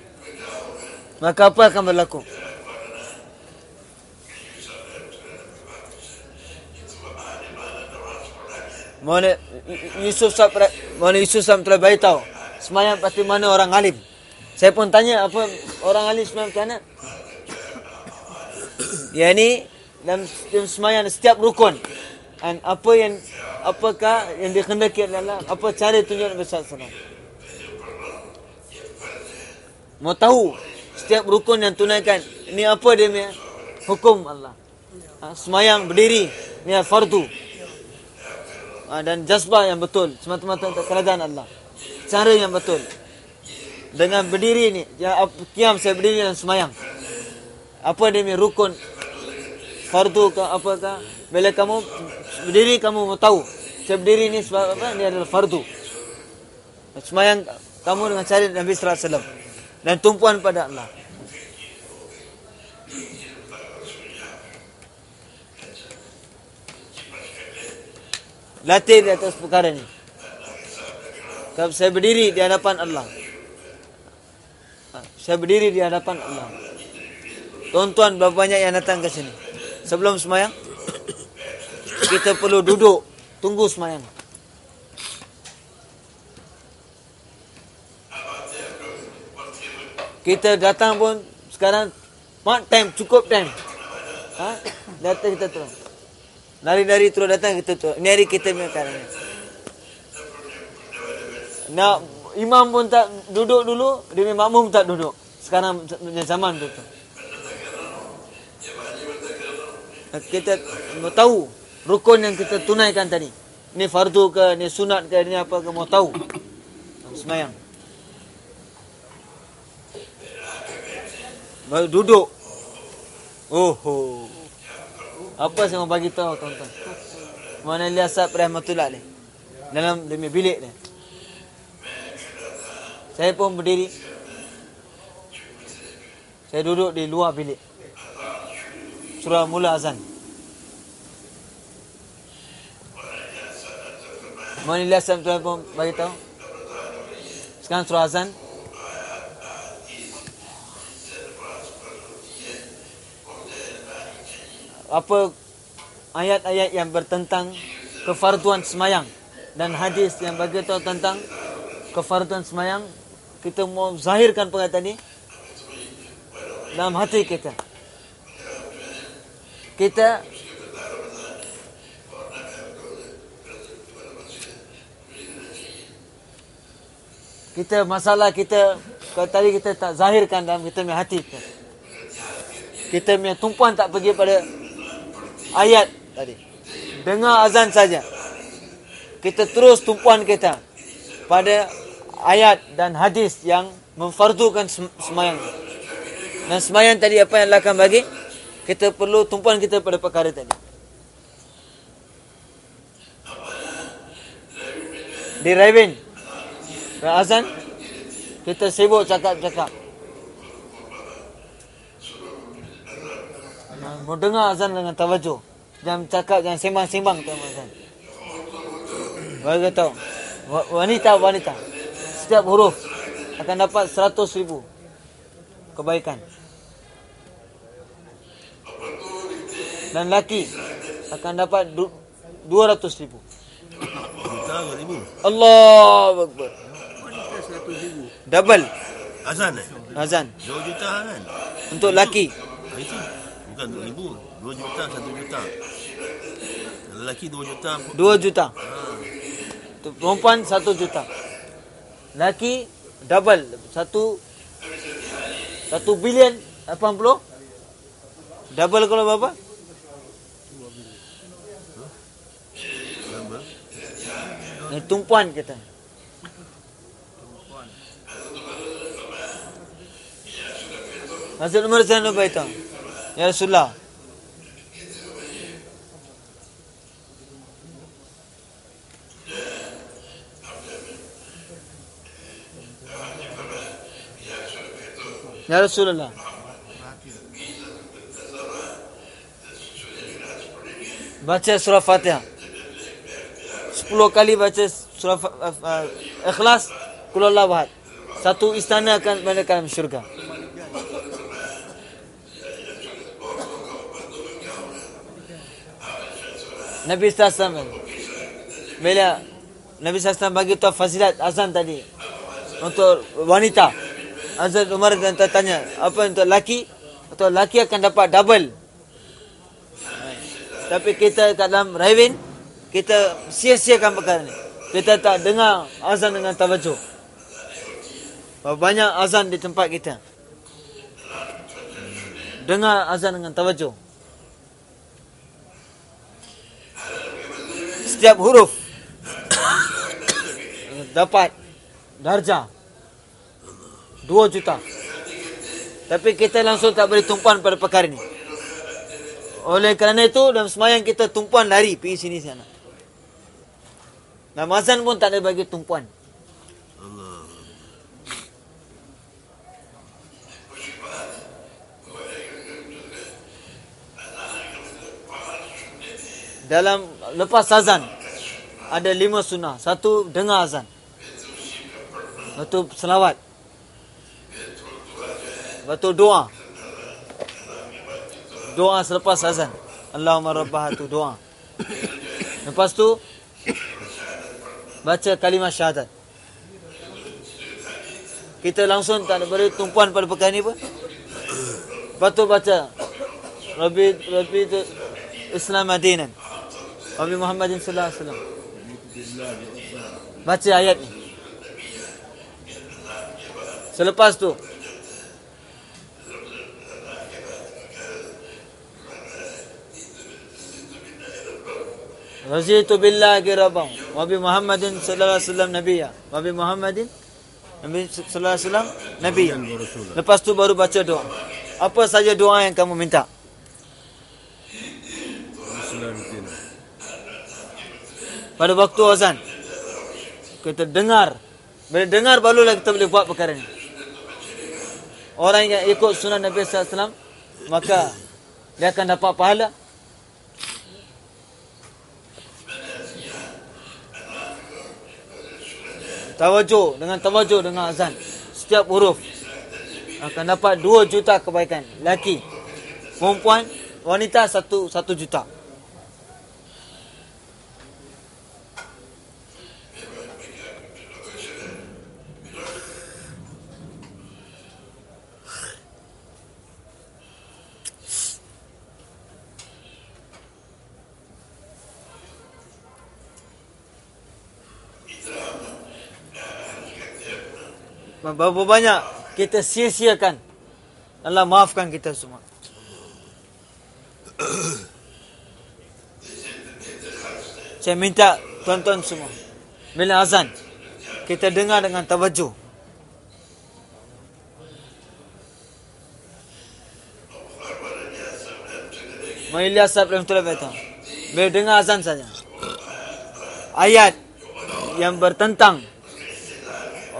Maka apa akan berlaku? Mana Yusuf sampai mana Yusuf sampai beritahu semayang pasti mana orang alim. Saya pun tanya apa orang alim semayang macam mana? Ya ini dalam, semayang setiap rukun. Dan apa yang apakah yang dikendaki adalah apa cara tunjuk Nabi SAW. Mau tahu setiap rukun yang tunaikan ini apa dia punya hukum Allah. Ha, semayang berdiri ni fardu. Ha, dan jazbah yang betul semata-mata kerajaan Allah cara yang betul. Dengan berdiri ni, ya, kiam saya berdiri dan semayang. Apa punya rukun? Fardu ke apa ke? Bila kamu berdiri, kamu tahu. Saya berdiri ni sebab apa? Ini adalah fardu. Semayang kamu dengan cari Nabi Sallallahu Alaihi Wasallam dan tumpuan pada Allah. Latih di atas perkara ini. Saya berdiri di hadapan Allah. Ha, saya berdiri di hadapan Allah. Tuan-tuan berapa banyak yang datang ke sini? Sebelum semayang, kita perlu duduk, tunggu semayang. Kita datang pun sekarang mak time, cukup time. Ha? Datang kita terus. Lari-lari terus datang kita terus. Ini hari kita punya caranya. Nak imam pun tak duduk dulu, dia makmum tak duduk. Sekarang punya zaman tu. Kita tahu rukun yang kita tunaikan tadi. Ini fardu ke, ini sunat ke, ini apa ke, mau tahu. Semayang. Baru duduk. Oh, oh. Apa saya mau bagi tahu tuan-tuan? Mana Asab Rahmatullah ni? Dalam demi bilik ni. Saya pun berdiri. Saya duduk di luar bilik. Surah mula azan. Mana lihat saya pun bagi tahu. Sekarang surah azan. Apa ayat-ayat yang bertentang kefarduan semayang dan hadis yang bagi tahu tentang kefarduan semayang kita mau zahirkan perkataan ini dalam hati kita. Kita kita masalah kita kalau tadi kita tak zahirkan dalam kita punya hati kita. Kita punya tumpuan tak pergi pada ayat tadi. Dengar azan saja. Kita terus tumpuan kita pada ayat dan hadis yang memfardukan semayang. Dan semayang tadi apa yang Allah bagi? Kita perlu tumpuan kita pada perkara tadi. Di Raven. Ke azan. Kita sibuk cakap-cakap. Mau dengar azan dengan tawajuh. Jangan cakap, jangan sembang-sembang. Bagi tahu. Wanita-wanita setiap huruf akan dapat 100 ribu kebaikan. Dan laki akan dapat du- 200 ribu. Allah Akbar. Double Azan eh? azan Dua juta kan? untuk laki. Ah, Itu bukan dua ribu. Dua juta, satu juta. Lelaki dua juta. 2 juta. Untuk perempuan 1 juta. Laki double 1 1 bilion 80. Double kalau berapa? Ini tumpuan kita. Hazrat Umar Zainul Baitah. Ya Rasulullah. Ya Rasulullah. Baca surah Fatihah. 10 kali baca surah uh, Ikhlas Kul Allah Ahad. Satu istana akan berada dalam syurga. Nabi SAW Bila Nabi SAW bagi tahu fazilat azan tadi Untuk wanita Azan Umar dan tanya Apa untuk laki Atau laki akan dapat double. Tapi kita kat dalam Raywin Kita sia-siakan perkara ni. Kita tak dengar azan dengan tawajuh. Banyak azan di tempat kita? Dengar azan dengan tawajuh. Setiap huruf [COUGHS] Dapat Darjah 2 juta Tapi kita langsung tak boleh tumpuan pada perkara ni Oleh kerana itu dalam semayang kita tumpuan lari pergi sini sana. Dalam azan pun tak ada bagi tumpuan. Dalam lepas azan ada lima sunnah. Satu dengar azan. Lepas selawat. Lepas tu doa. Doa selepas azan. Allahumma rabbah tu doa. Lepas tu baca kalimah syahadat. Kita langsung tak ada beri tumpuan pada perkara ni pun. Lepas tu baca Rabbi Rabbi tu Islam Madinan. Nabi Muhammadin sallallahu alaihi wasallam. Baca ayat ni. Selepas tu Razitu billahi rabban wa bi Muhammadin sallallahu alaihi wasallam nabiyya wa bi Muhammadin Nabi sallallahu alaihi wasallam nabiyya. Lepas tu baru baca doa. Apa saja doa yang kamu minta? pada waktu azan. Kita dengar. Bila dengar barulah kita boleh buat perkara ini. Orang yang ikut sunnah Nabi SAW, maka dia akan dapat pahala. Tawajuh dengan tawajuh dengan azan. Setiap huruf akan dapat 2 juta kebaikan. Laki, perempuan, wanita 1 1 juta. Berapa banyak kita sia-siakan. Allah maafkan kita semua. Saya minta tuan-tuan semua. Bila azan, kita dengar dengan tawajuh. Mailia Sahib Rahmatullah Baita. Bila dengar azan saja. Ayat yang bertentang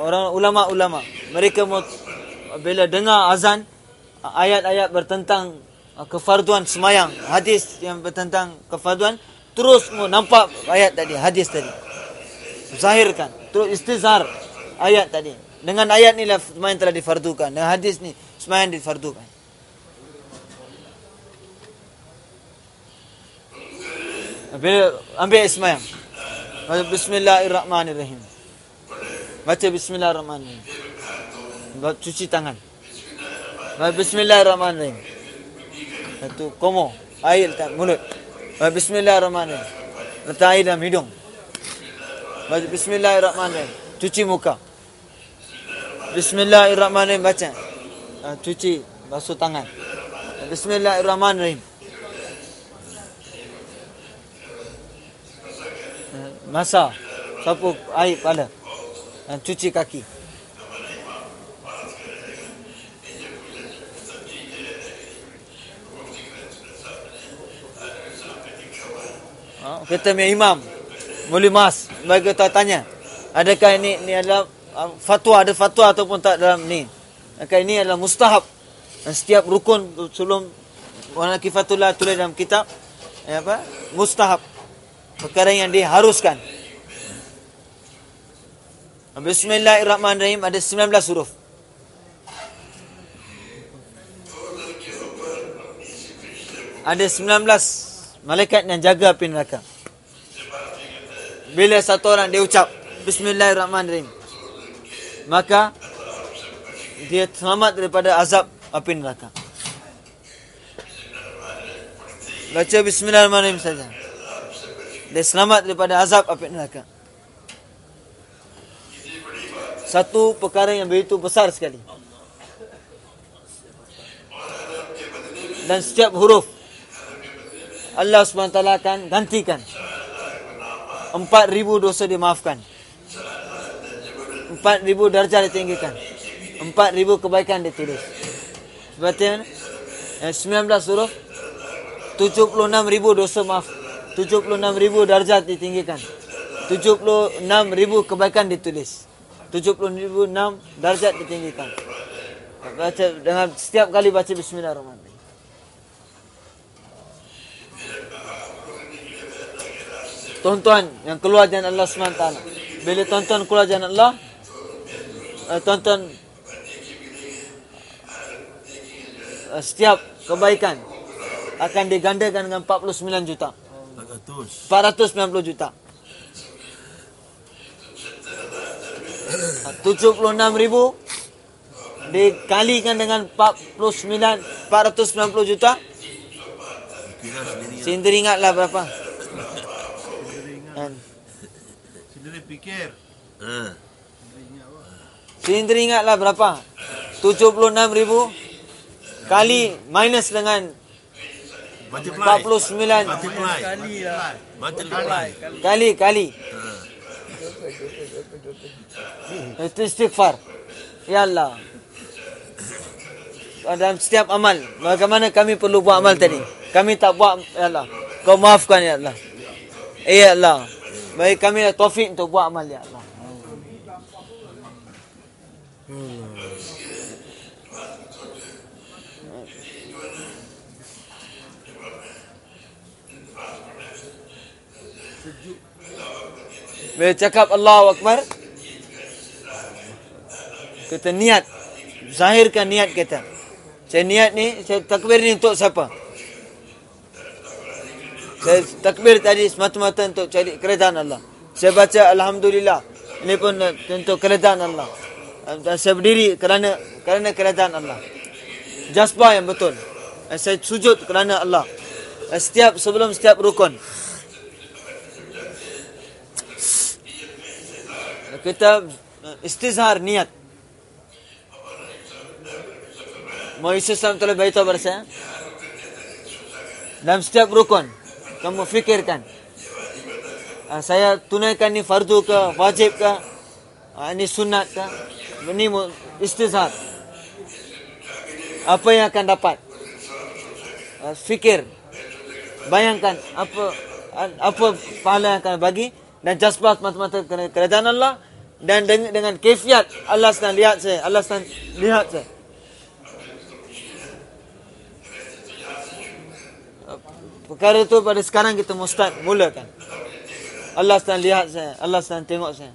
orang ulama-ulama mereka bila dengar azan ayat-ayat bertentang uh, kefarduan semayang hadis yang bertentang kefarduan terus nampak ayat tadi hadis tadi zahirkan terus istizhar ayat tadi dengan ayat ni lah semayang telah difardukan. Dengan hadis ni semayang difardukan. Bila ambil semayang. Bismillahirrahmanirrahim. Baca bismillahirrahmanirrahim. Baca cuci tangan. Baca bismillahirrahmanirrahim. Satu komo. Air letak mulut. Baca bismillahirrahmanirrahim. Letak air dalam hidung. Baca bismillahirrahmanirrahim. Cuci muka. Bismillahirrahmanirrahim baca. Uh, cuci basuh tangan. Bismillahirrahmanirrahim. Uh, Masa sapu air kepala. Dan cuci kaki. Ha, kita punya imam Muli mas Bagi kita tanya Adakah ini ini adalah uh, fatwa Ada fatwa ataupun tak dalam ni Adakah ini adalah mustahab Dan setiap rukun sebelum Wana kifatullah tulis dalam kitab ya apa? Mustahab Perkara yang diharuskan Bismillahirrahmanirrahim Ada 19 huruf Ada 19 malaikat yang jaga api neraka. Bila satu orang dia ucap Bismillahirrahmanirrahim. Maka dia selamat daripada azab api neraka. Baca Bismillahirrahmanirrahim saja. Dia selamat daripada azab api neraka. Satu perkara yang begitu besar sekali. Dan setiap huruf Allah SWT akan gantikan. Empat ribu dosa dimaafkan. Empat ribu darjah ditinggikan. Empat ribu kebaikan ditulis. Sebabnya eh, 19 huruf 76 ribu dosa maaf. 76 ribu darjah ditinggikan. 76 ribu kebaikan ditulis. 76 ribu 6 darjat ditinggikan. Baca dengan setiap kali baca Bismillahirrahmanirrahim. Tuan-tuan yang keluar jalan Allah SWT. Bila tuan-tuan keluar jalan Allah, uh, tuan-tuan uh, setiap kebaikan akan digandakan dengan 49 juta. 400. 490 juta. Ribu dikalikan dengan 49 490 juta sendiri. ingatlah berapa kan Sendiri fikir. Ha. sendiri ingatlah berapa 76 ribu kali minus dengan Multiply. 49 Multiply. Kali lah. Multiply. kali kali Ha. Itu istighfar. Ya Allah dalam setiap amal. Bagaimana kami perlu buat amal tadi? Kami tak buat ya Allah kau maafkan ya Allah ya Allah bagi kami lah taufik untuk buat amal ya Allah Bila cakap Allahu Akbar Kita niat. Zahirkan niat kita Saya niat ni Saya takbir ni untuk siapa? Saya takbir tadi Semata-mata untuk cari keredaan Allah. Saya baca Alhamdulillah. Ini pun untuk keredaan Allah. Dan saya berdiri kerana Kerana keredaan Allah. Jasbah yang betul. Saya sujud kerana Allah. Setiap sebelum setiap rukun. Kita istizhar niat. Mau Islam telah beritahu kepada saya. Dalam setiap rukun, kamu fikirkan. ah, Saya tunaikan ni fardu ke, wajib ke, ah, ini sunat ke. Ini istizhar. Apa yang akan dapat? Ah, Fikir. Bayangkan apa apa pahala yang akan bagi dan jasbah mata-mata kerajaan Allah dan dengan, dengan kefiat Allah sedang lihat saya Allah sedang lihat saya perkara itu pada sekarang kita mustad mulakan Allah sedang lihat saya Allah sedang tengok saya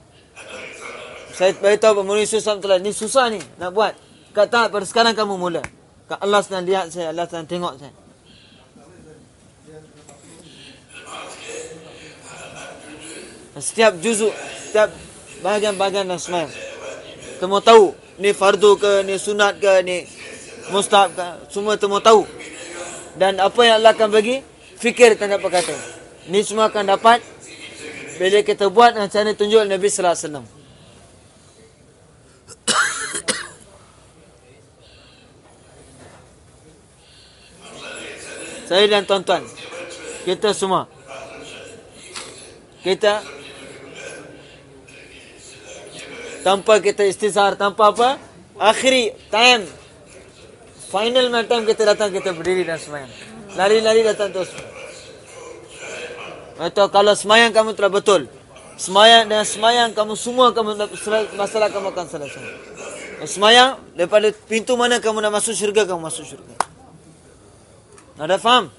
Saya beritahu pemulis susah telah ni susah ni nak buat. Kata pada sekarang kamu mula. Kak Allah sedang lihat saya, Allah sedang tengok saya. Setiap juzuk, setiap bahagian-bahagian dan semayang. Temu tahu ni fardu ke, ni sunat ke, ni mustahab ke, semua temu tahu. Dan apa yang Allah akan bagi, fikir tanda perkata. Ni semua akan dapat bila kita buat dengan cara tunjuk Nabi sallallahu alaihi wasallam. [COUGHS] Saya dan tuan-tuan, kita semua kita tanpa kita istizhar, tanpa apa? Akhiri time final time kita datang kita berdiri dan semayang. Lari-lari datang terus. Atau kalau semayang kamu telah betul. Semayang dan semayang kamu semua kamu masalah kamu akan selesai. Semayang daripada pintu mana kamu nak masuk syurga kamu masuk syurga. Ada faham?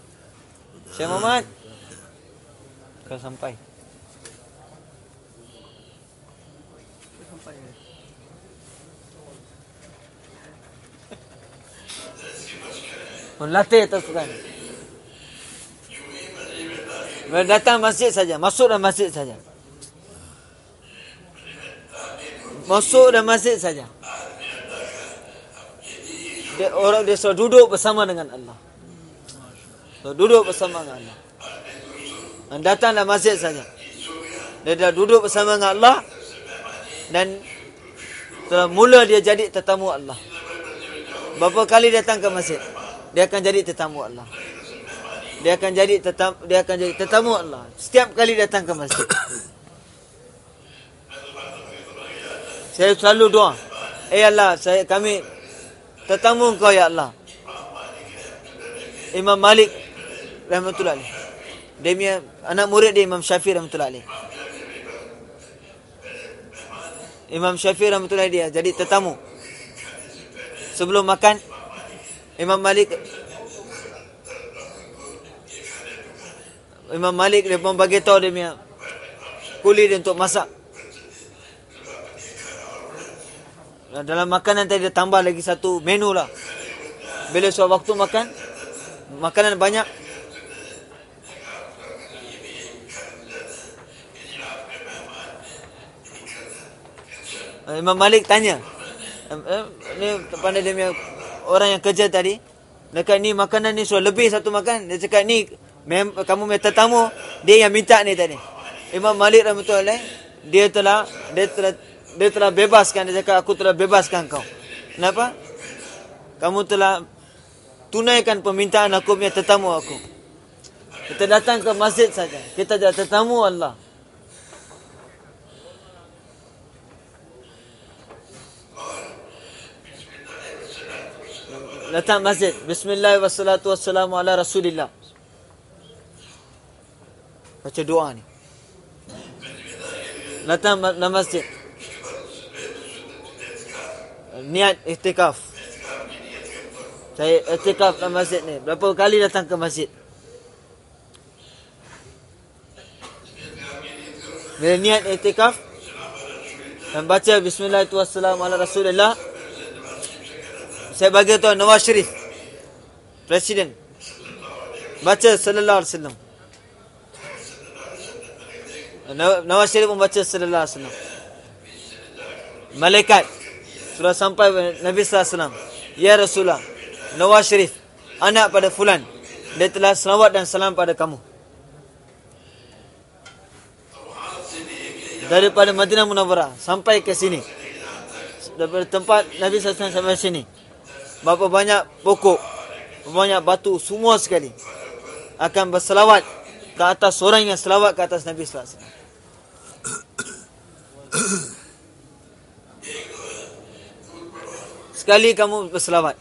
Syekh Muhammad. Kau sampai. Melatih atas perkara. Datang masjid saja. Masuk dalam masjid saja. Masuk dalam masjid saja. Dia, orang dia sudah duduk bersama dengan Allah. So, duduk bersama dengan Allah. Dan datang dalam masjid saja. Dia dah duduk bersama dengan Allah. Dan telah mula dia jadi tetamu Allah. Berapa kali datang ke masjid? dia akan jadi tetamu Allah. Dia akan jadi tetamu dia akan jadi tetamu Allah setiap kali datang ke masjid. saya selalu doa, "Eh Allah, saya kami tetamu Engkau ya Allah." Imam Malik rahmatullah alaih. Dia anak murid dia Imam Syafi'i rahmatullah alaih. Imam Syafi'i rahmatullah dia jadi tetamu. Sebelum makan Imam Malik Imam Malik dia pun bagi tahu dia punya kuli dia untuk masak. Dalam makanan tadi dia tambah lagi satu menu lah. Bila suatu waktu makan, makanan banyak. Imam Malik tanya. Eh, ni pandai dia punya orang yang kerja tadi dekat ni makanan ni sudah lebih satu makan dia cakap ni mem, kamu minta tamu dia yang minta ni tadi. Imam Malik rahmatullah dia telah dia telah dia telah bebaskan dia cakap aku telah bebaskan kau. Kenapa? Kamu telah tunaikan permintaan aku punya tetamu aku. Kita datang ke masjid saja. Kita jadi tetamu Allah. Datang masjid. Bismillah wassalatu wassalamu ala rasulillah. Baca doa ni. Datang dalam masjid. Niat ikhtikaf. Saya ikhtikaf dalam masjid ni. Berapa kali datang ke masjid? Bila niat ikhtikaf dan baca bismillah wassalamu ala rasulillah saya bagi tahu Nawaz Sharif presiden baca sallallahu alaihi wasallam Nawaz Sharif membaca sallallahu alaihi wasallam. Malaikat. Sudah sampai Nabi sallallahu alaihi wasallam. Ya Rasulullah Nawaz Sharif anak pada fulan. Dia telah selawat dan salam pada kamu. Daripada Madinah Munawwarah sampai ke sini. Daripada tempat Nabi sallallahu alaihi wasallam sampai sini. Berapa banyak pokok, banyak batu, semua sekali. Akan berselawat ke atas orang yang selawat ke atas Nabi sallallahu alaihi wasallam. Sekali kamu berselawat.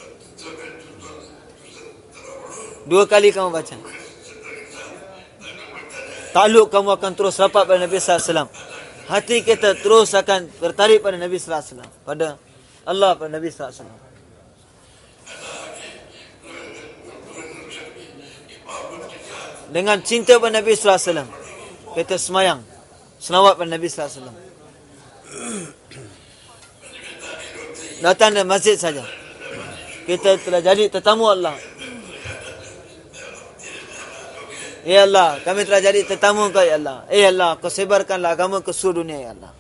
Dua kali kamu baca. Takluk kamu akan terus rapat pada Nabi wasallam. Hati kita terus akan tertarik pada Nabi wasallam, pada Allah pada Nabi wasallam. dengan cinta pada Nabi wasallam kita semayang selawat pada Nabi wasallam datang dari masjid saja. Kita telah jadi tetamu Allah. Ya Allah, kami telah jadi tetamu kau ya Allah. Ya Allah, kau sebarkanlah agama ke seluruh dunia ya Allah.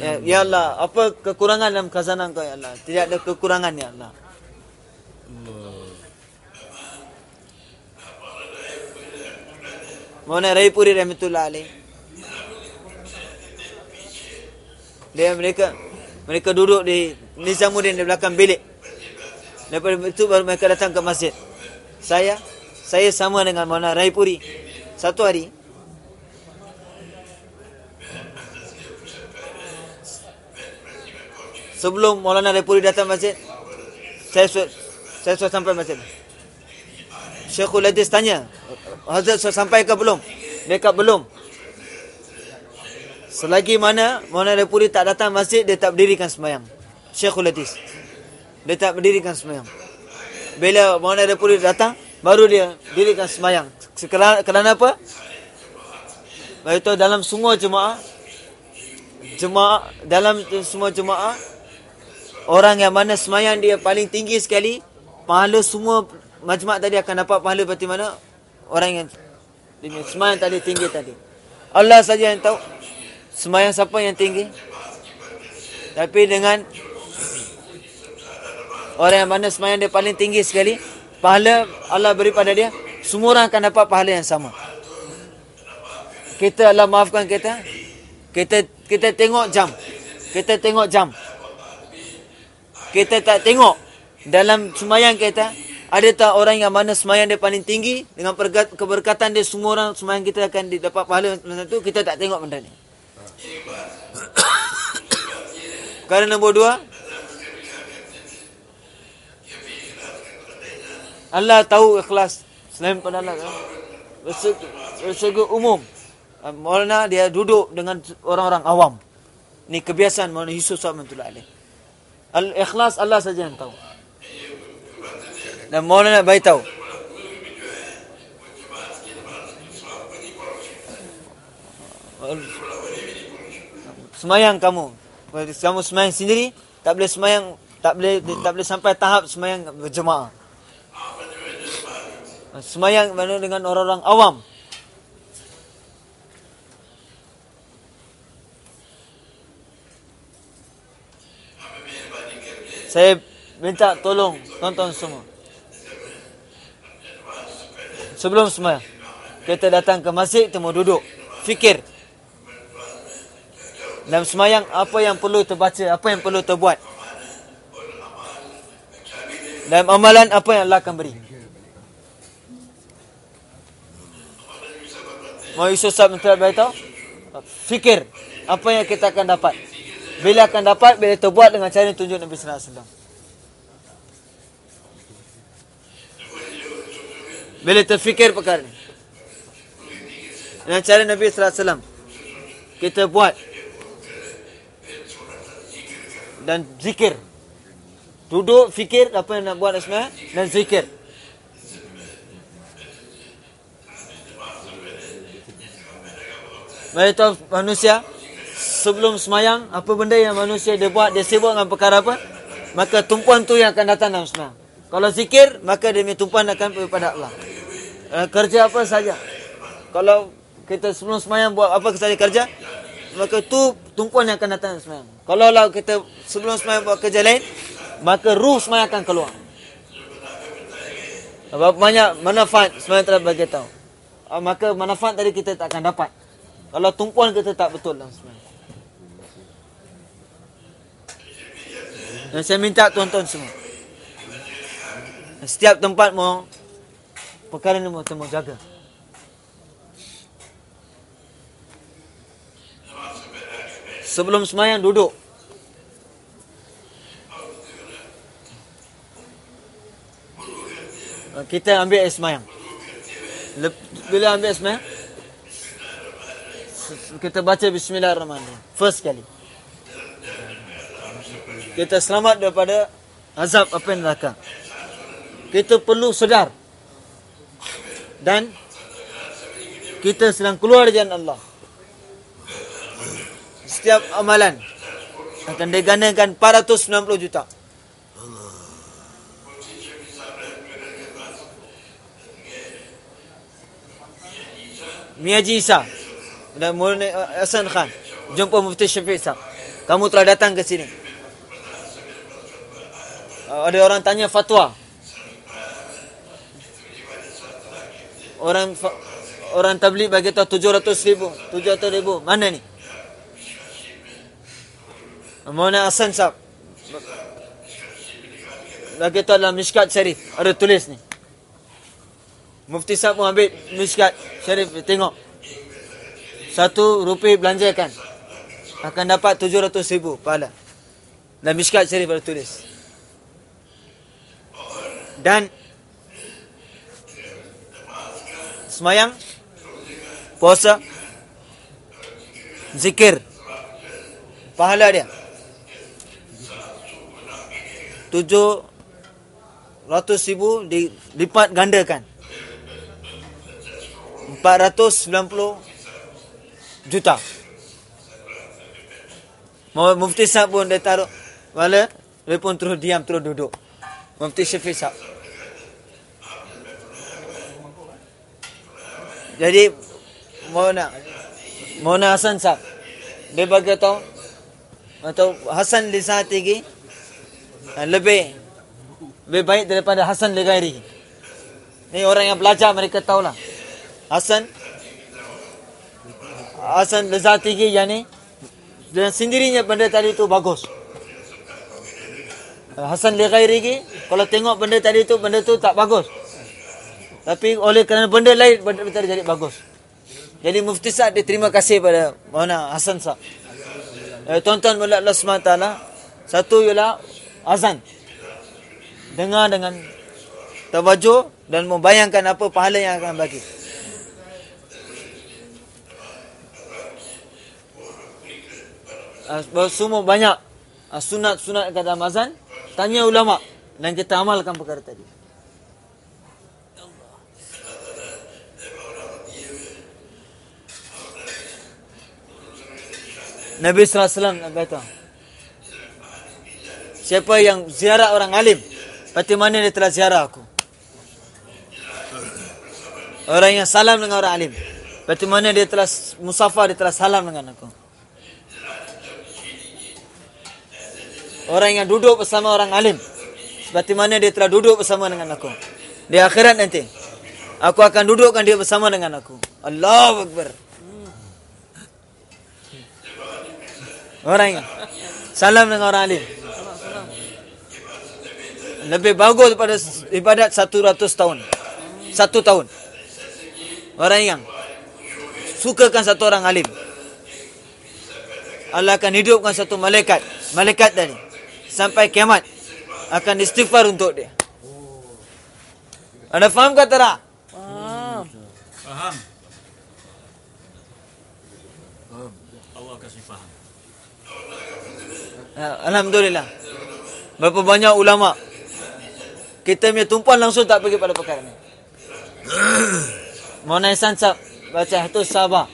Ya, ya Allah, apa kekurangan dalam khazanah kau ya Allah? Tidak ada kekurangan ya Allah. Mana Raipuri rahmatullah alaih. Dia mereka mereka duduk di Nizamuddin di belakang bilik. Lepas itu baru mereka datang ke masjid. Saya saya sama dengan Maulana Raipuri. Satu hari Sebelum Maulana Raipuri datang masjid saya saya sudah sampai masjid. Syekhul Hadis tanya, Hazrat sudah sampai ke belum? Mereka belum. Selagi mana Maulana Repuri tak datang masjid, dia tak berdirikan semayang. Syekhul Hadis. Dia tak berdirikan semayang. Bila Maulana Repuri datang, baru dia dirikan semayang. Kerana, apa? Itu dalam semua jemaah, jemaah dalam semua jemaah, orang yang mana semayang dia paling tinggi sekali, pahala semua majma' tadi akan dapat pahala berarti mana orang yang semayang tadi tinggi tadi. Allah saja yang tahu semayang siapa yang tinggi. Tapi dengan orang yang mana semayang dia paling tinggi sekali, pahala Allah beri pada dia, semua orang akan dapat pahala yang sama. Kita Allah maafkan kita. Kita kita tengok jam. Kita tengok jam. Kita tak tengok dalam semayang kita ada tak orang yang mana semayang dia paling tinggi? Dengan keberkatan dia semua orang semayang kita akan dapat pahala macam tu kita tak tengok benda ni. [COUGHS] Kerana nombor dua. Allah tahu ikhlas selain pada Allah Bersegi umum. Maulana dia duduk dengan orang-orang awam. Ni kebiasaan Maulana Yusuf SAW Al-ikhlas Allah saja yang tahu dan Maulana nak beritahu. Semayang kamu. Kamu semayang sendiri, tak boleh semayang, tak boleh tak boleh sampai tahap semayang berjemaah. Semayang mana dengan orang-orang awam. Saya minta tolong tonton semua. Sebelum semua kita datang ke masjid, kita mau duduk. Fikir. Dalam semayang, apa yang perlu terbaca, apa yang perlu terbuat. Dalam amalan, apa yang Allah akan beri. Mau Yusuf Sab minta beritahu? Fikir. Apa yang kita akan dapat. Bila akan dapat, bila terbuat dengan cara tunjuk Nabi Sallallahu Alaihi Wasallam. Bila terfikir perkara ni. Dengan cara Nabi SAW. Kita buat. Dan zikir. Duduk, fikir apa yang nak buat sebenarnya. Dan zikir. Tahu manusia. Sebelum semayang, apa benda yang manusia dia buat, dia sibuk dengan perkara apa? Maka tumpuan tu yang akan datang dalam semayang. Kalau zikir, maka punya tumpuan akan kepada Allah uh, kerja apa saja. Kalau kita sebelum semayang buat apa saja kerja, maka tu tumpuan yang akan datang semayang. Kalau lah kita sebelum semayang buat kerja lain, maka ruh semayang akan keluar. Banyak manfaat semayang telah bagi tahu. Uh, maka manfaat tadi kita tak akan dapat. Kalau tumpuan kita tak betul dalam semayang. Dan saya minta tuan-tuan semua. Setiap tempat mau perkara ni mau jaga. Sebelum semayang duduk. Kita ambil semayang. Bila ambil semayang, kita baca bismillahirrahmanirrahim. First kali. Kita selamat daripada azab apa yang neraka. Kita perlu sedar dan kita sedang keluar dari Allah. Setiap amalan akan digandakan 490 juta. Miaji Isa dan Mulana Hasan Khan jumpa Mufti Syafiq Isa. Kamu telah datang ke sini. Ada orang tanya fatwa. Orang orang tabligh bagi tahu 700 ribu, 700 ribu. Mana ni? Mona Hasan Sab. Bagi tahu dalam Mishkat Syarif. Ada tulis ni. Mufti Sab pun ambil Mishkat Syarif. Tengok. Satu rupiah belanjakan. Akan dapat 700 ribu pahala. Dalam Mishkat Syarif ada tulis. Dan semayang, puasa, zikir, pahala dia. Tujuh ratus ribu dilipat gandakan. Empat ratus sembilan puluh juta. Mau Mufti Sahab pun dia taruh. Wala, dia pun terus diam, terus duduk. Mufti Syafiq Sahab. Jadi Mona Mona Hasan Sahab dia bagi tahu atau Hasan li saatigi lebih lebih baik daripada Hasan li ghairi. Ni orang yang belajar mereka tahulah. Hasan Hasan li saatigi yani dengan sendirinya benda tadi itu bagus. Hasan li ghairi kalau tengok benda tadi itu benda tu tak bagus. Tapi oleh kerana benda lain benda tadi jadi bagus. Jadi Mufti Sa'ad dia terima kasih pada Maulana Hasan Sa'ad. Eh, tuan-tuan oleh Allah SWT. Satu ialah azan. Dengar dengan tawajuh dan membayangkan apa pahala yang akan bagi. Uh, semua banyak uh, sunat-sunat kata azan. Tanya ulama dan kita amalkan perkara tadi. Nabi SAW kata Siapa yang ziarah orang alim Berarti mana dia telah ziarah aku? Orang yang salam dengan orang alim Berarti mana dia telah musafah Dia telah salam dengan aku? Orang yang duduk bersama orang alim Berarti mana dia telah duduk bersama dengan aku? Di akhirat nanti Aku akan dudukkan dia bersama dengan aku. Allahu Akbar Orang yang salam dengan orang alim. Lebih bagus daripada ibadat satu ratus tahun. Satu tahun. Orang yang sukakan satu orang alim. Allah akan hidupkan satu malaikat. Malaikat tadi. Sampai kiamat. Akan istighfar untuk dia. Anda faham kata tak? Faham. Faham? Allah kasih faham. Ya, Alhamdulillah. Berapa banyak ulama kita punya tumpuan langsung tak pergi pada perkara ni. [COUGHS] Mona Ihsan Sab baca itu sabar.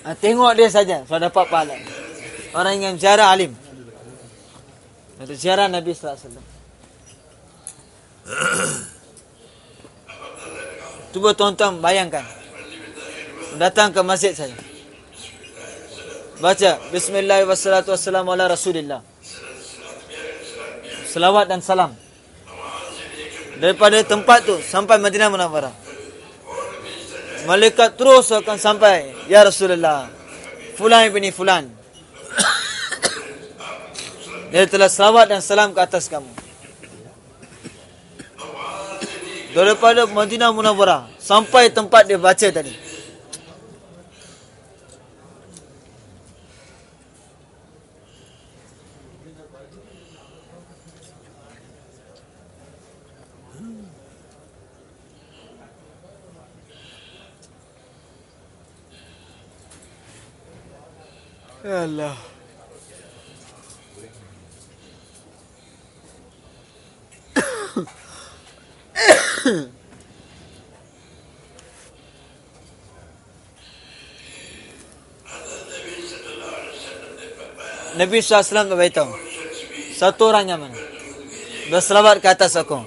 Ha, tengok dia saja sudah dapat pahala. Orang yang ziarah alim. Itu ziarah Nabi sallallahu alaihi wasallam. [COUGHS] [COUGHS] Cuba tuan-tuan bayangkan. Datang ke masjid saja. Baca Bismillahirrahmanirrahim. Selawat dan salam. Daripada tempat tu sampai Madinah Munawwarah. Malaikat terus akan sampai, ya Rasulullah. Fulan bin fulan. [COUGHS] Dia telah selawat dan salam ke atas kamu. Daripada Madinah Munawwarah sampai tempat dia baca tadi. Ya Allah. Nabi SAW tak beritahu. Satu orang yang mana? Berselawat ke atas aku.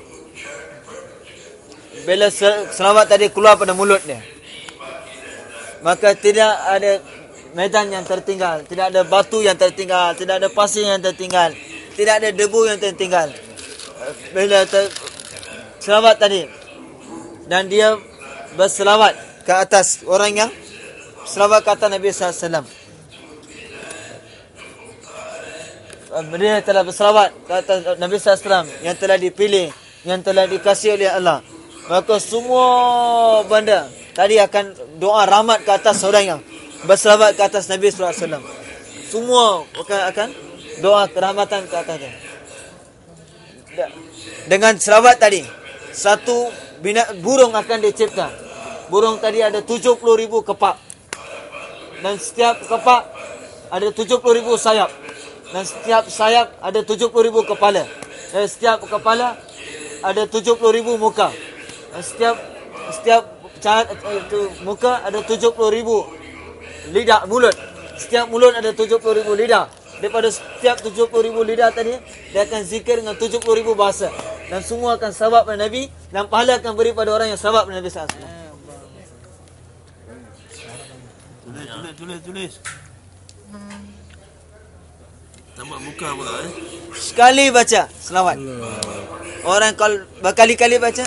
Bila selawat tadi keluar pada mulut dia. Maka tidak ada Medan yang tertinggal Tidak ada batu yang tertinggal Tidak ada pasir yang tertinggal Tidak ada debu yang tertinggal. Bila ter, selawat tadi. Dan dia berselawat ke atas orang yang selawat kata Nabi SAW. Dia telah berselawat kata Nabi SAW yang telah dipilih, yang telah dikasih oleh Allah. Maka semua benda tadi akan doa rahmat ke atas orang yang berselawat ke atas Nabi SAW. Semua akan, akan doa kerahmatan ke atas dia. Dengan selawat tadi, satu bina, burung akan dicipta. Burung tadi ada 70 ribu kepak. Dan setiap kepak ada 70 ribu sayap. Dan setiap sayap ada 70 ribu kepala. Dan setiap kepala ada 70 ribu muka. Dan setiap setiap cara, itu muka ada 70 ribu lidah mulut. Setiap mulut ada 70 ribu lidah. Daripada setiap 70 ribu lidah tadi, dia akan zikir dengan 70 ribu bahasa. Dan semua akan sabab pada Nabi. Dan pahala akan beri pada orang yang sabab pada Nabi SAW. Tulis, tulis, tulis, tulis. Nampak muka pula eh. Sekali baca selawat. Orang kalau berkali-kali baca,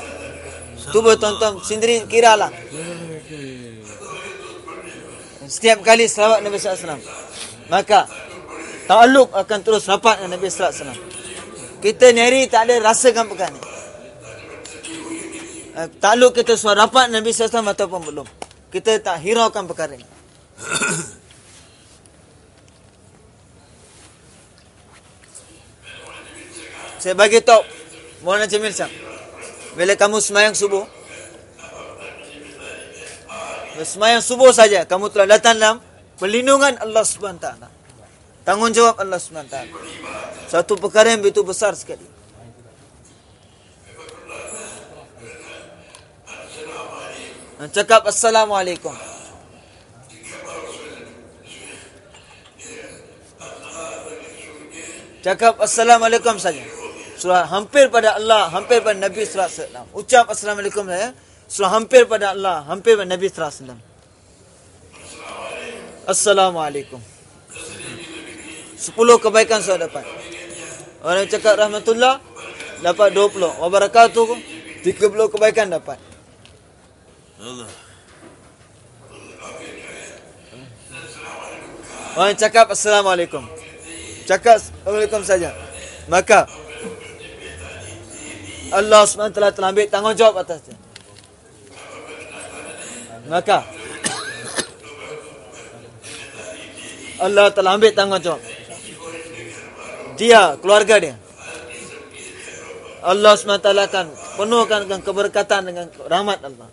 cuba tonton sendiri kira lah. Setiap kali selawat Nabi SAW. Maka, ta'aluk akan terus rapat dengan Nabi SAW. Kita ni hari tak ada rasakan perkara ni. Eh, Ta'aluk kita suara rapat Nabi SAW ataupun belum. Kita tak hiraukan perkara ni. [COUGHS] Saya bagi tahu Maulana Jamil Syam. Bila kamu semayang subuh, semayang subuh saja kamu telah datang dalam perlindungan Allah Subhanahu taala. Tanggungjawab Allah taala. Satu perkara yang begitu besar sekali. Cakap Assalamualaikum. Cakap Assalamualaikum saja. Surah hampir pada Allah, hampir pada Nabi sallallahu alaihi wasallam. Ucap Assalamualaikum saja. Surah hampir pada Allah, hampir pada Nabi sallallahu alaihi wasallam. Assalamualaikum. Sepuluh kebaikan sudah dapat. Orang yang cakap rahmatullah dapat 20. Wabarakatuh 30 kebaikan dapat. Allah. Orang yang cakap Assalamualaikum. Cakap Assalamualaikum saja. Maka Allah SWT telah ambil tanggungjawab atasnya. Maka [COUGHS] Allah telah ambil tanggungjawab. Dia, keluarga dia. Allah SWT akan penuhkan dengan keberkatan dengan rahmat Allah.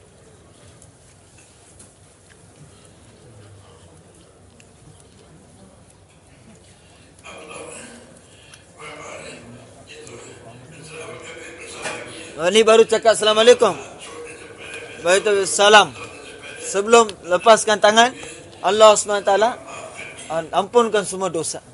Oh, ni baru cakap Assalamualaikum. Tu salam. Sebelum lepaskan tangan, Allah SWT ampunkan semua dosa.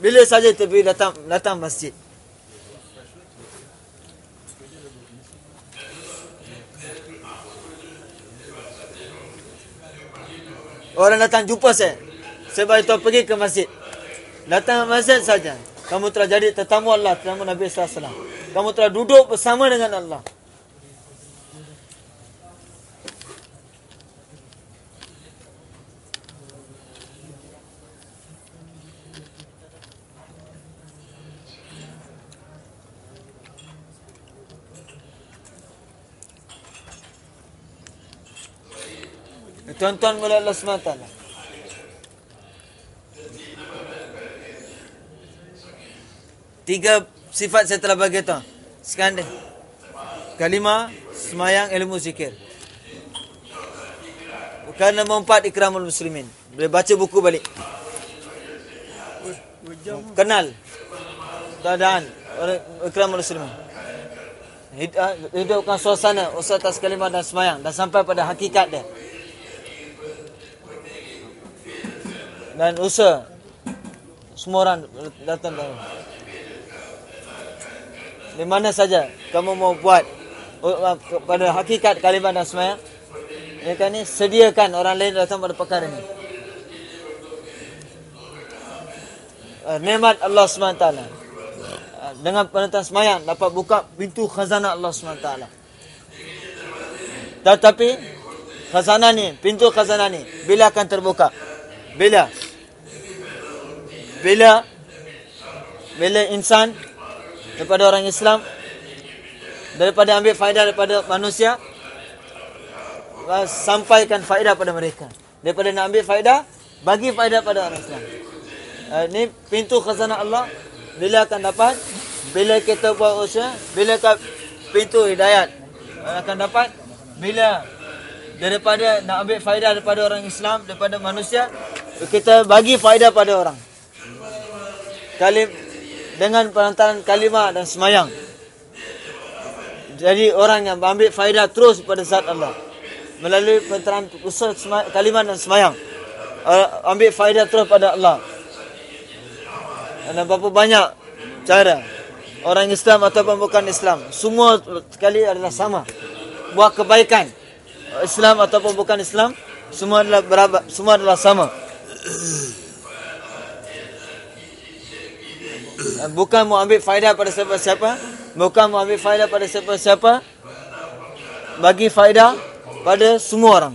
Bila saja pergi datang datang masjid. Orang datang jumpa saya. Saya beritahu pergi ke masjid. Datang masjid saja. Kamu telah jadi tetamu Allah, tetamu Nabi SAW. Kamu telah duduk bersama dengan Allah. Tuan-tuan oleh Allah SWT. Tiga sifat saya telah bagi tahu. Sekarang dia. Kalimah, semayang, ilmu zikir. Kerana memempat ikramul muslimin. Boleh baca buku balik. Kenal. Keadaan. Ikramul muslimin. ah, hidupkan suasana usaha atas kalimah dan semayang dan sampai pada hakikat dia. Dan usaha semua orang datang tahu. Di mana saja kamu mau buat uh, uh, pada hakikat kalimah dan semayang, ya kan ni sediakan orang lain datang pada perkara ini. Uh, nikmat Allah SWT uh, dengan penonton semayang dapat buka pintu khazanah Allah SWT. Tetapi khazanah ni, pintu khazanah ni bila akan terbuka? Bila? Bila bila insan daripada orang Islam daripada ambil faedah daripada manusia sampaikan faedah pada mereka. Daripada nak ambil faedah, bagi faedah pada orang Islam. Uh, ni pintu khazanah Allah bila akan dapat bila kita buat usaha, bila ke pintu hidayat akan dapat bila daripada nak ambil faedah daripada orang Islam daripada manusia kita bagi faedah pada orang. Kalim dengan perantaran kalimah dan semayang. Jadi orang yang ambil faedah terus pada zat Allah melalui perantaran usul kalimah dan semayang. Ambil faedah terus pada Allah. Dan berapa banyak cara orang Islam ataupun bukan Islam semua sekali adalah sama. Buat kebaikan Islam ataupun bukan Islam semua adalah beraba, semua adalah sama. Bukan mau ambil faedah pada siapa-siapa? Bukan mau ambil faedah pada siapa-siapa? Bagi faedah pada semua orang.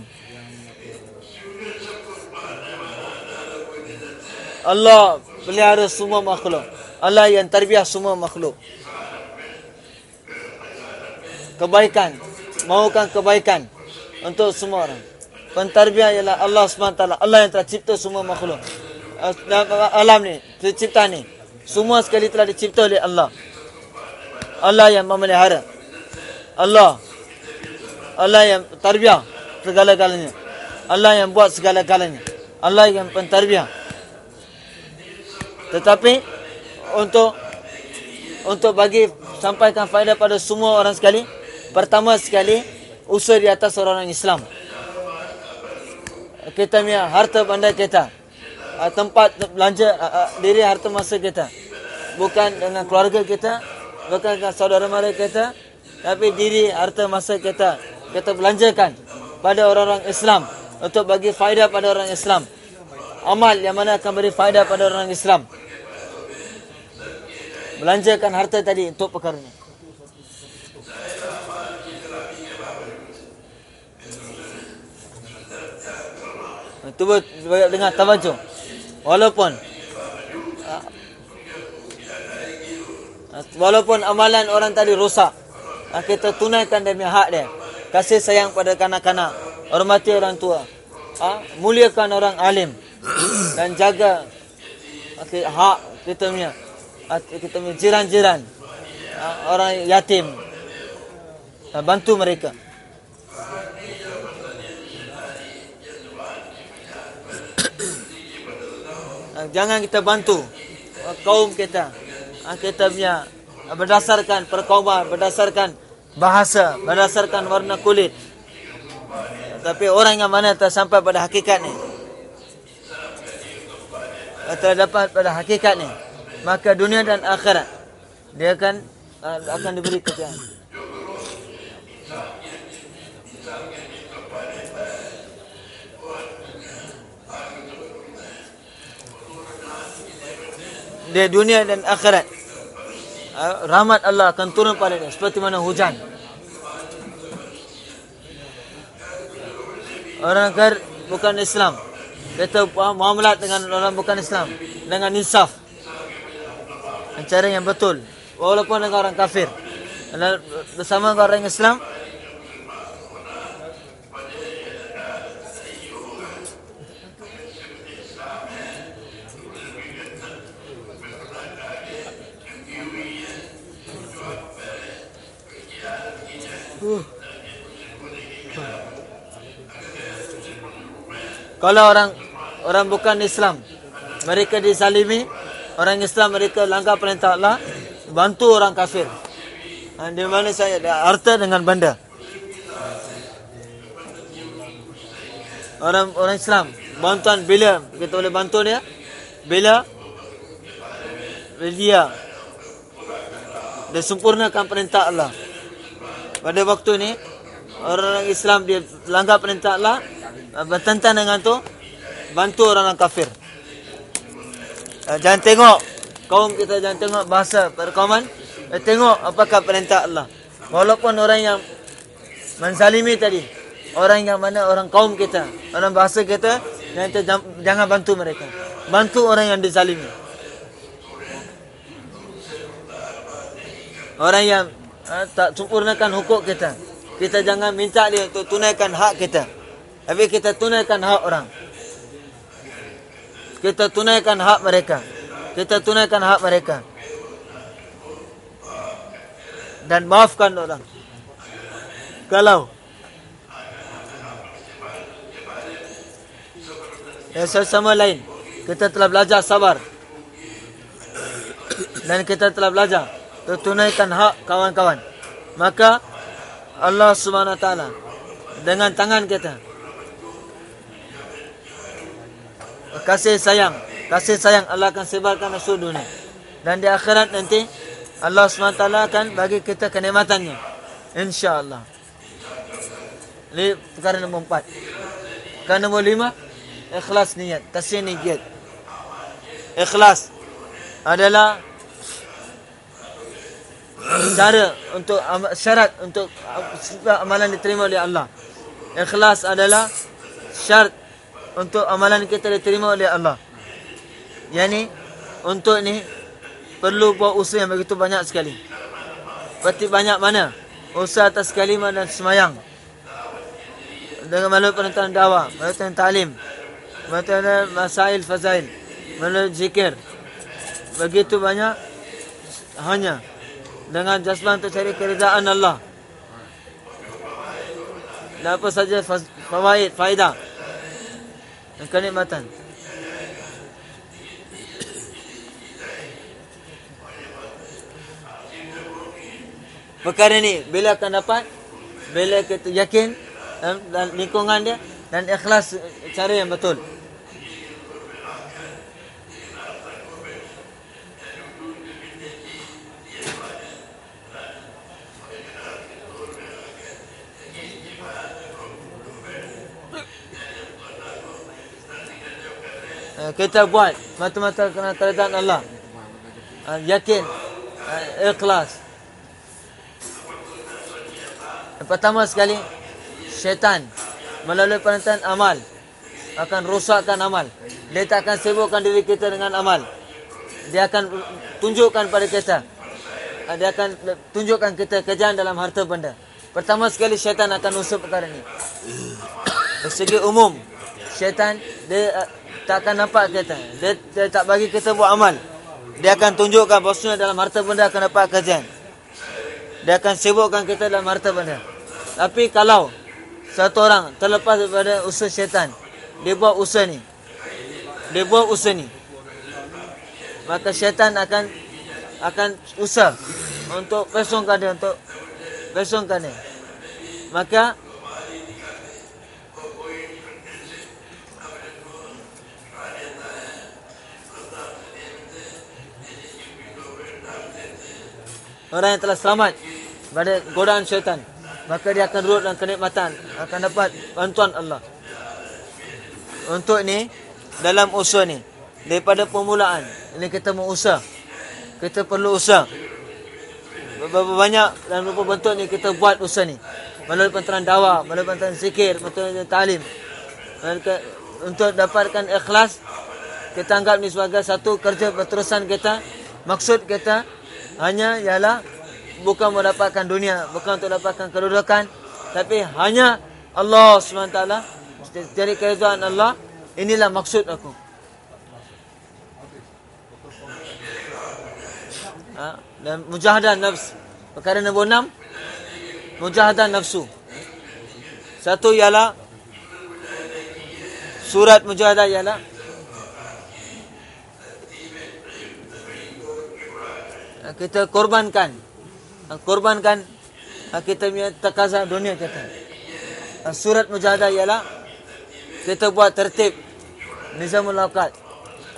Allah pelihara semua makhluk. Allah yang terbiah semua makhluk. Kebaikan. Mahukan kebaikan Untuk semua orang. Pentarbiah ialah Allah SWT Allah yang telah cipta semua makhluk. Alam ni Tercipta ni semua sekali telah dicipta oleh Allah. Allah yang memelihara. Allah. Allah yang tarbiyah segala-galanya. Allah yang buat segala-galanya. Allah yang pentarbiyah. Tetapi untuk untuk bagi sampaikan faedah pada semua orang sekali, pertama sekali usaha di atas orang Islam. Kita punya harta benda kita uh, tempat belanja uh, uh, diri harta masa kita. Bukan dengan keluarga kita, bukan dengan saudara mara kita, tapi diri harta masa kita kita belanjakan pada orang-orang Islam untuk bagi faedah pada orang Islam. Amal yang mana akan beri faedah pada orang Islam. Belanjakan harta tadi untuk perkara ini. Cuba dengar tabajuk. Walaupun Walaupun amalan orang tadi rosak Kita tunaikan demi hak dia Kasih sayang pada kanak-kanak Hormati orang tua ha? Muliakan orang alim [COUGHS] Dan jaga Hak kita punya Kita punya jiran-jiran? Orang yatim Bantu mereka jangan kita bantu kaum kita. Kita punya berdasarkan perkauman, berdasarkan bahasa, berdasarkan warna kulit. Tapi orang yang mana telah sampai pada hakikat ni. Telah dapat pada hakikat ni. Maka dunia dan akhirat. Dia akan akan diberi kejayaan. Di dunia dan akhirat. Ah, rahmat Allah akan turun pada dia seperti mana hujan. Orang kafir bukan Islam. Kita muamalat dengan orang bukan Islam dengan insaf. Cara yang betul. Walaupun dengan orang kafir. Bersama dengan orang Islam, Kalau orang orang bukan Islam, mereka disalimi, orang Islam mereka langgar perintah Allah, bantu orang kafir. Ha, di mana saya harta dengan benda. Orang orang Islam bantuan bila kita boleh bantu dia? Bila dia dia sempurnakan perintah Allah. Pada waktu ni orang Islam dia langgar perintah Allah bertentang dengan tu bantu orang kafir. Eh, Jangan tengok kaum kita jangan tengok bahasa perkauman, eh, tengok apakah perintah Allah. Walaupun orang yang menzalimi tadi, orang yang mana orang kaum kita, orang bahasa kita, jangan jangan bantu mereka. Bantu orang yang dizalimi. Orang yang eh, tak sempurnakan hukuk kita. Kita jangan minta dia untuk tunaikan hak kita. Tapi kita tunaikan hak orang. Kita tunaikan hak mereka. Kita tunaikan hak mereka. Dan maafkan orang. Kalau yang sesama lain kita telah belajar sabar dan kita telah belajar untuk tunaikan hak kawan-kawan maka Allah Subhanahu Taala dengan tangan kita. Kasih sayang kasih sayang Allah akan sebarkan ke seluruh dunia. Dan di akhirat nanti Allah SWT akan bagi kita kenikmatannya. Insyaallah. Ini perkara nombor empat. Perkara nombor lima ikhlas niat kasih niat. Ikhlas adalah cara untuk syarat untuk am- amalan diterima oleh Allah ikhlas adalah syarat untuk amalan kita diterima oleh Allah Yani untuk ni perlu buat usaha yang begitu banyak sekali. Berarti banyak mana? Usaha atas kalimah dan semayang. Dengan melalui penonton dakwah, melalui talim, melalui masail fazail, melalui zikir. Begitu banyak hanya dengan jasman untuk cari keridaan Allah. Dan apa saja fawaid, faedah dan kenikmatan. Perkara ni bila akan dapat bila kita yakin dan lingkungan dia dan ikhlas cara yang betul. Kita buat mata-mata kerana keredaan Allah. Eh, Yakin, eh, ikhlas. Yang pertama sekali, syaitan melalui penonton amal akan rosakkan amal. Dia tak akan sibukkan diri kita dengan amal. Dia akan tunjukkan pada kita. Dia akan tunjukkan kita kejayaan dalam harta benda. Pertama sekali syaitan akan usap perkara ini. Dari segi umum, syaitan dia tak akan nampak kita. Dia, dia tak bagi kita buat amal. Dia akan tunjukkan bahawasanya dalam harta benda akan dapat kejayaan. Dia akan sibukkan kita dalam harta benda. Tapi kalau satu orang terlepas daripada usaha syaitan, dia buat usaha ni. Dia buat usaha ni. Maka syaitan akan akan usaha untuk pesongkan dia untuk pesongkan dia. Maka orang yang telah selamat pada godaan syaitan maka dia akan duduk dalam kenikmatan akan dapat bantuan Allah. Untuk ini dalam usaha ni daripada permulaan ini kita mau usaha. Kita perlu usaha. Berapa banyak dan berapa bentuk ni kita buat usaha ni. Melalui penteran dakwah melalui penteran zikir melalui talim. Untuk dapatkan ikhlas kita anggap ni sebagai satu kerja berterusan kita maksud kita hanya ialah bukan mendapatkan dunia bukan untuk dapatkan kedudukan tapi hanya Allah SWT. Jadi keridhaan Allah inilah maksud aku. Ha? dan mujahadah nafs perkara nombor enam mujahadah nafsu. Satu ialah surat mujahadah ialah kita korbankan uh, korbankan uh, kita punya takaza dunia kita. Surat mujahadah ialah kita buat tertib nizamul awqat.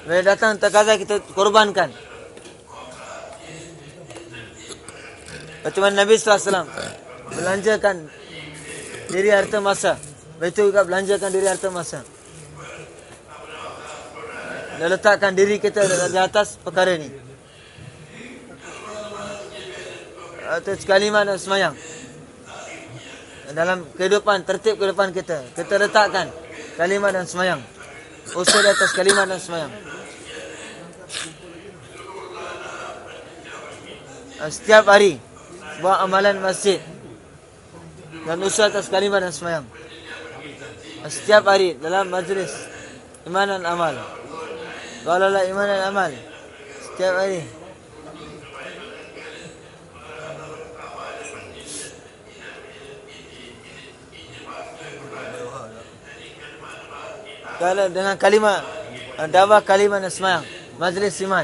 Bila datang takaza kita korbankan. Macam Nabi SAW belanjakan diri harta masa. Betul juga belanjakan diri harta masa. Dan letakkan diri kita di atas perkara ini. Atas kalimah dan semayang. Dalam kehidupan, tertib kehidupan kita. Kita letakkan kalimah dan semayang. Usaha di atas kalimah dan semayang. Setiap hari buat amalan masjid dan usaha atas kalimah dan semayang. Setiap hari dalam majlis iman dan amal. Kalau lah iman dan amal setiap hari. Kalau dengan kalimah dakwah kalimah dan semayang majlis iman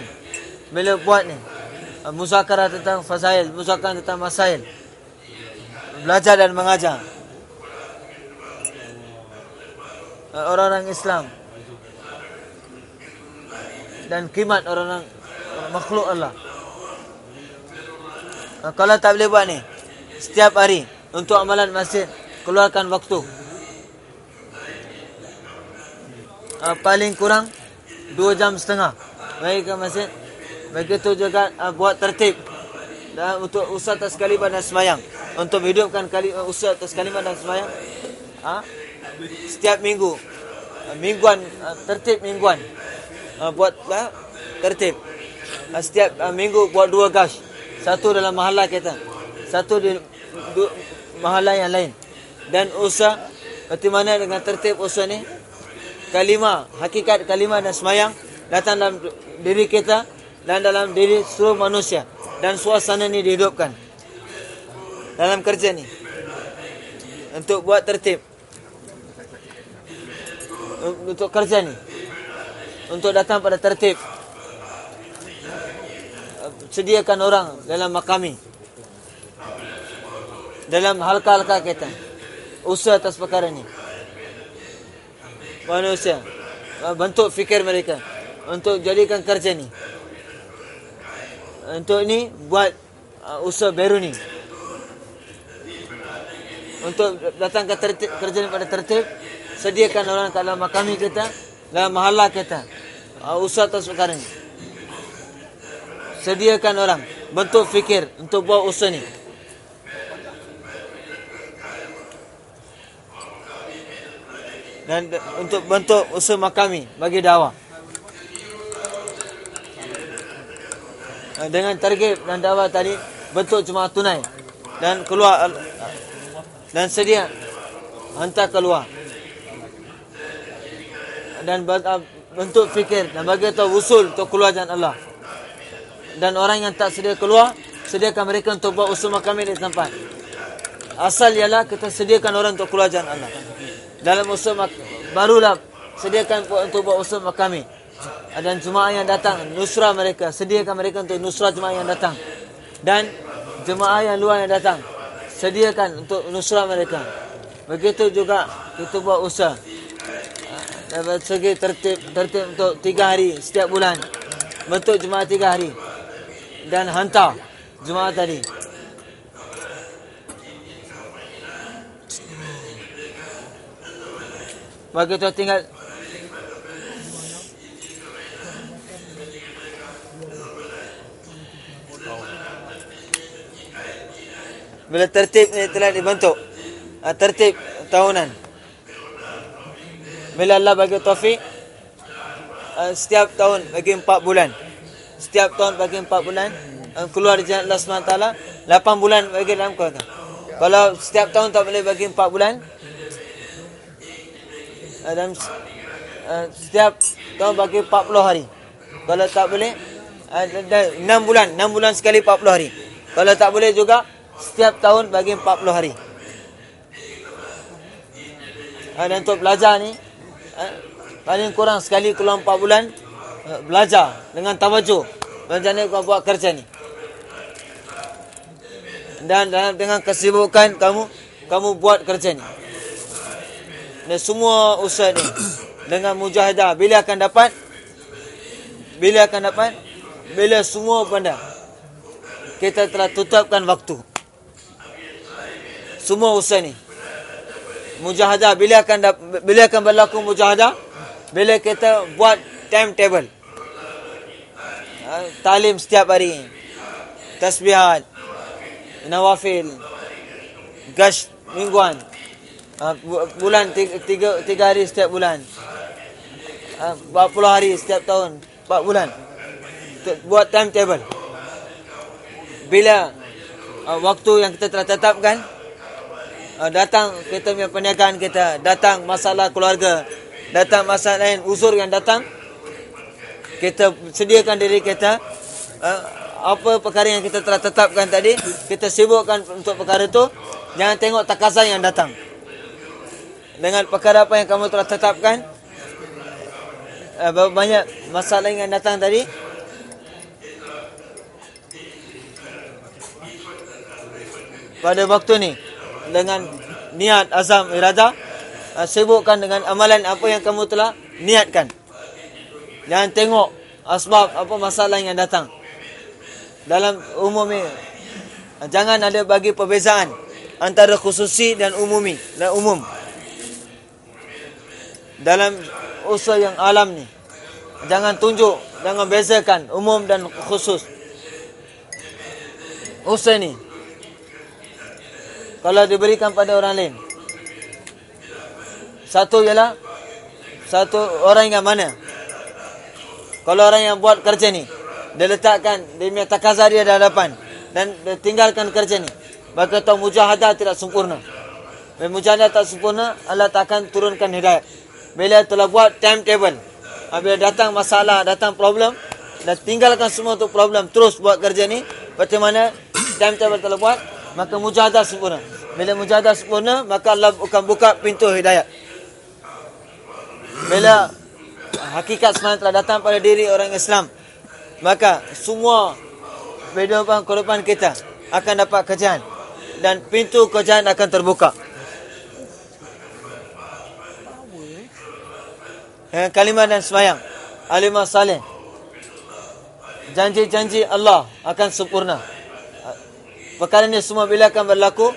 bila buat ni muzakarah tentang fasail, muzakarah tentang masail. Belajar dan mengajar. Orang-orang Islam. Dan kimat orang-orang makhluk Allah. Kalau tak boleh buat ni, setiap hari untuk amalan masjid, keluarkan waktu. Paling kurang dua jam setengah. Baik ke masjid, Begitu juga uh, buat tertib dan untuk usaha atas kalimah dan semayang. Untuk hidupkan kali uh, usaha atas kalimah dan semayang. Ha? Setiap minggu. Uh, mingguan uh, tertib mingguan. Uh, buat uh, tertib. Uh, setiap uh, minggu buat dua gash. Satu dalam mahala kita. Satu di du, mahala yang lain. Dan usaha bagaimana dengan tertib usaha ni? Kalimah, hakikat kalimah dan semayang datang dalam diri kita dan dalam diri seluruh manusia. Dan suasana ini dihidupkan dalam kerja ni. Untuk buat tertib. Untuk kerja ni. Untuk datang pada tertib. Sediakan orang dalam makami dalam halka-halka kita. Usaha atas perkara ni manusia bentuk fikir mereka untuk jadikan kerja ni untuk ini buat uh, usaha baru ni. Untuk datang ke tertib, kerja pada tertib, sediakan orang kat dalam makami kita, dalam mahala kita. Uh, usaha atas perkara ni. Sediakan orang, bentuk fikir untuk buat usaha ni. Dan untuk bentuk usaha makami bagi dakwah. Dengan target dan dakwah tadi bentuk cuma tunai. Dan keluar dan sedia hantar keluar. Dan ah, bentuk fikir dan bagi tahu usul untuk keluar jalan Allah. Dan orang yang tak sedia keluar sediakan mereka untuk buat usul makam di tempat. Asal ialah kita sediakan orang untuk keluar jalan Allah dalam usul barulah sediakan untuk buat usul makam dan jemaah yang datang nusrah mereka sediakan mereka untuk nusrah jemaah yang datang. Dan jemaah yang luar yang datang sediakan untuk nusrah mereka. Begitu juga kita buat usaha dapat segi tertib tertib untuk tiga hari setiap bulan. Bentuk jemaah tiga hari. Dan hantar jemaah tadi begitu tinggal. Bila tertib ini telah dibentuk. Uh, tertib tahunan. Bila Allah bagi taufik uh, setiap tahun bagi empat bulan. Setiap tahun bagi empat bulan uh, keluar di jalan Allah SWT lapan bulan bagi dalam kota kalau setiap tahun tak boleh bagi empat bulan uh, dan uh, setiap tahun bagi empat puluh hari kalau tak boleh enam uh, bulan enam bulan sekali empat puluh hari kalau tak boleh juga setiap tahun bagi 40 hari. Ha, dan untuk belajar ni, ha, paling kurang sekali keluar 4 bulan, ha, belajar dengan tawajuh. Belajar ni kau buat kerja ni. dan dalam dengan kesibukan kamu kamu buat kerja ni. Dan semua usaha ni. Dengan mujahadah bila akan dapat? Bila akan dapat? Bila semua benda kita telah tutupkan waktu. Semua usaha ni. Mujahadah bila akan bila akan berlaku mujahadah? Bila kita buat timetable. Ha, talim setiap hari. Tasbihat. Nawafil. Gash mingguan Bu- bulan tiga, tiga, hari setiap bulan. Ha, 40 hari setiap tahun 4 bulan. Buat timetable. Bila uh, waktu yang kita telah tetapkan datang kita punya perniagaan kita datang masalah keluarga datang masalah lain uzur yang datang kita sediakan diri kita apa perkara yang kita telah tetapkan tadi kita sibukkan untuk perkara itu jangan tengok takasan yang datang dengan perkara apa yang kamu telah tetapkan berapa banyak masalah yang datang tadi pada waktu ni dengan niat azam irada uh, sibukkan dengan amalan apa yang kamu telah niatkan Jangan tengok asbab apa masalah yang datang. Dalam umum ni jangan ada bagi perbezaan antara khususi dan umumi dan umum. Dalam usaha yang alam ni. Jangan tunjuk, jangan bezakan umum dan khusus. Usaha ni. Kalau diberikan pada orang lain. Satu ialah satu orang yang mana? Kalau orang yang buat kerja ni dia letakkan dia punya takazar dia di hadapan dan dia tinggalkan kerja ni maka tahu mujahadah tidak sempurna. Bila mujahadah tak sempurna Allah tak akan turunkan hidayah bila telah buat timetable bila datang masalah datang problem dan tinggalkan semua tu problem terus buat kerja ni bagaimana timetable telah buat maka mujahadah sempurna. Bila mujahadah sempurna maka Allah akan buka pintu hidayah bila hakikat sebenarnya telah datang pada diri orang Islam maka semua kehidupan kehidupan kita akan dapat kerjaan dan pintu kerjaan akan terbuka dengan kalimah dan semayang. Alimah salih. Janji-janji Allah akan sempurna. Perkara ini semua bila akan berlaku?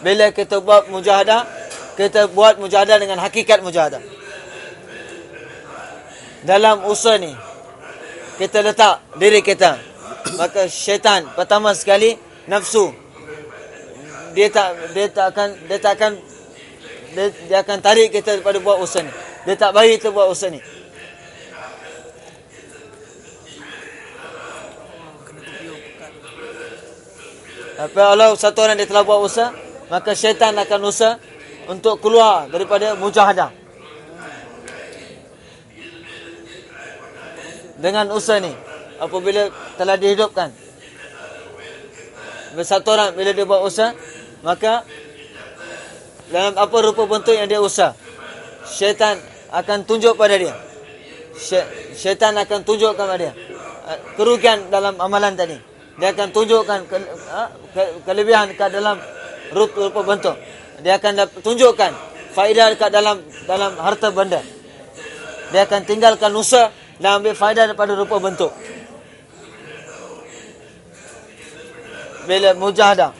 Bila kita buat mujahadah kita buat mujahadah dengan hakikat mujahadah. Dalam usaha ni kita letak diri kita. Maka syaitan pertama sekali nafsu. Dia tak dia tak akan dia tak akan dia, dia akan tarik kita daripada buat usaha ni dia tak bagi kita buat usaha ni. Apa Allah satu orang dia telah buat usaha maka syaitan akan usaha untuk keluar daripada mujahadah. Dengan usaha ni apabila telah dihidupkan satu orang bila dia buat usaha maka dalam apa rupa bentuk yang dia usaha syaitan akan tunjuk pada dia syaitan akan tunjukkan pada dia uh, kerugian dalam amalan tadi dia akan tunjukkan ke, kelebihan ke dalam rupa, bentuk dia akan tunjukkan faedah dekat dalam dalam harta benda dia akan tinggalkan usaha dan ambil faedah daripada rupa bentuk. Bila mujahadah.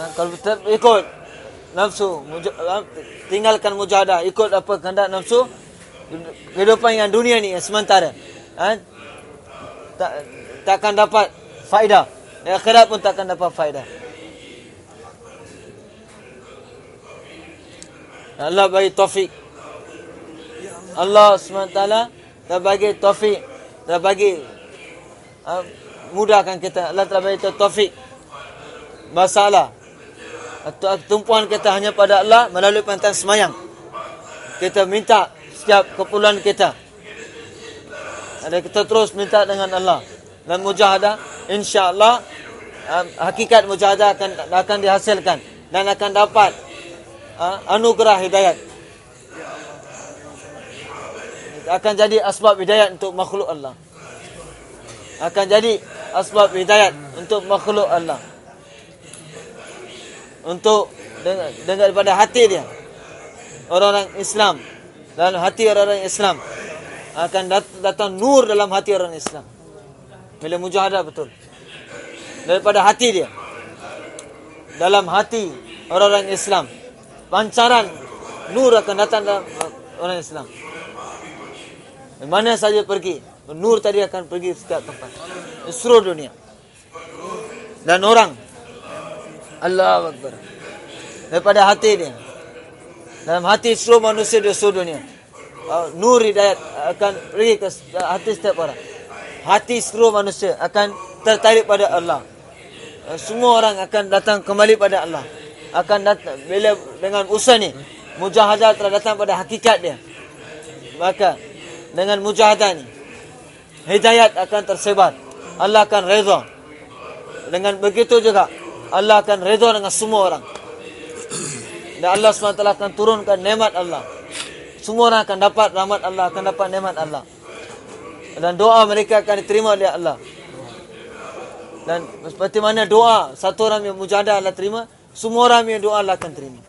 Ha, kalau kita ikut. Nafsu, muja, tinggalkan mujahadah, ikut apa kehendak nafsu, kehidupan yang dunia ni yang sementara. Ha? tak tak akan dapat faedah. Dan akhirat pun tak akan dapat faedah. Allah bagi taufik. Allah SWT telah bagi taufik telah bagi ha, mudahkan kita. Allah telah bagi taufik. Masalah tumpuan kita hanya pada Allah melalui pantang semayang kita minta setiap keperluan kita. Ada kita terus minta dengan Allah dan mujahadah insya-Allah um, hakikat mujahadah akan akan dihasilkan dan akan dapat uh, anugerah hidayat. Akan jadi asbab hidayat untuk makhluk Allah. Akan jadi asbab hidayat untuk makhluk Allah. Untuk dengan, dengan daripada hati dia. Orang-orang Islam dalam hati orang-orang Islam akan dat- datang nur dalam hati orang Islam. Bila mujahadah betul. Daripada hati dia. Dalam hati orang-orang Islam. Pancaran nur akan datang dalam orang Islam. Di mana saja pergi, nur tadi akan pergi setiap tempat. Seluruh dunia. Dan orang Allah Akbar. Daripada hati dia. Dalam hati seluruh manusia di seluruh dunia. Uh, nur hidayat akan pergi ke hati setiap orang. Hati seluruh manusia akan tertarik pada Allah. Uh, semua orang akan datang kembali pada Allah. Akan datang bila dengan usaha ni mujahadah telah datang pada hakikat dia. Maka dengan mujahadah ni hidayat akan tersebar. Allah akan redha. Dengan begitu juga Allah akan redha dengan semua orang. Dan Allah SWT akan turunkan nikmat Allah. Semua orang akan dapat rahmat Allah, akan dapat nikmat Allah. Dan doa mereka akan diterima oleh Allah. Dan seperti mana doa satu orang yang mujahadah Allah terima, semua orang yang doa Allah akan terima.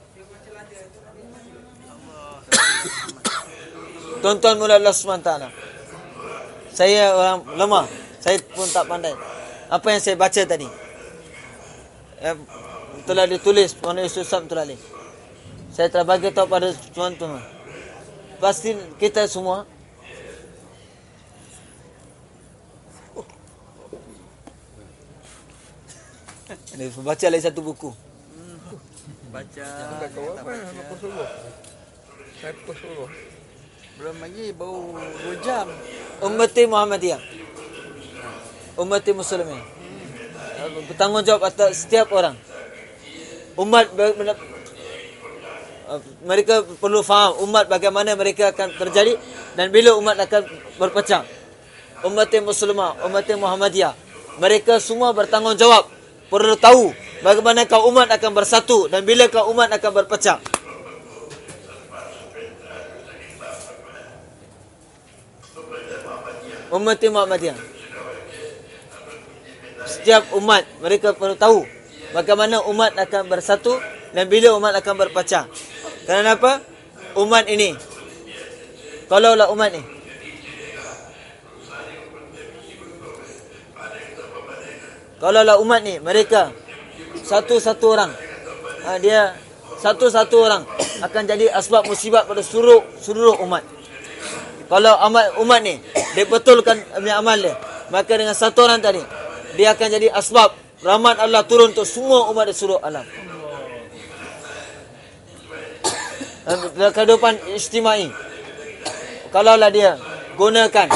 [COUGHS] Tuan-tuan mula Allah SWT. Saya orang lemah. Saya pun tak pandai. Apa yang saya baca tadi. Eh, telah ditulis oleh Yusuf Sam telah ni. Saya telah bagi tahu pada tuan-tuan. Pasti kita semua [LAUGHS] Ini baca lagi satu buku. Baca. Kau apa? Apa suruh? Apa suruh? Belum lagi bau 2 jam. Ummati Muhammadiyah. Ummati Muslimin. Bertanggungjawab atas setiap orang. Umat uh, mereka perlu faham umat bagaimana mereka akan terjadi dan bila umat akan berpecah. Umat Muslimah, umat Muhammadiyah. Mereka semua bertanggungjawab. Perlu tahu bagaimana kau umat akan bersatu dan bila kau umat akan berpecah. Umat Muhammadiyah. Setiap umat mereka perlu tahu bagaimana umat akan bersatu dan bila umat akan berpecah. Kenapa? Umat ini. Kalaulah umat ini. Kalaulah umat ni mereka satu-satu orang ha, dia satu-satu orang akan jadi asbab musibat pada seluruh seluruh umat. Kalau amal umat ni dia betulkan amal dia, maka dengan satu orang tadi dia akan jadi asbab. Rahmat Allah turun untuk semua umat di seluruh alam. Dalam kehidupan istimai Kalaulah dia gunakan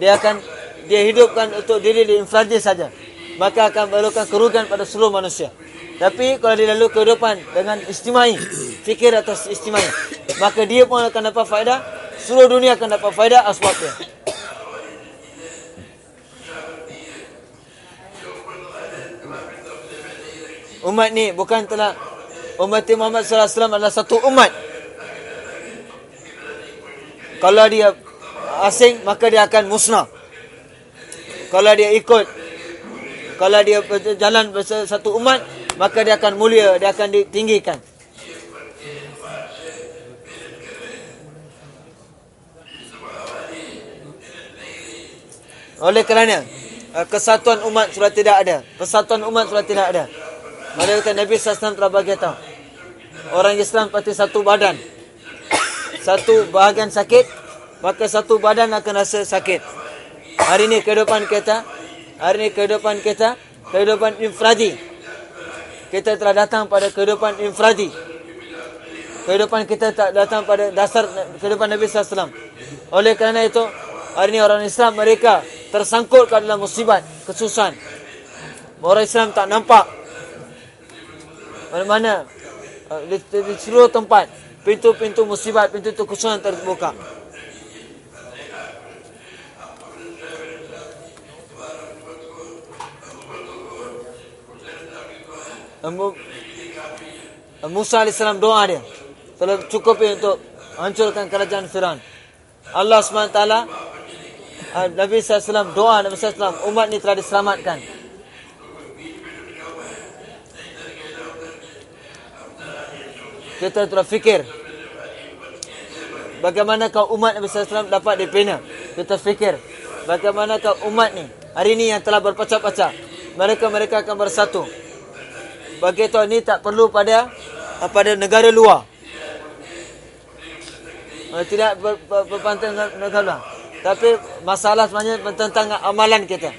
Dia akan Dia hidupkan untuk diri di infradi saja Maka akan memerlukan kerugian pada seluruh manusia. Tapi kalau dia lalu kehidupan dengan istimai Fikir atas istimai Maka dia pun akan dapat faedah Seluruh dunia akan dapat faedah asbab Umat ni bukan telah Umat Muhammad SAW adalah satu umat Kalau dia asing maka dia akan musnah Kalau dia ikut Kalau dia berjalan bersama satu umat Maka dia akan mulia, dia akan ditinggikan Oleh kerana eh, kesatuan umat sudah tidak ada. Persatuan umat sudah tidak ada. Maka kata Nabi SAW telah bagi tahu. Orang Islam pasti satu badan. Satu bahagian sakit, maka satu badan akan rasa sakit. Hari ini kehidupan kita, hari ini kehidupan kita, kehidupan infradi. Kita telah datang pada kehidupan infradi. Kehidupan kita tak datang pada dasar kehidupan Nabi SAW. Oleh kerana itu, hari ini orang Islam mereka tersangkut ke dalam musibat, kesusahan. Orang Islam tak nampak mana-mana di, di, di seluruh tempat pintu-pintu musibat, pintu-pintu kesusahan terbuka. Mu- Musa AS doa dia. Telah cukup untuk hancurkan kerajaan Firaun. Allah SWT Nabi SAW doa Nabi SAW umat ni telah diselamatkan. Kita telah fikir. Bagaimanakah umat Nabi SAW dapat dibina Kita fikir. Bagaimanakah umat ni Hari ini yang telah berpecah-pecah Mereka-mereka akan bersatu. Begitu ini tak perlu pada Pada negara luar. Eh, Tidak ber, ber, berpantang negara luar. Tapi masalah sebenarnya tentang amalan kita.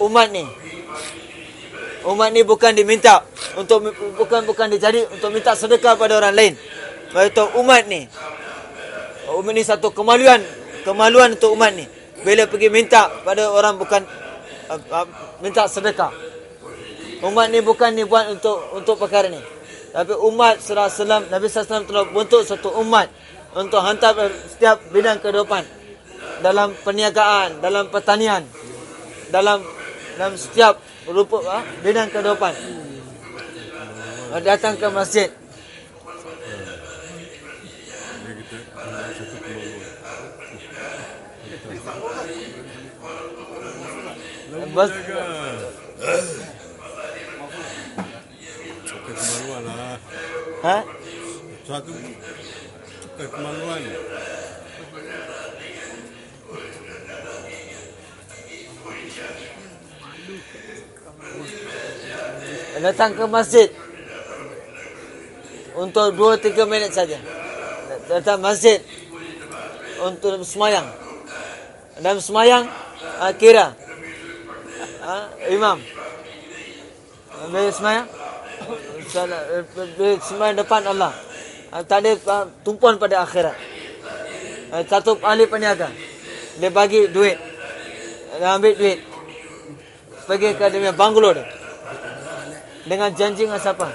Umat ni Umat ni bukan diminta untuk bukan bukan dijadi untuk minta sedekah pada orang lain. Iaitu umat ni. Umat ni satu kemaluan, kemaluan untuk umat ni. Bila pergi minta pada orang bukan uh, uh, minta sedekah. Umat ni bukan dibuat untuk untuk perkara ni. Tapi umat sallallahu alaihi wasallam Nabi sallallahu alaihi wasallam telah bentuk satu umat untuk hantar setiap bidang kehidupan dalam perniagaan, dalam pertanian, dalam dalam setiap rupa ha, bidang kehidupan. Ha, Datang ke masjid. Bas, Bukan kemaluan lah. ha? Suatu bukan kemaluan. Datang ke masjid? Untuk 2 3 minit saja. Datang masjid untuk semayang. Dalam semayang ha, kira. Ha, imam. Bila semayang? Bila semayang depan Allah. Ha, tak ada tumpuan pada akhirat. Satu ahli peniaga. Dia bagi duit. Dia ambil duit pergi ke dia banglo dia dengan janji dengan siapa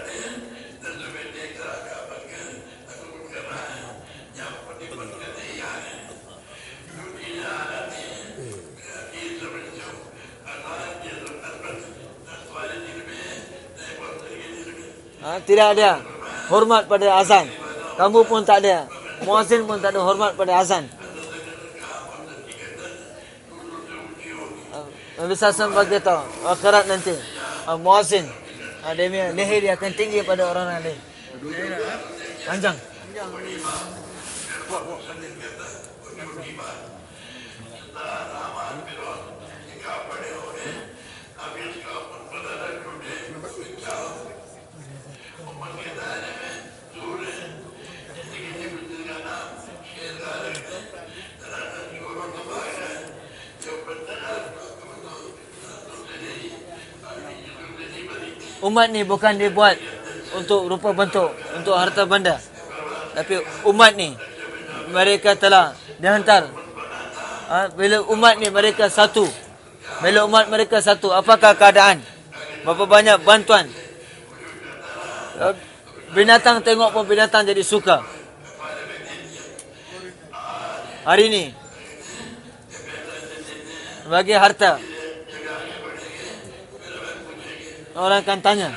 Ha, tidak ada hormat pada azan. Kamu pun tak ada. Muazin pun tak ada hormat pada azan. Nabi Sassam bagi tahu akhirat nanti. Ha, muazin. Ha, dia punya leher dia akan tinggi pada orang lain. Panjang. Umat ni bukan dibuat untuk rupa bentuk, untuk harta benda. Tapi umat ni mereka telah dihantar. Ha, bila umat ni mereka satu. Bila umat mereka satu, apakah keadaan? Berapa banyak bantuan? Ha, Binatang tengok pun binatang jadi suka. Hari ni bagi harta orang akan tanya.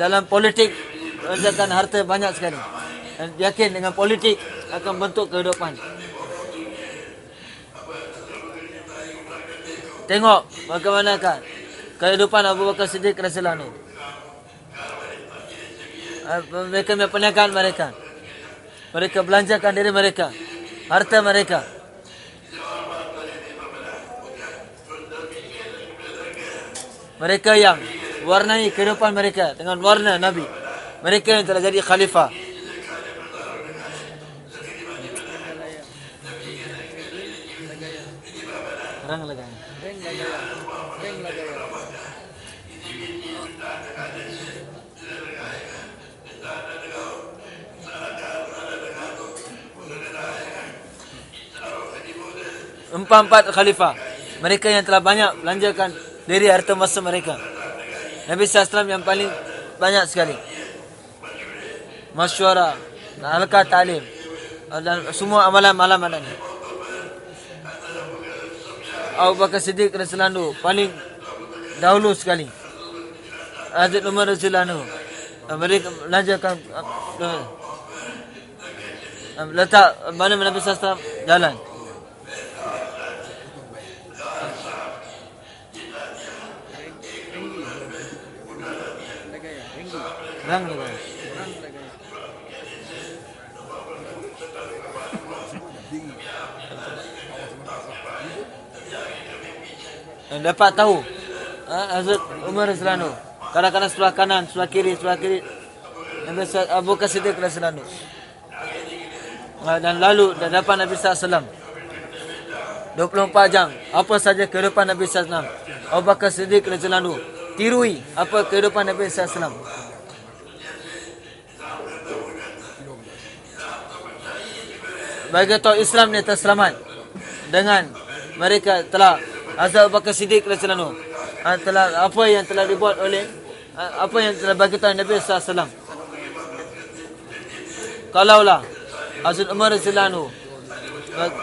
Dalam politik akan harta banyak sekali dan yakin dengan politik akan bentuk kehidupan. Tengok bagaimanakah kehidupan Abu Bakar Siddiq radhiyallahu anhu Ah, mereka punya perniagaan mereka. Mereka belanjakan diri mereka. Harta mereka Mereka yang warnai kehidupan mereka dengan warna Nabi. Mereka yang telah jadi khalifah. Rang lagi. Empat-empat khalifah. Mereka yang telah banyak belanjakan diri harta masa mereka. Nabi SAW yang paling banyak sekali. Masyuara, halqa ta'lim dan semua amalan-amalan ini. Abu Bakar Siddiq anhu paling dahulu sekali. Hazrat Umar. Uh, mereka uh, uh, letak mana Nabi SAW jalan. Ringgi. Rang juga. Orang lagaya. Dan dapat tahu Hazrat Umar anhu. Kadang-kadang sebelah kanan, sebelah kiri, sebelah kiri. Nabi Abu anhu. Uh, dan lalu dan dapat Nabi SAW 24 jam apa saja kehidupan Nabi SAW Abu Bakar Siddiq anhu tirui apa kehidupan Nabi SAW bagi tahu Islam ni terselamat dengan mereka telah Abu Bakar Siddiq radhiyallahu anhu ah, telah apa yang telah dibuat oleh ah, apa yang telah bagi tahu Nabi SAW kalaulah Hazrat Umar bag-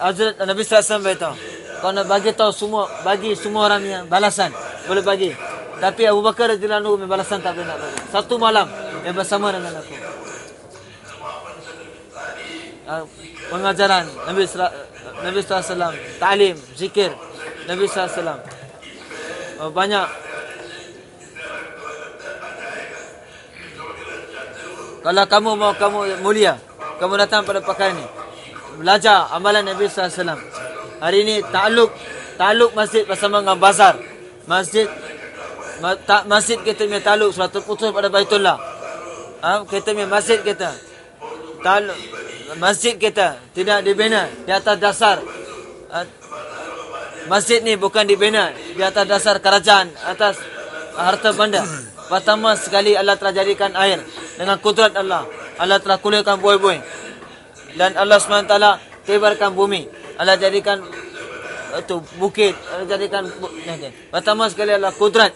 Hazrat Nabi SAW beritahu Kau nak bagi tahu semua Bagi semua orang yang balasan. Boleh bagi Tapi Abu Bakar radhiyallahu anhu balasan tak bagi Satu malam Yang bersama dengan aku. Ah, Pengajaran Nabi Sera- Nabi SAW Ta'lim Zikir Nabi SAW Oh, Banyak. Kalau kamu mau kamu mulia Kamu datang pada pakaian ini belajar amalan Nabi SAW. Hari ini takluk takluk masjid bersama dengan bazar. Masjid ma, tak masjid kita punya takluk sudah terputus pada Baitullah. Ha, kita punya masjid kita. Takluk masjid kita tidak dibina di atas dasar ha, masjid ni bukan dibina di atas dasar kerajaan atas harta benda. Pertama sekali Allah telah jadikan air dengan kudrat Allah. Allah telah kulirkan buih-buih dan Allah SWT tebarkan bumi. Allah jadikan itu bukit, Allah jadikan bu- pertama sekali adalah kudrat.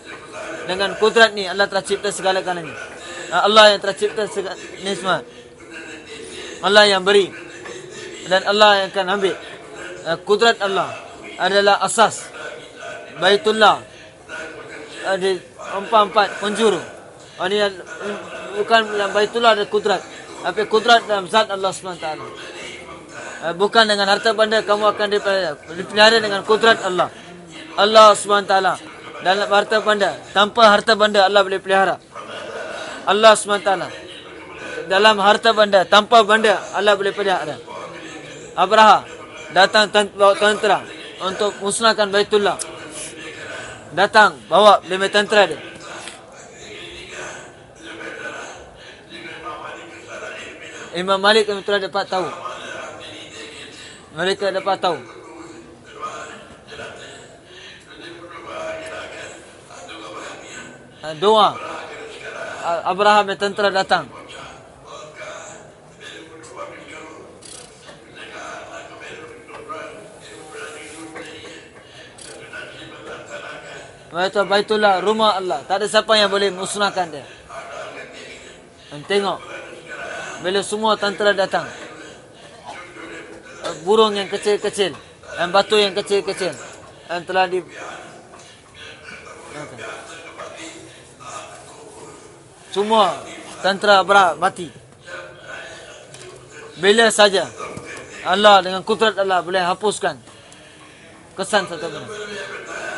Dengan kudrat ni Allah telah cipta segala-galanya. Ah, Allah yang telah cipta segala semua. Allah yang beri dan Allah yang akan ambil. Ah, Kudrat Allah adalah asas. Baitullah ada empat-empat penjuru. Ini bukan yang Baitullah ada kudrat. Tapi kudrat dalam zat Allah SWT. Bukan dengan harta benda kamu akan. Dipelihara dengan kudrat Allah. Allah SWT. Dalam harta benda. Tanpa harta benda Allah boleh pelihara. Allah SWT. Dalam harta benda. Tanpa benda Allah boleh pelihara. Abraha. Datang bawa tentera. Untuk musnahkan Baitullah. Datang. Bawa lima tentera dia. Imam Malik telah dapat tahu. Mereka dapat tahu. Doa. Ah, Abraham yang tentera datang. Baitul Baitullah rumah Allah. Tak ada siapa yang boleh musnahkan dia. Dan tengok bila semua tentera datang. Eh, Burung yang kecil-kecil dan batu yang kecil-kecil yang telah di semua tentera berat mati. Bila saja Allah dengan kudrat Allah boleh hapuskan kesan satu benda.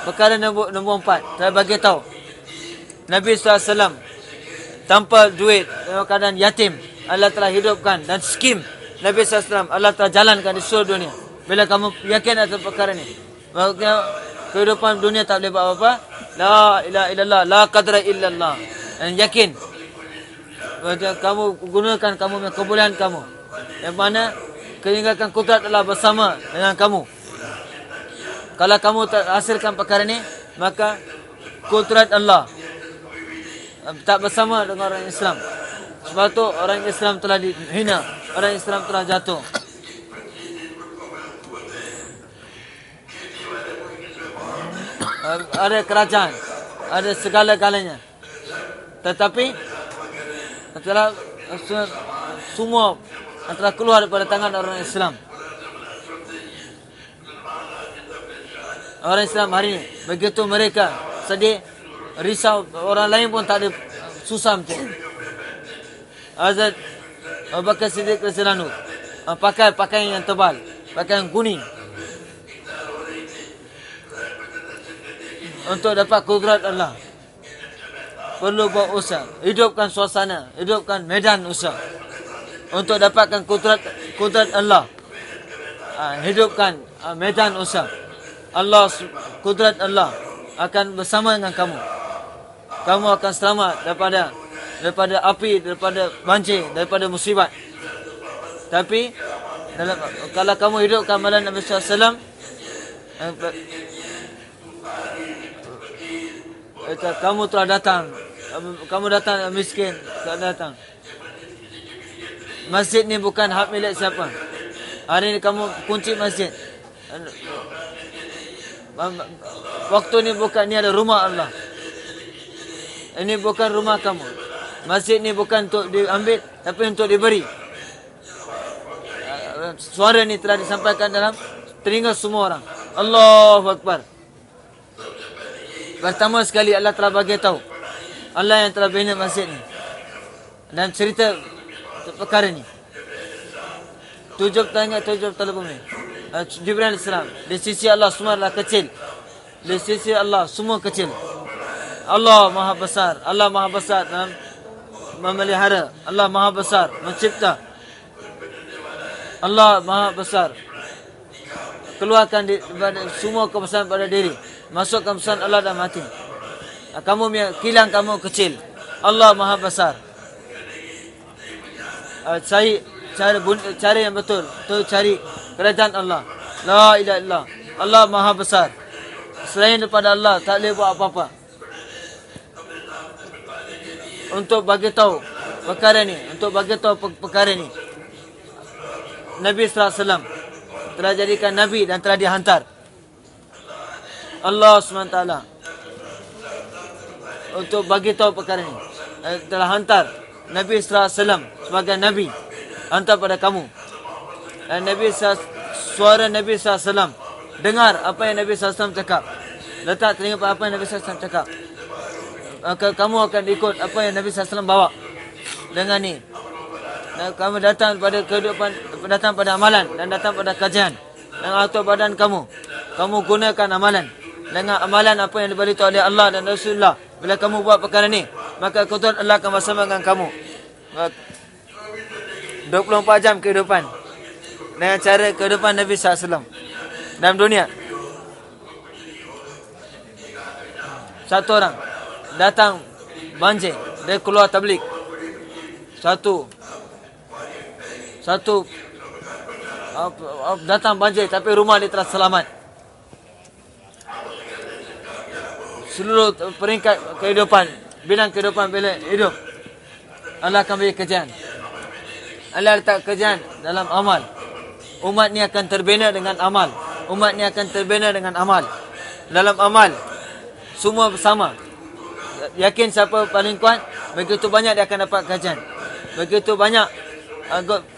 Perkara nombor, nombor empat, saya bagi tahu. Nabi SAW tanpa duit dalam keadaan yatim Allah telah hidupkan dan skim Nabi SAW Allah telah jalankan di seluruh dunia bila kamu yakin atas perkara ini maka kehidupan dunia tak boleh buat apa-apa la ilaha illallah la qadra illallah dan yakin bahawa kamu gunakan kamu punya kebolehan kamu yang mana meninggalkan kudrat Allah bersama dengan kamu kalau kamu tak hasilkan perkara ini maka kudrat Allah tak bersama dengan orang Islam. Sebab tu orang Islam telah dihina, orang Islam telah jatuh. Uh, ada kerajaan, ada segala-galanya. Tetapi se- semua telah keluar daripada tangan orang Islam. orang Islam hari ini. Begitu mereka sedih, risau, orang lain pun tak ada susah macam ni. Hazrat Abu Bakar Siddiq Rasulullah pakai pakaian yang tebal, pakaian kuning. Untuk dapat kudrat Allah. Perlu buat usaha. Hidupkan suasana. Hidupkan medan usaha. Untuk dapatkan kudrat kudrat Allah. Ha, hidupkan ha, medan usaha. Allah, kudrat Allah akan bersama dengan kamu. Kamu akan selamat daripada daripada api, daripada banjir, daripada musibat. Tapi dalam kalau kamu hidupkan malam Nabi SAW eh, kata kamu telah datang kamu datang miskin. Telah datang. Masjid ni bukan hak milik siapa. Hari ni kamu kunci masjid. Waktu ni bukan ni ada rumah Allah. Ini bukan rumah kamu. Masjid ni bukan untuk diambil tapi untuk diberi. Suara ni telah disampaikan dalam telinga semua orang. Allahu Akbar. Pertama sekali Allah telah bagi tahu. Allah yang telah bina masjid ni. Dan cerita perkara ni. Tujuh tanya tujuh telur bumi. Uh, Jibril AS. Di sisi Allah semua adalah kecil. Di sisi Allah semua kecil. Allah maha besar. Allah maha besar dalam memelihara. Allah maha besar mencipta. Allah maha besar. Keluarkan di, semua kebesaran pada diri. Masukkan pesan Allah dalam hati. Kamu kilang kamu kecil. Allah maha besar. Cari cara cara yang betul. Tu cari kerajaan Allah. La ilaha illallah. Allah maha besar. Selain daripada Allah tak boleh buat apa-apa. Untuk bagi tahu perkara ni, untuk bagi tahu perkara ni. Nabi sallallahu alaihi wasallam telah jadikan nabi dan telah dihantar. Allah SWT untuk bagi tahu perkara ini. Eh, telah hantar Nabi SAW sebagai Nabi. Hantar pada kamu. Dan Nabi suara Nabi SAW dengar apa yang Nabi SAW cakap. Letak telinga apa yang Nabi SAW cakap. Maka kamu akan ikut apa yang Nabi SAW bawa. Dengan ni dan kamu datang pada kehidupan datang pada amalan dan datang pada kajian. Dan atau badan kamu. Kamu gunakan amalan dengan amalan apa yang diberitahu oleh Allah dan Rasulullah. Bila kamu buat perkara ni, maka kudrat Allah akan bersama dengan kamu. 24 jam kehidupan. Dengan cara kehidupan Nabi SAW. Dalam dunia. Satu orang. Datang banjir. Dia keluar tablik. Satu. Satu. Datang banjir tapi rumah dia telah selamat. Seluruh peringkat kehidupan bidang kehidupan bila hidup Allah akan beri kerjaan Allah letak kerjaan dalam amal. Umat ni akan terbina dengan amal. Umat ni akan terbina dengan amal. Dalam amal semua bersama. Yakin siapa paling kuat begitu banyak dia akan dapat kerjaan begitu banyak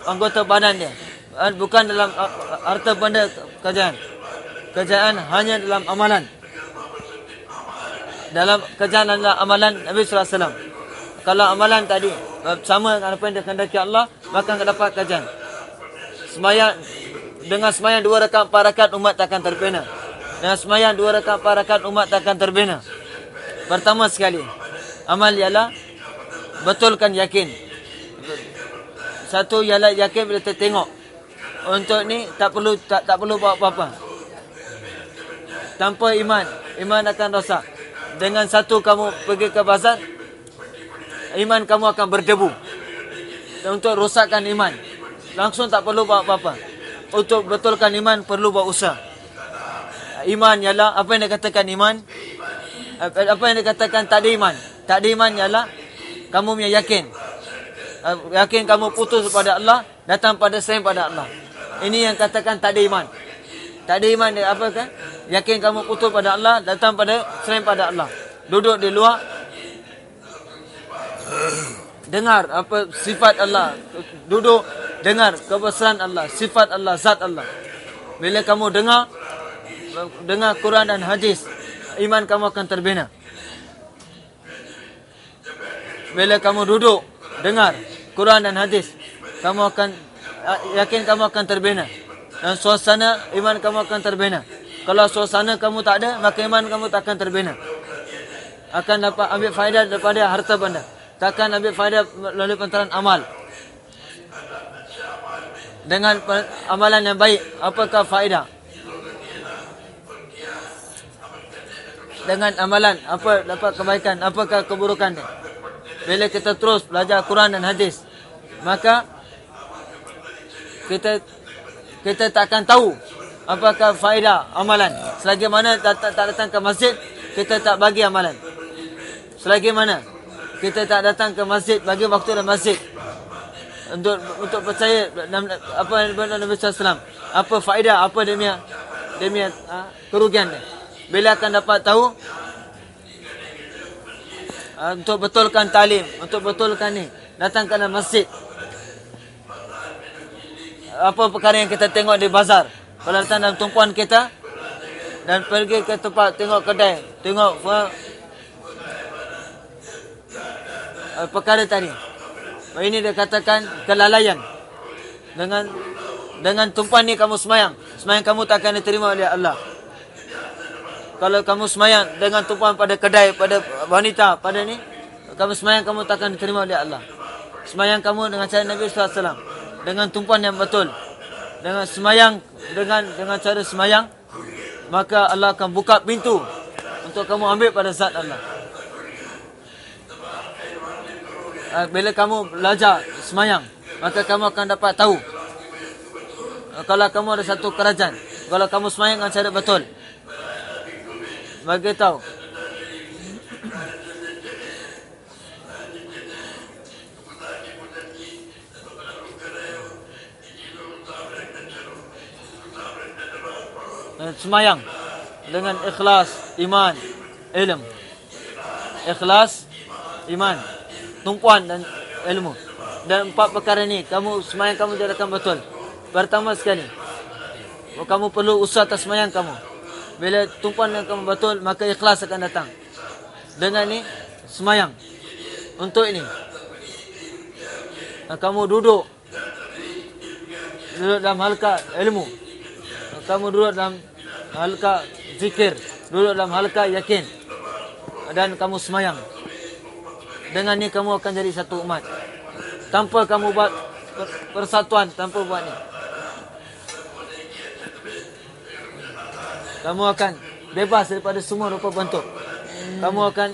anggota badan dia. Bukan dalam harta benda kerjaan kerjaan hanya dalam amalan dalam kerjaan adalah amalan Nabi SAW. Kalau amalan tadi sama dengan apa yang dikehendaki Allah, maka akan dapat kerjaan. Semayang dengan semayang dua rakaat empat rakaat umat takkan terbina. Dengan semayang dua rakaat empat rakaat umat takkan terbina. Pertama sekali, amal ialah betulkan yakin. Satu ialah yakin bila kita tengok. Untuk ni tak perlu tak tak perlu buat apa-apa. Tanpa iman, iman akan rosak dengan satu kamu pergi ke bazar iman kamu akan berdebu. Dan untuk rosakkan iman langsung tak perlu buat apa-apa. Untuk betulkan iman perlu buat usaha. Iman ialah apa yang dikatakan iman? Apa yang dikatakan tak ada iman? Tak ada iman ialah kamu punya yakin. Yakin kamu putus pada Allah datang pada selain pada Allah. Ini yang katakan tak ada iman tak ada iman apa kan? Yakin kamu putus pada Allah datang pada selain pada Allah. Duduk di luar. Dengar apa sifat Allah. Duduk dengar kebesaran Allah sifat Allah zat Allah. Bila kamu dengar dengar Quran dan hadis, iman kamu akan terbina. Bila kamu duduk dengar Quran dan hadis, kamu akan yakin kamu akan terbina. Dan suasana iman kamu akan terbina. Kalau suasana kamu tak ada, maka iman kamu tak akan terbina. Akan dapat ambil faedah daripada harta benda. Takkan ambil faedah melalui pantaran amal. Dengan amalan yang baik, apakah faedah? Dengan amalan, apa dapat kebaikan, apakah keburukan dia? Bila kita terus belajar Quran dan hadis, maka kita kita tak akan tahu apakah faedah amalan. Selagi mana tak, tak, datang ke masjid, kita tak bagi amalan. Selagi mana kita tak datang ke masjid, bagi waktu dalam masjid. Untuk untuk percaya apa yang dibuat Nabi SAW. Apa faedah, apa demi demi ha, kerugian dia. Bila akan dapat tahu ha, untuk betulkan talim, untuk betulkan ni, datang ke dalam masjid apa perkara yang kita tengok di bazar. Kalau datang dalam tumpuan kita dan pergi ke tempat tengok kedai, tengok uh, perkara tadi. Ini dia katakan kelalaian. Dengan dengan tumpuan ni kamu semayang. Semayang kamu tak akan diterima oleh Allah. Kalau kamu semayang dengan tumpuan pada kedai, pada wanita, pada ni, kamu semayang kamu tak akan diterima oleh Allah. Semayang kamu dengan cara Nabi SAW dengan tumpuan yang betul dengan semayang dengan dengan cara semayang maka Allah akan buka pintu untuk kamu ambil pada zat Allah. Ah, bila kamu belajar semayang maka kamu akan dapat tahu Ah, kalau kamu ada satu kerajaan kalau kamu semayang dengan cara betul bagi tahu semayang dengan ikhlas, iman, ilmu. Ikhlas, iman, tumpuan dan ilmu. Dan empat perkara ni kamu semayang kamu jadikan betul. Pertama sekali, kamu perlu usaha atas semayang kamu. Bila tumpuan yang kamu betul, maka ikhlas akan datang. Dengan ni, semayang. Untuk ini. Dan kamu duduk. Duduk dalam halka ilmu. Kamu duduk dalam halka zikir. Duduk dalam halka yakin. Dan kamu semayang. Dengan ni kamu akan jadi satu umat. Tanpa kamu buat persatuan, tanpa buat ni. Kamu akan bebas daripada semua rupa bentuk. Kamu akan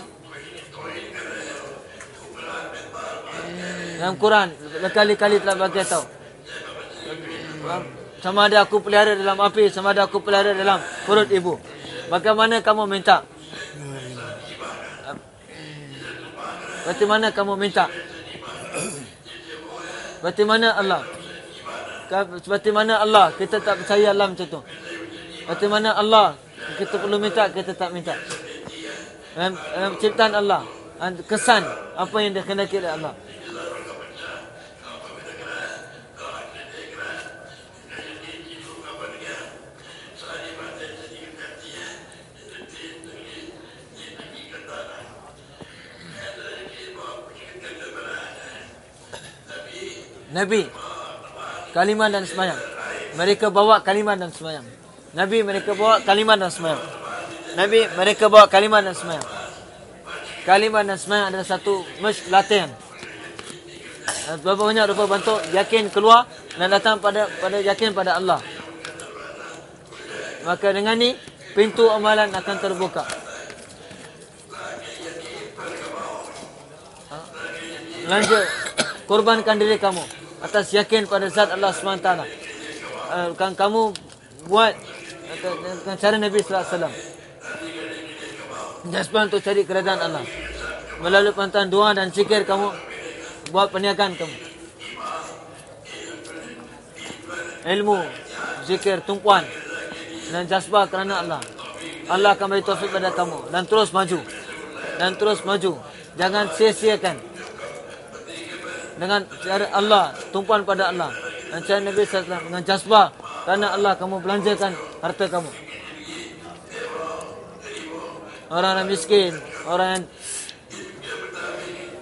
dalam Quran berkali-kali telah bagi tahu. Sama ada aku pelihara dalam api, sama ada aku pelihara dalam perut ibu. Bagaimana kamu minta? Bagaimana kamu minta? Bagaimana Allah? Seperti mana Allah? Kita tak percaya Allah macam tu. Bagaimana Allah? Kita perlu minta, kita tak minta. Ciptaan Allah. Kesan apa yang dikehendaki oleh Allah. Nabi kalimat dan semayang. Mereka bawa kalimat dan semayang. Nabi mereka bawa kalimat dan semayang. Nabi mereka bawa kalimat dan semayang. Kalimat dan semayang adalah satu mesh latihan. Dan Berapa banyak rupa bentuk yakin keluar dan datang pada pada yakin pada Allah. Maka dengan ni pintu amalan akan terbuka. Ha? Lanjut korbankan diri kamu atas yakin pada zat Allah SWT. Uh, kan kamu buat dengan cara Nabi sallallahu alaihi. Jasman untuk cari keredaan Allah. Melalui pantan doa dan zikir kamu buat perniagaan kamu. Ilmu, zikir, tumpuan dan jasbah kerana Allah. Allah akan beri taufik pada kamu dan terus maju. Dan terus maju. Jangan sia-siakan dengan cara Allah, tumpuan pada Allah. Dan cara Nabi SAW dengan jasbah kerana Allah kamu belanjakan harta kamu. orang-orang miskin, orang yang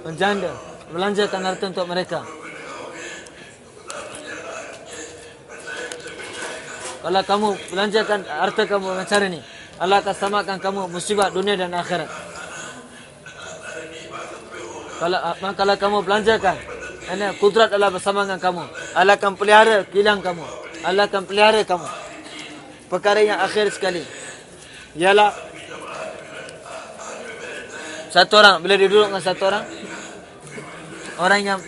menjanda, belanjakan harta untuk mereka. Kalau kamu belanjakan harta kamu dengan cara ni, Allah akan samakan kamu musibah dunia dan akhirat. Kalau kalau kamu belanjakan, ini kudrat Allah bersama dengan kamu. Allah akan pelihara kilang kamu. Allah akan pelihara kamu. Perkara yang akhir sekali. Ialah satu orang bila dia duduk dengan satu orang orang yang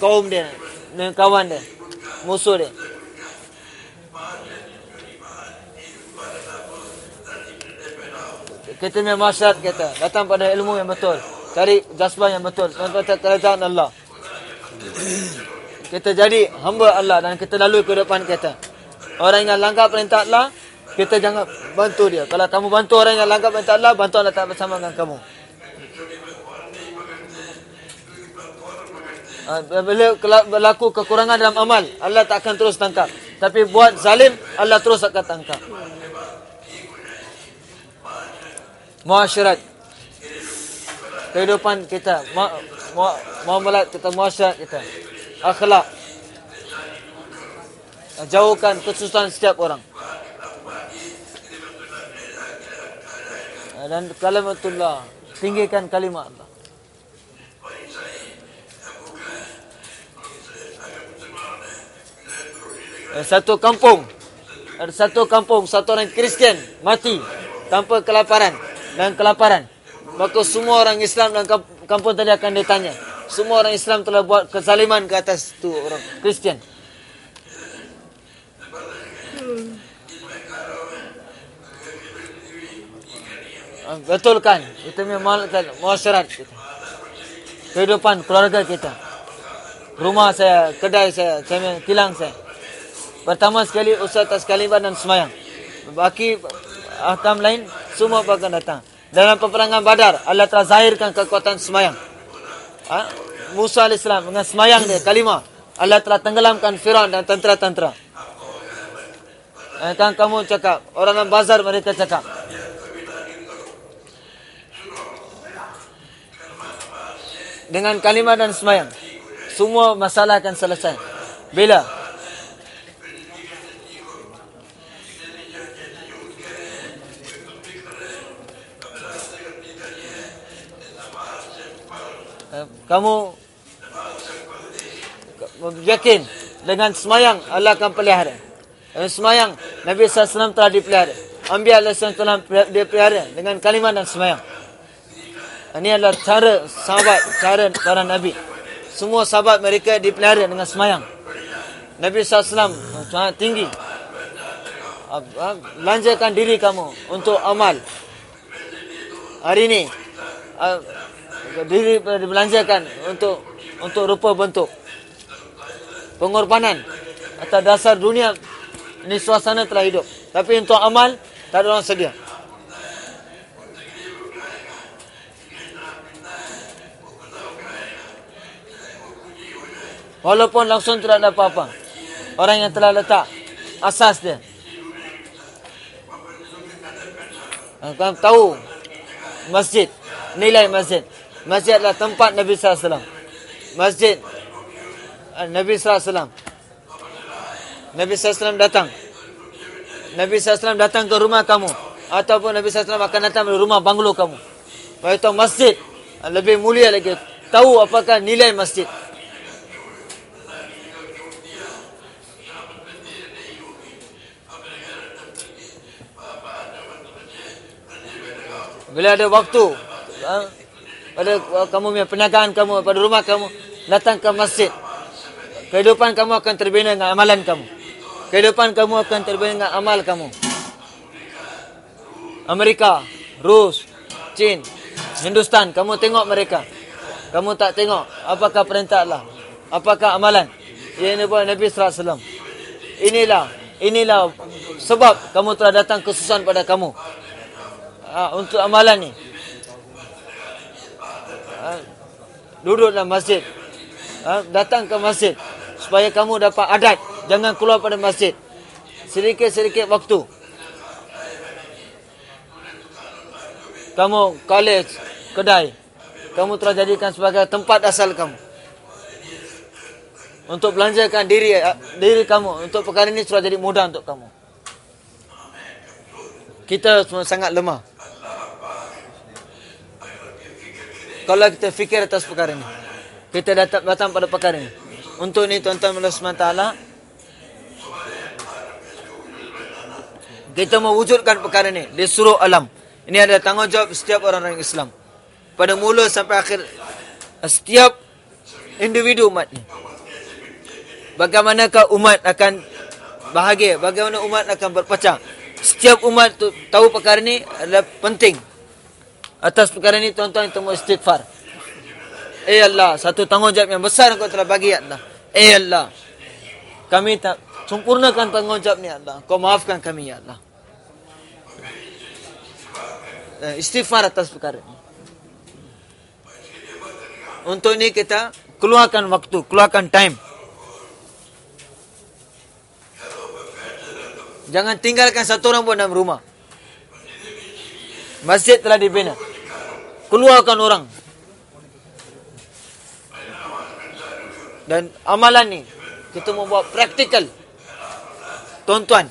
kaum dia dengan kawan dia musuh dia kita punya masyarakat kita datang pada ilmu yang betul cari jasbah yang betul tuan-tuan kerajaan Allah kita jadi hamba Allah dan kita lalu kehidupan kita. Orang yang langgar perintah Allah kita jangan bantu dia. Kalau kamu bantu orang yang langgar perintah Allah bantu Allah tak bersama dengan kamu. Ah, bila berlaku kekurangan dalam amal Allah tak akan terus tangkap. Tapi buat zalim Allah terus akan tangkap. Muasyarat. Kehidupan kita muamalat kita muasyarat kita. Akhlak. Jauhkan kesusahan setiap orang. Dan kalimatullah tinggikan kalimat Allah. Satu kampung ada satu kampung satu orang Kristian mati tanpa kelaparan dan kelaparan. Maka semua orang Islam dan tadi akan ditanya semua orang Islam telah buat kezaliman ke atas tu orang. Kristian. Betulkan. Itu memang masyarakat kita. Kehidupan keluarga kita. Rumah saya kedai saya saya kilang saya. Pertama sekali usaha atas kalimah dan semayang. Baki ahkam lain semua akan datang. Dalam peperangan Badar Allah telah zahirkan kekuatan semayang. Ha? Musa AS dengan semayang dia kalimah Allah telah tenggelamkan Firaun dan tentera-tentera. Kan kamu cakap orang dalam bazar mereka cakap. Dengan kalimah dan semayang semua masalah akan selesai. Bila kamu yakin dengan semayang Allah akan pelihara. Dengan semayang Nabi SAW telah dipelihara. Ambiya SAW telah dipelihara dengan kalimat dan semayang. Ini adalah cara sahabat, cara para Nabi. Semua sahabat mereka dipelihara dengan semayang. Nabi SAW sangat tinggi. Lanjakan diri kamu untuk amal. Hari ini diri dibelanjakan untuk untuk rupa bentuk. Pengorbanan atas dasar dunia ini suasana telah hidup. Tapi untuk amal tak ada orang sedia. Walaupun langsung tidak ada apa-apa. Orang yang telah letak asas dia. Kamu tahu masjid nilai masjid Masjid adalah tempat Nabi SAW. Masjid eh, Nabi SAW. Nabi SAW datang. Nabi SAW datang ke rumah kamu. Ataupun Nabi SAW akan datang ke rumah banglo kamu. Itu masjid. Lebih mulia lagi. Tahu apakah nilai masjid. Bila ada waktu, eh, pada kamu punya perniagaan kamu, pada rumah kamu, datang ke masjid. Kehidupan kamu akan terbina dengan amalan kamu. Kehidupan kamu akan terbina dengan amal kamu. Amerika, Rus, Chin, Hindustan, kamu tengok mereka. Kamu tak tengok apakah perintah Allah. Apakah amalan. Ia ini buat Nabi SAW. Inilah, inilah sebab kamu telah datang kesusahan pada kamu. Ha, untuk amalan ni. Ha, duduk dalam masjid. Ha, datang ke masjid. Supaya kamu dapat adat. Jangan keluar pada masjid. Sedikit-sedikit waktu. kamu college, kedai. Kamu telah jadikan sebagai tempat asal kamu. Untuk belanjakan diri diri kamu untuk perkara ini sudah jadi mudah untuk kamu. Kita semua sangat lemah. Kalau kita fikir atas perkara ini. Kita datang, datang pada perkara ini. Untuk ini tuan-tuan Allah SWT. Kita mewujudkan perkara ini. Di suruh alam. Ini adalah tanggungjawab setiap orang-orang Islam. Pada mula sampai akhir. Setiap individu umat ini. Bagaimanakah umat akan bahagia? Bagaimana umat akan berpecah? Setiap umat tahu perkara ini adalah penting. Atas perkara ini tuan-tuan mau istighfar. Eh Allah, satu tanggungjawab yang besar engkau telah bagi Allah. Eh Allah. Kami tak sempurnakan tanggungjawab ni Allah. Kau maafkan kami ya Allah. Eh, istighfar atas perkara ini. Untuk ini kita keluarkan waktu, keluarkan time. Jangan tinggalkan satu orang pun dalam rumah. Masjid telah dibina. Keluarkan orang. Dan amalan ni kita membuat praktikal. Tuan-tuan.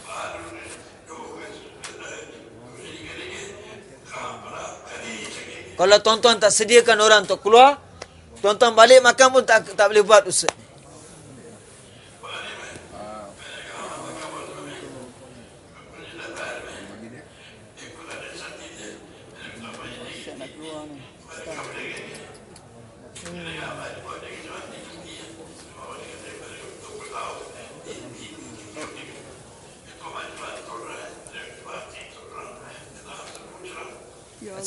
Kalau tuan-tuan tak sediakan orang untuk keluar, tuan-tuan balik makan pun tak tak boleh buat usaha.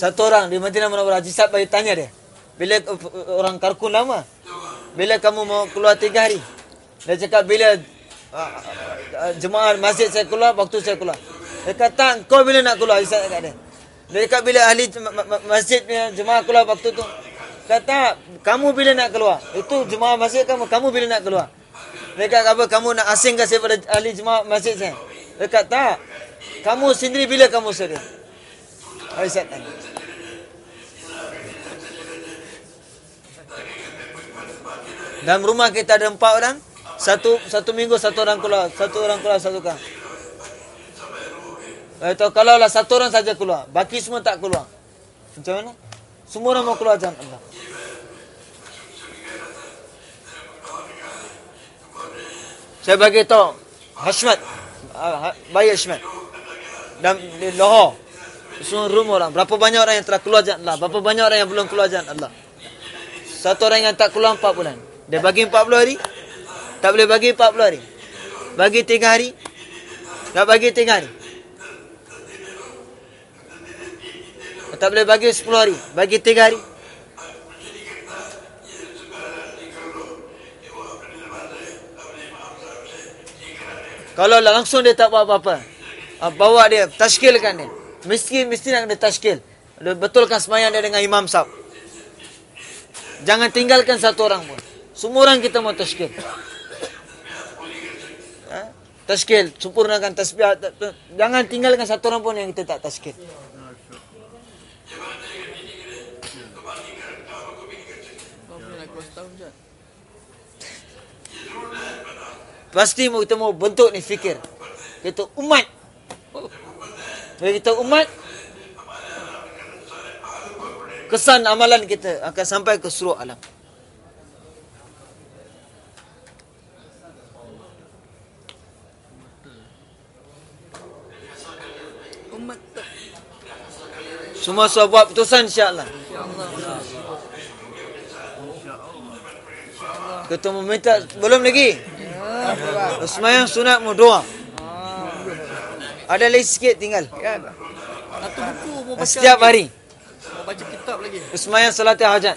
Satu orang di Madinah Munawwarah Haji Sa'ad bagi tanya dia. Bila uh, orang Karkun lama. Bila kamu mau keluar tiga hari. Dia cakap bila uh, uh, jemaah masjid saya keluar, waktu saya keluar. Dia kata, kau bila nak keluar? Haji Sa'ad kata dia. Dia cakap bila ahli masjid jemaah keluar waktu tu. Kata, kamu bila nak keluar? Itu jemaah masjid kamu, kamu bila nak keluar? Dia kata, kamu nak asingkan saya pada ahli jemaah masjid saya? Dia kata, kamu sendiri bila kamu sedia? Haji Sa'ad tanya. Dalam rumah kita ada empat orang. Satu satu minggu satu orang keluar. Satu orang keluar satu kali. Itu kalau lah satu orang saja keluar. Baki semua tak keluar. Macam mana? Semua orang mau keluar jangan Allah. Saya bagi tahu Hashmat ah, bayi Hashmat dan di Lahore semua rumah orang berapa banyak orang yang telah keluar jangan Allah berapa banyak orang yang belum keluar jangan Allah satu orang yang tak keluar empat bulan dia bagi 40 hari. Tak boleh bagi 40 hari. Bagi 3 hari. Tak bagi 3 hari. Tak boleh bagi 10 hari. Bagi 3 hari. Kalau langsung dia tak buat apa-apa. Ah, bawa dia, tashkilkan dia. Mesti mesti nak kena tashkil. Betulkan semayang dia dengan imam sab. Jangan tinggalkan satu orang pun. Semua orang kita mau tashkil. Ha? Tashkil, sempurnakan tasbih. Jangan tinggalkan satu orang pun yang kita tak tashkil. Pasti kita mau bentuk ni fikir. Kita umat. Kita umat. Kesan amalan kita akan sampai ke seluruh alam. Semua sudah buat putusan insyaAllah. Kita meminta belum lagi. Semayang sunat mu doa. Ada lagi sikit tinggal. Satu buku mau baca. Setiap hari. Mau baca kitab lagi. Semayang salat hajat.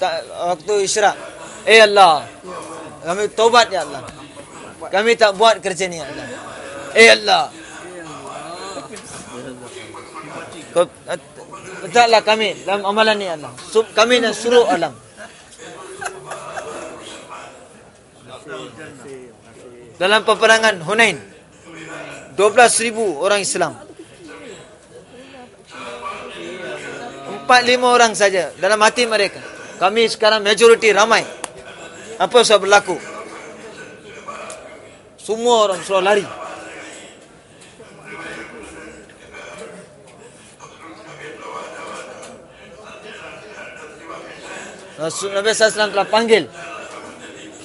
Tak, waktu isyarat. Eh Allah. Kami tobat ya Allah. Kami tak buat kerja ni ya Allah. Eh Allah. Letaklah kami dalam amalan ni Allah. Kami dan suruh alam. Dalam peperangan Hunain. 12 ribu orang Islam. empat lima orang saja dalam hati mereka. Kami sekarang majoriti ramai. Apa yang berlaku? Semua orang suruh lari. Nabi SAW telah panggil.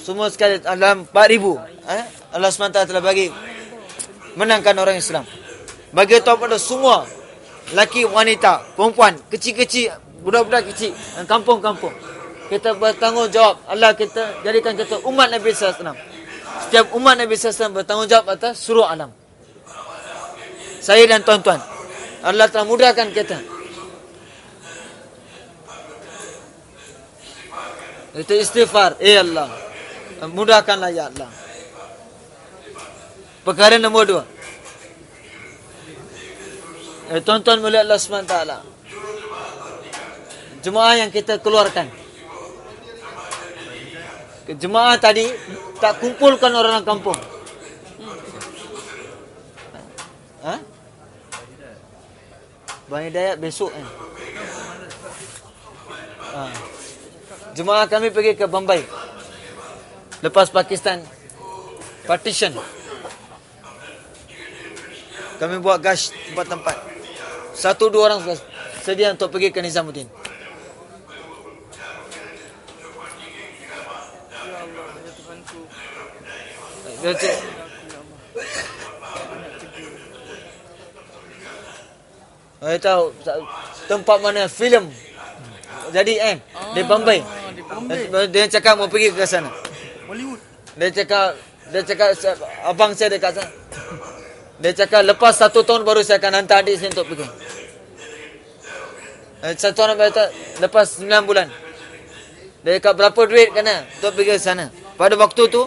Semua sekali dalam 4000 eh? Allah SWT telah bagi menangkan orang Islam. Bagi tahu pada semua laki wanita perempuan kecil-kecil budak-budak kecil kampung-kampung. Kita bertanggungjawab. Allah kita jadikan kita umat Nabi SAW setiap umat Nabi SAW bertanggungjawab atas suruh alam. Saya dan tuan-tuan Allah telah mudahkan kita itu istighfar. Eh Allah. Mudahkanlah ya Allah. Perkara nombor dua. Eh, tuan-tuan melihat Allah SWT jemaah yang kita keluarkan. Jemaah tadi tak kumpulkan orang kampung. Ha? Bang Hidayat besok eh. Ha. Jemaah kami pergi ke Bombay. Lepas Pakistan partition. Kami buat gash tempat-tempat. Satu dua orang sedia untuk pergi ke Nizamuddin. Saya tahu tempat mana filem jadi kan di Bombay. di Bombay. Dia cakap mau pergi ke sana. Hollywood. Dia cakap dia cakap abang saya dekat sana. Dia cakap lepas satu tahun baru saya akan hantar adik saya untuk pergi. Eh, Satu orang kata lepas sembilan bulan. Dia cakap berapa duit kena untuk pergi ke sana. Pada waktu tu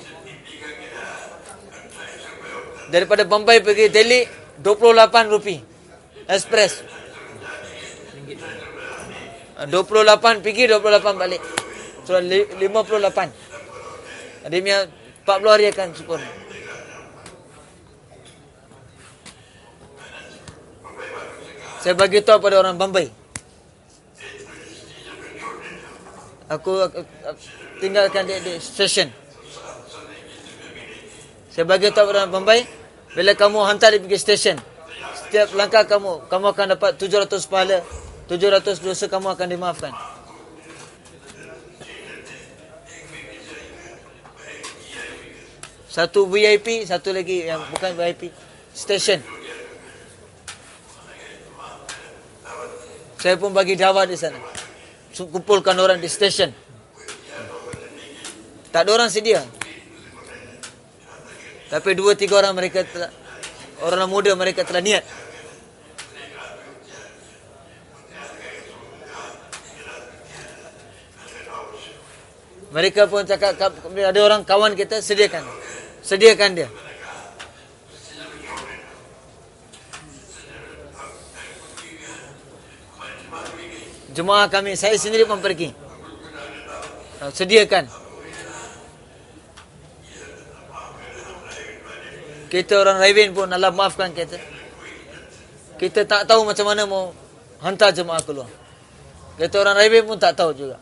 daripada Bombay pergi Delhi 28 rupiah. Express. 28 pergi 28 balik. So 58. Dia punya 40 hari akan sempurna. Saya bagi tahu pada orang Bombay. Aku, aku, aku tinggalkan dia di station. Saya bagi tahu pada orang Bombay, bila kamu hantar dia pergi station, setiap langkah kamu, kamu akan dapat 700 pahala, 700 dosa kamu akan dimaafkan. Satu VIP, satu lagi yang bukan VIP. Station. Saya pun bagi dakwah di sana. Kumpulkan orang di station. Tak ada orang sedia. Tapi dua tiga orang mereka telah, orang muda mereka telah niat. Mereka pun cakap ada orang kawan kita sediakan. Sediakan dia. Jemaah kami, saya sendiri pun pergi. Sediakan. Kita orang Raven pun Allah maafkan kita. Kita tak tahu macam mana mau hantar jemaah keluar. Kita orang Raven pun tak tahu juga.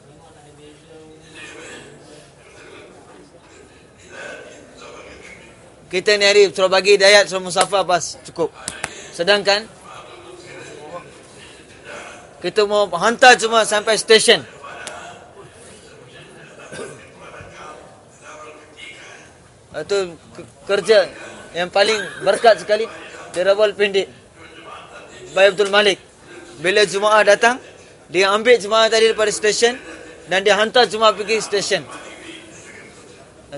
Kita ni hari suruh bagi dayat suruh musafar pas cukup. Sedangkan kita mau hantar cuma sampai stesen. Itu kerja yang paling berkat sekali di Rawalpindi. Bayi Abdul Malik. Bila Jumaat datang, dia ambil Jumaat tadi daripada stesen dan dia hantar Jumaat pergi stesen.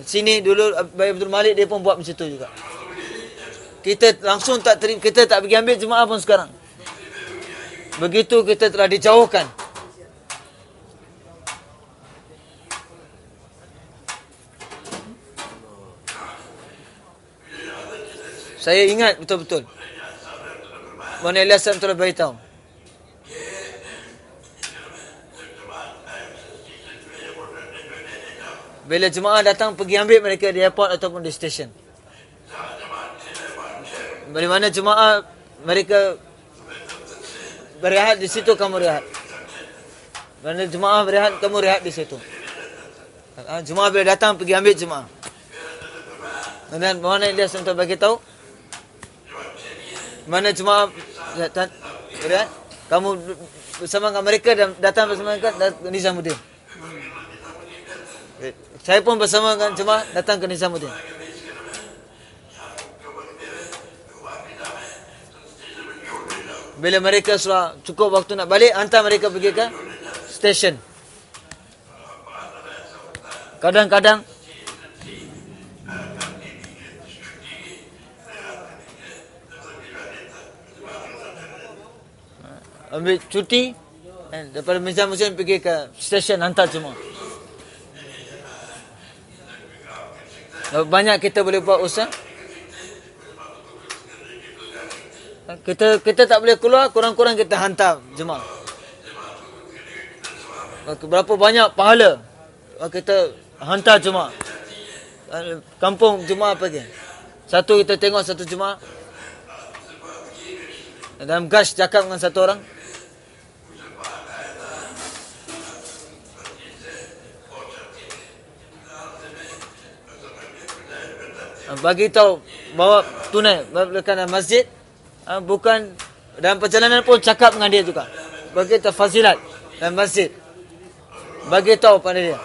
Sini dulu Bayi Abdul Malik dia pun buat macam tu juga. Kita langsung tak terima, kita tak pergi ambil jemaah pun sekarang. Begitu kita telah dijauhkan. Saya ingat betul-betul. Mana Elias telah beritahu. Bila jemaah datang pergi ambil mereka di airport ataupun di stesen. Dari mana jemaah mereka berehat di situ kamu rehat. Mana jemaah berehat, kamu rehat di situ. Ha, jemaah bila datang pergi ambil jemaah. Dan mana Ilyas untuk bagi tahu? Mana jemaah datang berehat? Kamu bersama dengan mereka dan datang bersama dengan Nizamuddin. Saya pun bersama dengan jemaah datang ke Nizamuddin. Bila mereka sudah cukup waktu nak balik, hantar mereka pergi ke stesen. Kadang-kadang ambil cuti eh, daripada Mizan pergi ke stesen hantar semua. Banyak kita boleh buat usaha. Kita kita tak boleh keluar, kurang-kurang kita hantar jemaah. Berapa banyak pahala kita hantar jemaah. Kampung jemaah pergi. Satu kita tengok satu jemaah. Dalam gas cakap dengan satu orang. Bagi tahu bawa tunai berikan masjid. Uh, bukan dalam perjalanan pun cakap dengan dia juga. Bagi tahu fazilat dalam masjid. Bagi tahu pada dia.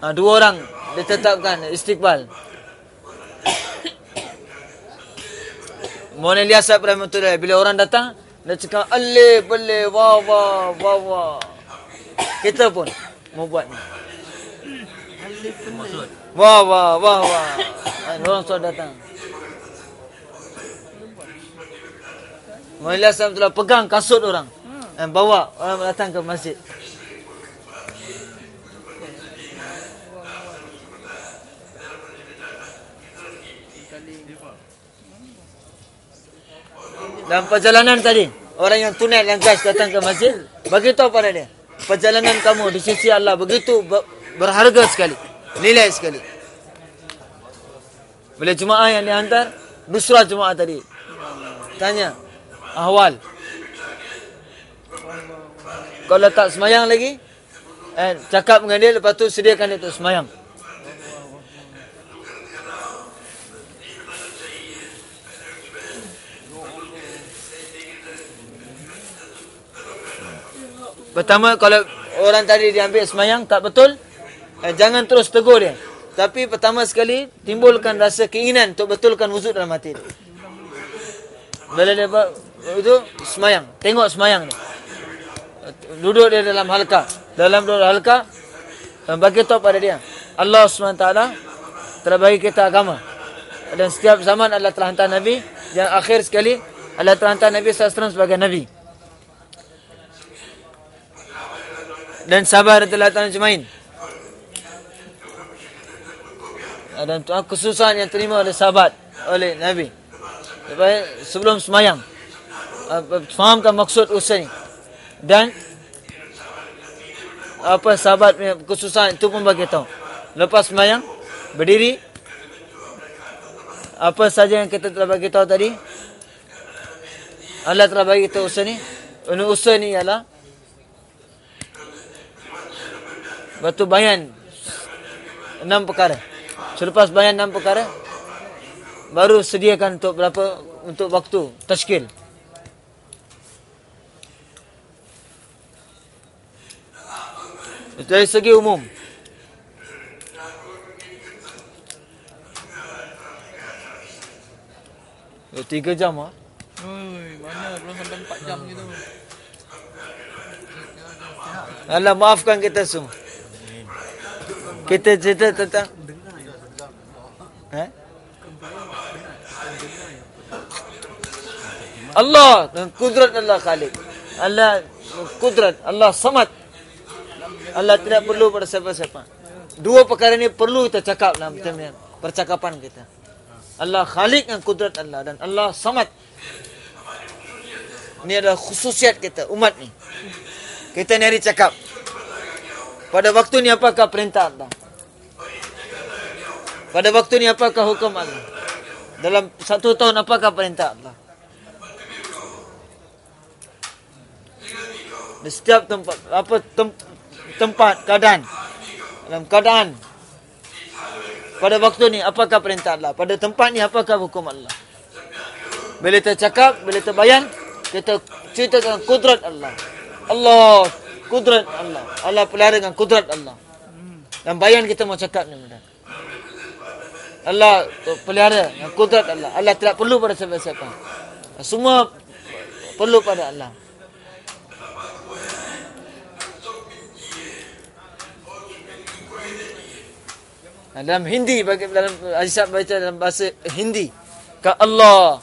Uh, dua orang ditetapkan istiqbal. Mohon lihat saya pernah betul bila orang datang dia cakap alif boleh wah wah wah wah kita pun mau buat ni. Maksud Wah, wah, wah, wah. Orang sudah datang. Muhammad SAW telah pegang kasut orang. Dan bawa orang datang ke masjid. Dalam perjalanan tadi, orang yang tunai yang datang ke masjid, bagi tahu pada dia, perjalanan kamu di sisi Allah begitu berharga sekali. Nilai sekali. Bila jemaah yang dihantar, Nusrah jemaah tadi. Tanya, ahwal. Kalau tak semayang lagi, eh, cakap dengan dia, lepas tu sediakan dia untuk semayang. Pertama, kalau orang tadi diambil semayang, tak betul, eh, jangan terus tegur dia. Tapi pertama sekali timbulkan rasa keinginan untuk betulkan wuduk dalam hati. Bila dia itu semayang, tengok semayang ni. Duduk dia dalam halka. Dalam duduk halka dan bagi tahu pada dia. Allah SWT telah bagi kita agama. Dan setiap zaman Allah telah hantar Nabi. Yang akhir sekali Allah telah hantar Nabi SAW sebagai Nabi. Dan sabar telah tanah jemain. Dan kesusahan yang terima oleh sahabat oleh Nabi. Sebelum semayang fahamkan maksud usaha ini. Dan apa sahabat punya kesusahan itu pun bagi tahu. Lepas semayang berdiri apa saja yang kita telah bagi tahu tadi Allah telah bagi kita usaha ini. Ini usaha ini ialah batu bayan enam perkara. Selepas bayar enam perkara baru sediakan untuk berapa untuk waktu tashkil. Dari segi umum. Ya, tiga jam ah. Oi, mana belum sampai empat jam gitu. Allah maafkan kita semua. Kita cerita tentang Eh? Allah kudrat Allah Khalik. Allah kudrat Allah Samad. Allah tidak perlu pada siapa-siapa. Dua perkara ini perlu kita cakap dalam percakapan kita. Allah Khalik dan kudrat Allah dan Allah Samad. Ini adalah khususiat kita umat ni. Kita ni hari cakap. Pada waktu ni apakah perintah Allah? Pada waktu ni apakah hukum Allah? Dalam satu tahun apakah perintah Allah? Di setiap tempat apa tem, tempat keadaan dalam keadaan pada waktu ni apakah perintah Allah? Pada tempat ni apakah hukum Allah? Bila kita cakap, bila kita kita cerita tentang kudrat Allah. Allah, kudrat Allah. Allah pelihara dengan kudrat Allah. Dan bayan kita mau cakap ni. Allah pelihara kudrat Allah. Allah tidak perlu pada siapa-siapa. Semua perlu pada Allah. Dalam Hindi bagi dalam Aisyah baca dalam bahasa Hindi ka Allah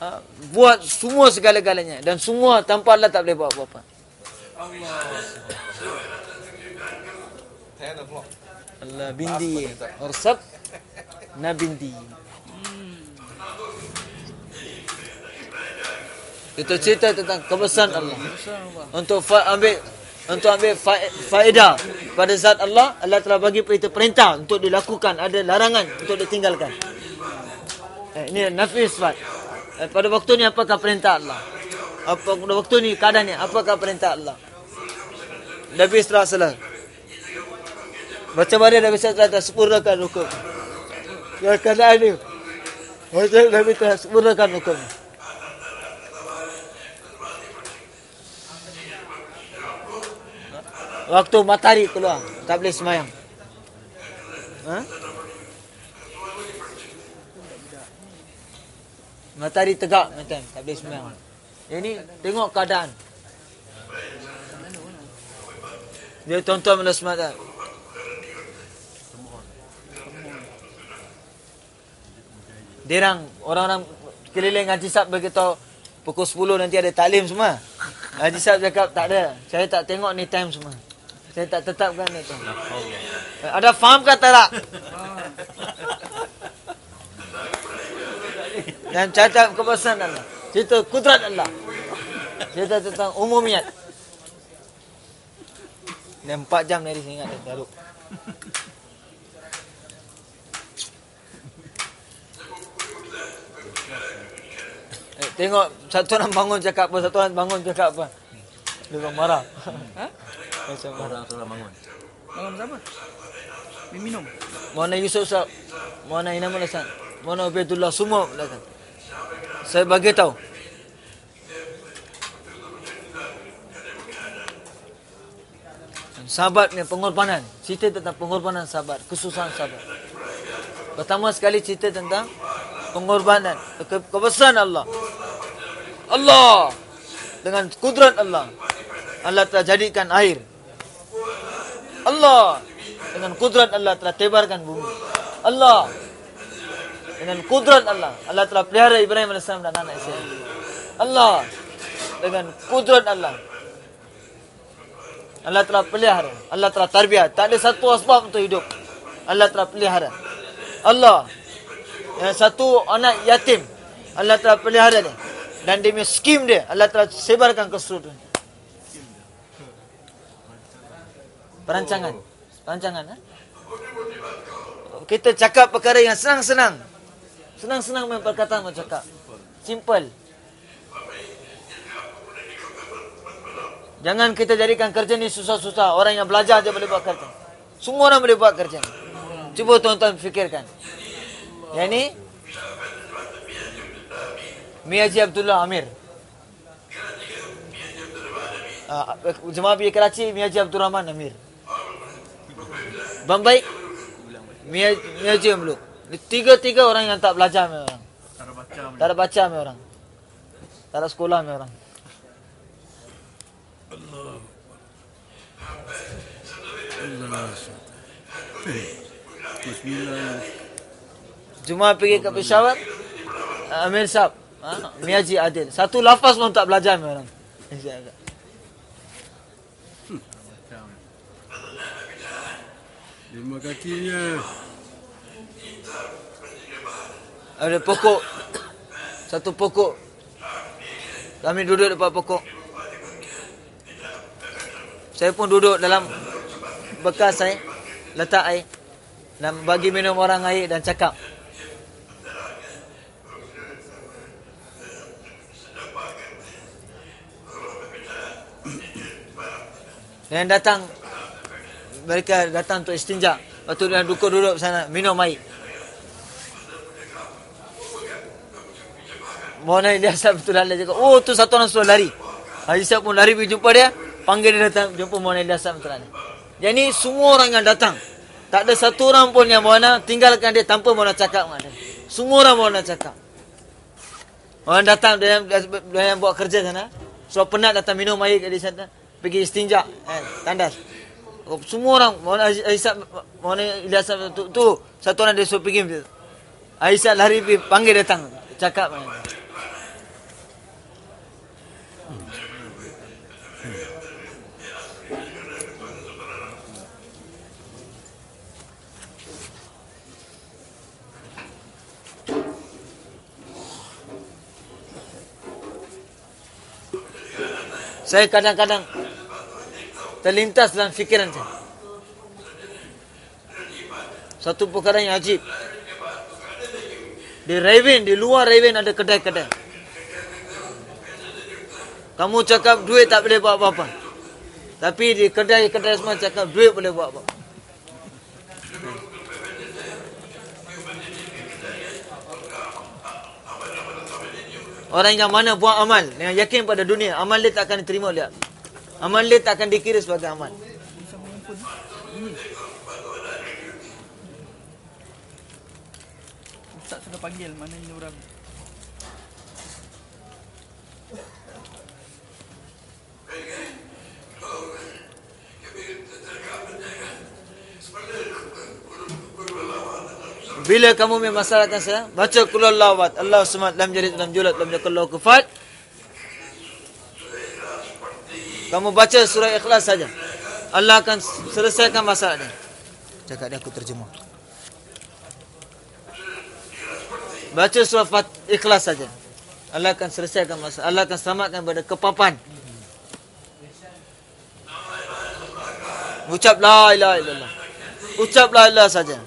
ha, buat semua segala-galanya dan semua tanpa Allah tak boleh buat apa-apa. O'clock. Allah bindi Ursab na bindi. Itu cerita tentang kebesaran Allah. Untuk ambil untuk ambil fa- faedah pada zat Allah, Allah telah bagi perintah perintah untuk dilakukan, ada larangan untuk ditinggalkan. Eh, ini nafi isbat. Eh, pada waktu ni apakah perintah Allah? Apa pada waktu ni keadaan ni apakah perintah Allah? Nabi sallallahu alaihi wasallam Baca baris Nabi sallallahu alaihi wasallam sempurnakan hukum. Ya keadaan ni. Baca Nabi telah sempurnakan hukum. Waktu matahari keluar, tak boleh semayang. Ha? Matahari tegak macam tak boleh semayang. Ini tengok keadaan. Dia tuan-tuan semata. Dirang orang-orang keliling Haji Sab beritahu pukul 10 nanti ada taklim semua. Haji Sab cakap tak ada. Saya tak tengok ni time semua. Saya tak tetapkan ni time. Ada faham ke tak? Dan catat kebesaran Allah. Cerita kudrat Allah. Cerita tentang umumiat. Dan 4 jam dari sini ingat dia garuk. Tengok satu orang bangun cakap apa, satu orang bangun cakap apa. Dia orang marah. Ha? Macam marah. Orang bangun. Bangun siapa? Dia minum. Mana Yusuf Sab, mana Inamul Hasan, mana Ubaidullah semua belakang. Saya bagi tahu. Sahabat ni pengorbanan. Cerita tentang pengorbanan sahabat, kesusahan sahabat. Pertama sekali cerita tentang pengorbanan, ke kebesaran Allah. Allah dengan kudrat Allah. Allah telah jadikan air. Allah dengan kudrat Allah telah tebarkan bumi. Allah dengan kudrat Allah Allah telah pelihara Ibrahim AS dan anak Ishmael. Allah dengan kudrat Allah Allah telah pelihara. Allah telah tarbiyah. Tak ada satu asbab untuk hidup. Allah telah pelihara. Allah yang satu anak yatim Allah telah pelihara dia dan punya skim dia Allah telah sebarkan ke seluruh dunia. Perancangan. Perancangan eh? Kita cakap perkara yang senang-senang. Senang-senang main perkataan mau cakap. Simple. Jangan kita jadikan kerja ni susah-susah. Orang yang belajar aja boleh buat kerja. Semua orang boleh buat kerja. Cuba tuan-tuan fikirkan. Yang ni Miaji Abdullah Amir. Uh, Jemaah pergi Karachi, Miaji Abdul Rahman Amir. Bombay, Miaji Amluk. Tiga-tiga orang yang tak belajar me orang. Tak ada baca Tak ada baca me orang. Tak ada sekolah me orang. Bismillah. Jemaah pergi ke Peshawar, Amir Sab, ha? Miaji Adil. Satu lafaz pun tak belajar me orang. Terima kakinya. Ada pokok. Satu pokok. Kami duduk dekat pokok. Saya pun duduk dalam bekas saya. Letak air. Dan bagi minum orang air dan cakap. Dan datang mereka datang untuk istinja. Lepas tu dia duduk-duduk sana minum air. Mona Ilyas betul Allah cakap, oh tu satu orang suruh lari. Aisyah pun lari pergi jumpa dia, panggil dia datang jumpa Mona betul Allah. Jadi semua orang yang datang, tak ada satu orang pun yang Mona tinggalkan dia tanpa Mona cakap dengan dia. Semua orang Mona cakap. Orang datang dia, dia, dia yang buat kerja sana, so penat datang minum air kat di sana, pergi istinja, eh, tandas. Semua orang Mona Aisyah Mona Ilyas tu, tu satu orang dia suruh pergi. Aisyah lari pergi panggil datang, cakap dia. Saya kadang-kadang terlintas dalam fikiran saya. Satu perkara yang ajib. Di Raven, di luar Raven ada kedai-kedai. Kamu cakap duit tak boleh buat apa-apa. Tapi di kedai-kedai semua cakap duit boleh buat apa-apa. Orang yang mana buat amal dengan yakin pada dunia, amal dia tak akan diterima oleh Allah. Amal dia tak akan dikira sebagai amal. Ustaz sudah panggil mana ini orang. Bila kamu memasalahkan saya, baca qul huwallahu ahad, Allahu samad, lam yalid lam yulad, lam yakul lahu kufuwan. Kamu baca surah Ikhlas saja. Allah akan selesaikan masalah dia. Cakap dia aku terjemah. Baca surah Fat Ikhlas saja. Allah akan selesaikan masalah. Allah akan selamatkan pada kepapan. Ucap la ilaha illallah. Ucap la ilaha saja.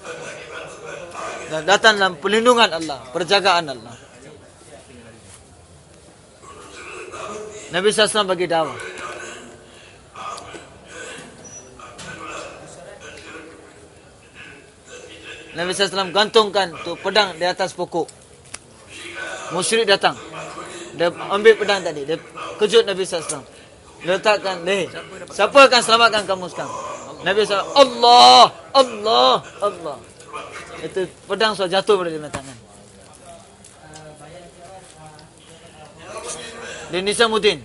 Dan datang dalam perlindungan Allah, perjagaan Allah. Nabi SAW bagi dakwah. Nabi SAW gantungkan tu pedang di atas pokok. Musyrik datang. Dia ambil pedang tadi. Dia kejut Nabi SAW. Dia letakkan, leh, siapa akan selamatkan kamu sekarang? Nabi SAW, Allah, Allah, Allah. Itu pedang sudah jatuh pada dia tangan. Dan Nisamuddin.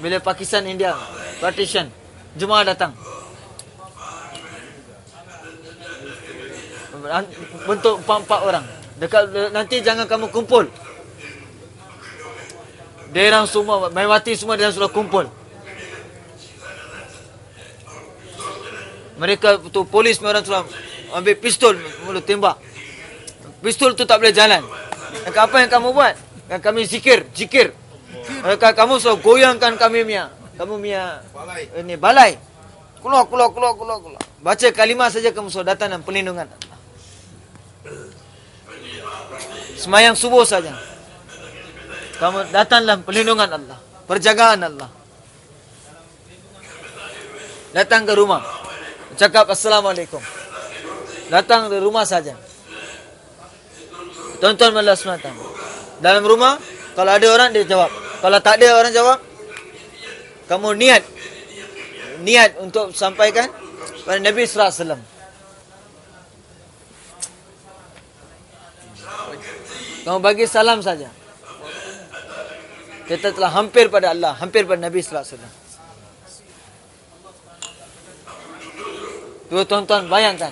Bila Pakistan India partition, jemaah datang. Bentuk empat-empat orang. Dekat nanti jangan kamu kumpul. Dia orang semua, Maiwati semua dia sudah kumpul. Mereka tu polis orang sudah ambil pistol mula tembak. Pistol tu tak boleh jalan. Maka apa yang kamu buat? Kan kami zikir, zikir. Maka kamu sudah goyangkan kami mia. Kamu mia balai. Ini balai. Keluar, keluar, keluar, keluar, keluar. Baca kalimah saja kamu sudah datang dan perlindungan Allah. Semayang subuh saja. Kamu datang dalam perlindungan Allah. Perjagaan Allah. Datang ke rumah. Cakap Assalamualaikum. Datang ke rumah saja. Tonton malas semata. Dalam rumah, kalau ada orang dia jawab. Kalau tak ada orang jawab, kamu niat. Niat untuk sampaikan pada Nabi SAW. Kamu bagi salam saja. Kita telah hampir pada Allah, hampir pada Nabi SAW. Dua tuan-tuan bayangkan.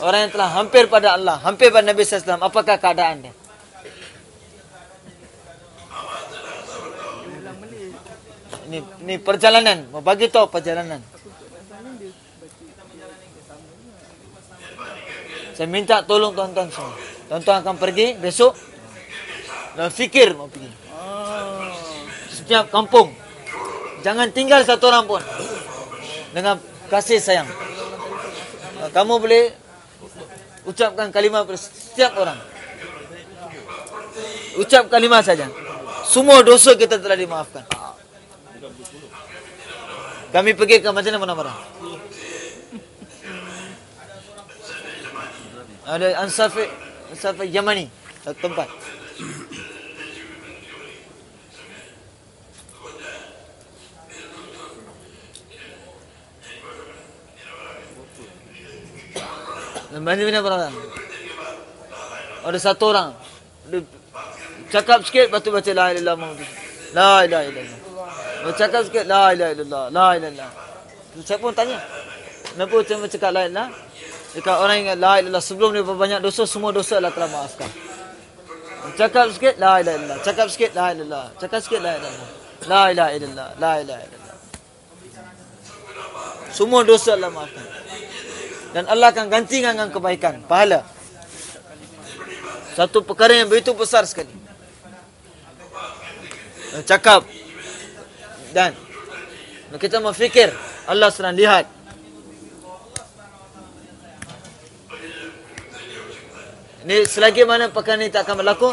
Orang yang telah hampir pada Allah, hampir pada Nabi SAW, apakah keadaan dia? Ini, ini perjalanan, mau bagi tahu perjalanan. Saya minta tolong tuan-tuan semua. Tuan-tuan akan pergi besok dan fikir mau pergi. Setiap kampung. Jangan tinggal satu orang pun. Dengan kasih sayang. Kamu boleh ucapkan kalimah pada setiap orang. Ucap kalimah saja. Semua dosa kita telah dimaafkan. Kami pergi ke Madinah Munawwarah. Ada Ansafi Ansafi Yamani satu tempat. Madinah Munawwarah. Ada satu orang dia cakap sikit lepas baca la ilaha illallah. La ilaha illallah. Dia cakap sikit la ilaha illallah. La ilaha illallah. Tu siapa pun tanya. Kenapa macam cakap la ilaha? Jika orang ingat la ilaha illallah sebelum dia berbanyak dosa semua dosa Allah telah maafkan. Cakap sikit la ilaha illallah. Cakap sikit la ilaha illallah. Cakap sikit la ilaha illallah. La ilaha illallah. La ilaha illallah. Semua dosa Allah maafkan. Dan Allah akan ganti dengan kebaikan, pahala. Satu perkara yang begitu besar sekali. Cakap. Dan. Kita berfikir. Allah sedang lihat. Ini selagi mana perkara ini tak akan berlaku.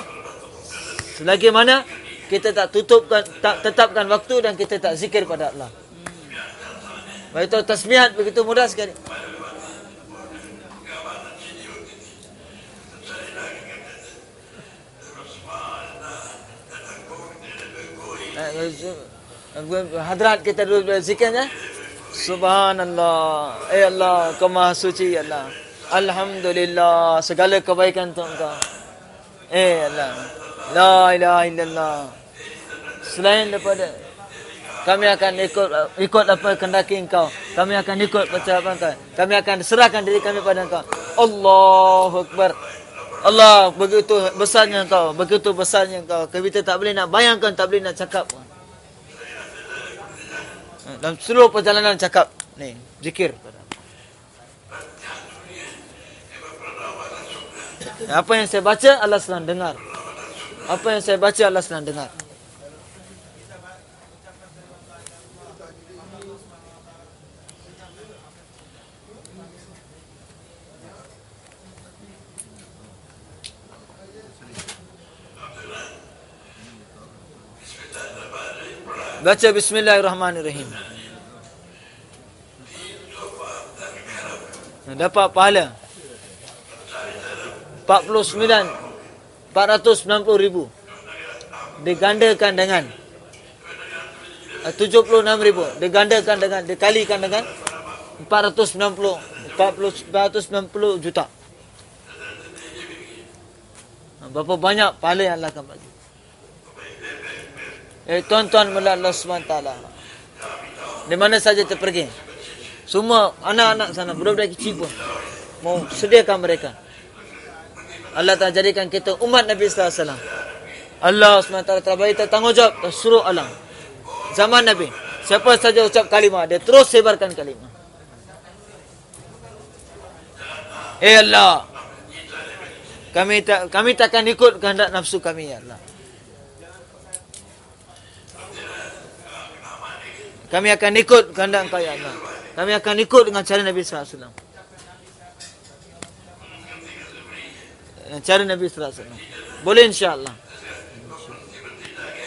Selagi mana kita tak tutupkan, tak tetapkan waktu dan kita tak zikir pada Allah. Baik itu tasmihat begitu mudah sekali. hadrat kita dulu berzikirnya Subhanallah Eh Allah Kau maha suci ya Allah Alhamdulillah Segala kebaikan untuk engkau Eh Allah La ilaha illallah Selain daripada kami akan ikut ikut apa kendaki engkau. Kami akan ikut percakapan engkau. Kami akan serahkan diri kami pada engkau. Allahu Akbar. Allah begitu besarnya engkau. Begitu besarnya engkau. Kita tak boleh nak bayangkan, tak boleh nak cakap. Dalam seluruh perjalanan cakap ni zikir. Apa yang saya baca Allah sedang dengar. Apa yang saya baca Allah sedang dengar. Baca bismillahirrahmanirrahim. Dapat pahala. 49 490 ribu. Digandakan dengan 76 ribu. Digandakan dengan, dikalikan dengan 490 40, 490 juta. Berapa banyak pahala yang Allah akan bagi. Eh, tuan-tuan mula Allah SWT. Di mana saja terpergi. Semua anak-anak sana, budak-budak kecil pun. Mau sediakan mereka. Allah telah jadikan kita umat Nabi SAW. Allah SWT telah bagi tanggungjawab suruh alam. Zaman Nabi. Siapa saja ucap kalimah, dia terus sebarkan kalimah. Eh Allah. Kami tak kami takkan ikut kehendak nafsu kami ya Allah. Kami akan ikut kehendak Engkau ya Allah. Kami akan ikut dengan cara Nabi sallallahu alaihi wasallam. Cara Nabi sallallahu alaihi wasallam. Boleh insya-Allah.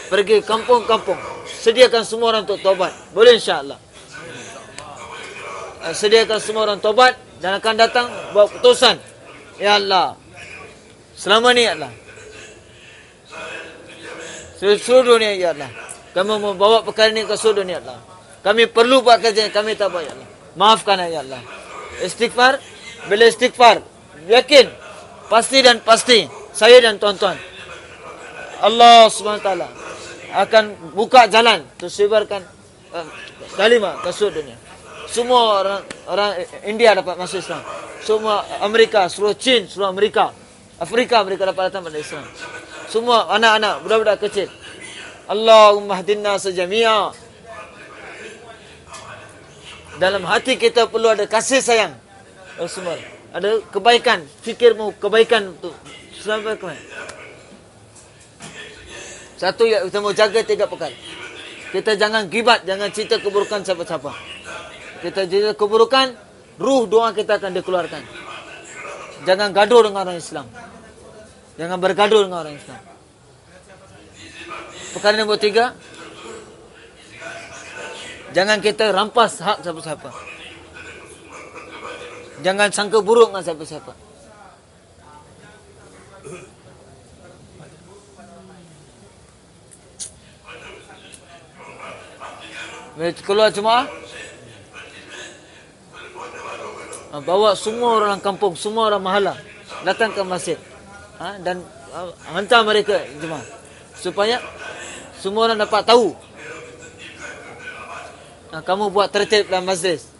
Pergi kampung-kampung, sediakan semua orang untuk tobat. Boleh insya-Allah. Eh, sediakan semua orang tobat dan akan datang buat putusan. Ya Allah. Selama ni ya Allah. Seluruh dunia ya Allah. Kamu mau bawa perkara ini ke seluruh dunia ya Allah. Kami perlu buat kerja kami tak buat ya Allah. Maafkan ya Allah. Istighfar. Bila istighfar. Yakin. Pasti dan pasti. Saya dan tuan-tuan. Allah SWT akan buka jalan. Tersebarkan uh, kalimah ke seluruh dunia. Semua orang orang India dapat masuk Islam. Semua Amerika, seluruh Chin, seluruh Amerika. Afrika mereka dapat datang pada Islam. Semua anak-anak, budak-budak kecil. Allahumma hadinna sejami'a dalam hati kita perlu ada kasih sayang. Semua. Ada kebaikan. Fikirmu kebaikan untuk sampai ke Satu yang kita mau jaga tiga perkara. Kita jangan gibat, jangan cerita keburukan siapa-siapa. Kita cerita keburukan, ruh doa kita akan dikeluarkan. Jangan gaduh dengan orang Islam. Jangan bergaduh dengan orang Islam. perkara nombor tiga, jangan kita rampas hak siapa-siapa. Jangan sangka buruk dengan siapa-siapa. Bila keluar jemaah, ah, bawa semua orang kampung, semua orang mahala datang ke masjid. Ha, dan ah, hantar mereka jemaah supaya semua orang dapat tahu ha, kamu buat tertib dalam majlis.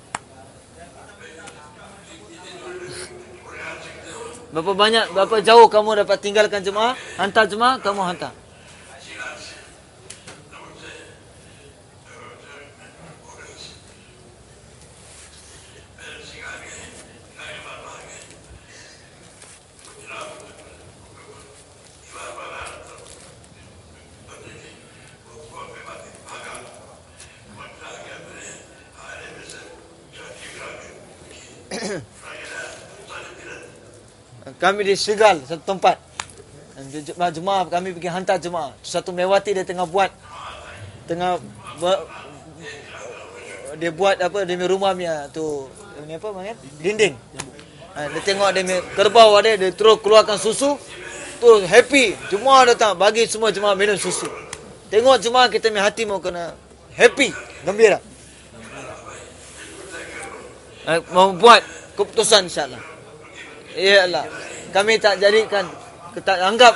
Berapa banyak, berapa jauh kamu dapat tinggalkan jemaah, hantar jemaah, kamu hantar. [COUGHS] Kami di Segal satu tempat. Jemaah, jemaah kami pergi hantar jemaah. Satu melewati dia tengah buat tengah buat, dia buat apa dia punya rumah punya tu ni apa panggil dinding. Ha, dia tengok dia punya kerbau ada dia terus keluarkan susu. Tu happy. Jemaah datang bagi semua jemaah minum susu. Tengok jemaah kita punya hati mau kena happy, gembira. Ha, mau buat keputusan insya-Allah. Ya Allah. Kami tak jadikan kita anggap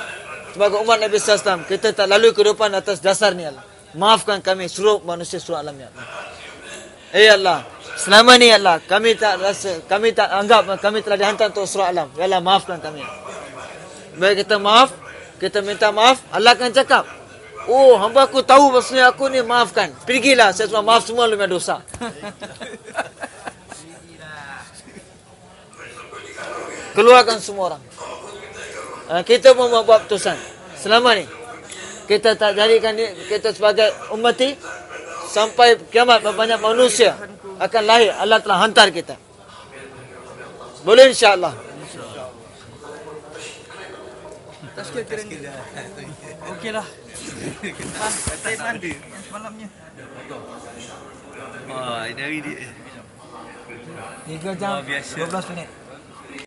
sebagai umat Nabi SAW kita tak lalui kehidupan atas dasar ni Allah. Maafkan kami seluruh manusia seluruh alam ya Allah. Ya Allah. Selama ni ya Allah kami tak rasa kami tak anggap kami telah dihantar untuk seluruh alam. Ya Allah maafkan kami. Baik kita maaf, kita minta maaf, Allah akan cakap, "Oh, hamba aku tahu maksudnya aku ni maafkan. Pergilah, saya semua maaf semua lu punya dosa." [LAUGHS] keluarkan semua orang. Uh, kita pun buat putusan. Selama ni kita tak jadikan ni, kita sebagai ummati sampai kiamat banyak manusia akan lahir Allah telah hantar kita. Boleh insya-Allah. Tazkir kira ni. Okey lah. Ah, malamnya. Wah, ini hari dia. 3 jam 12 minit.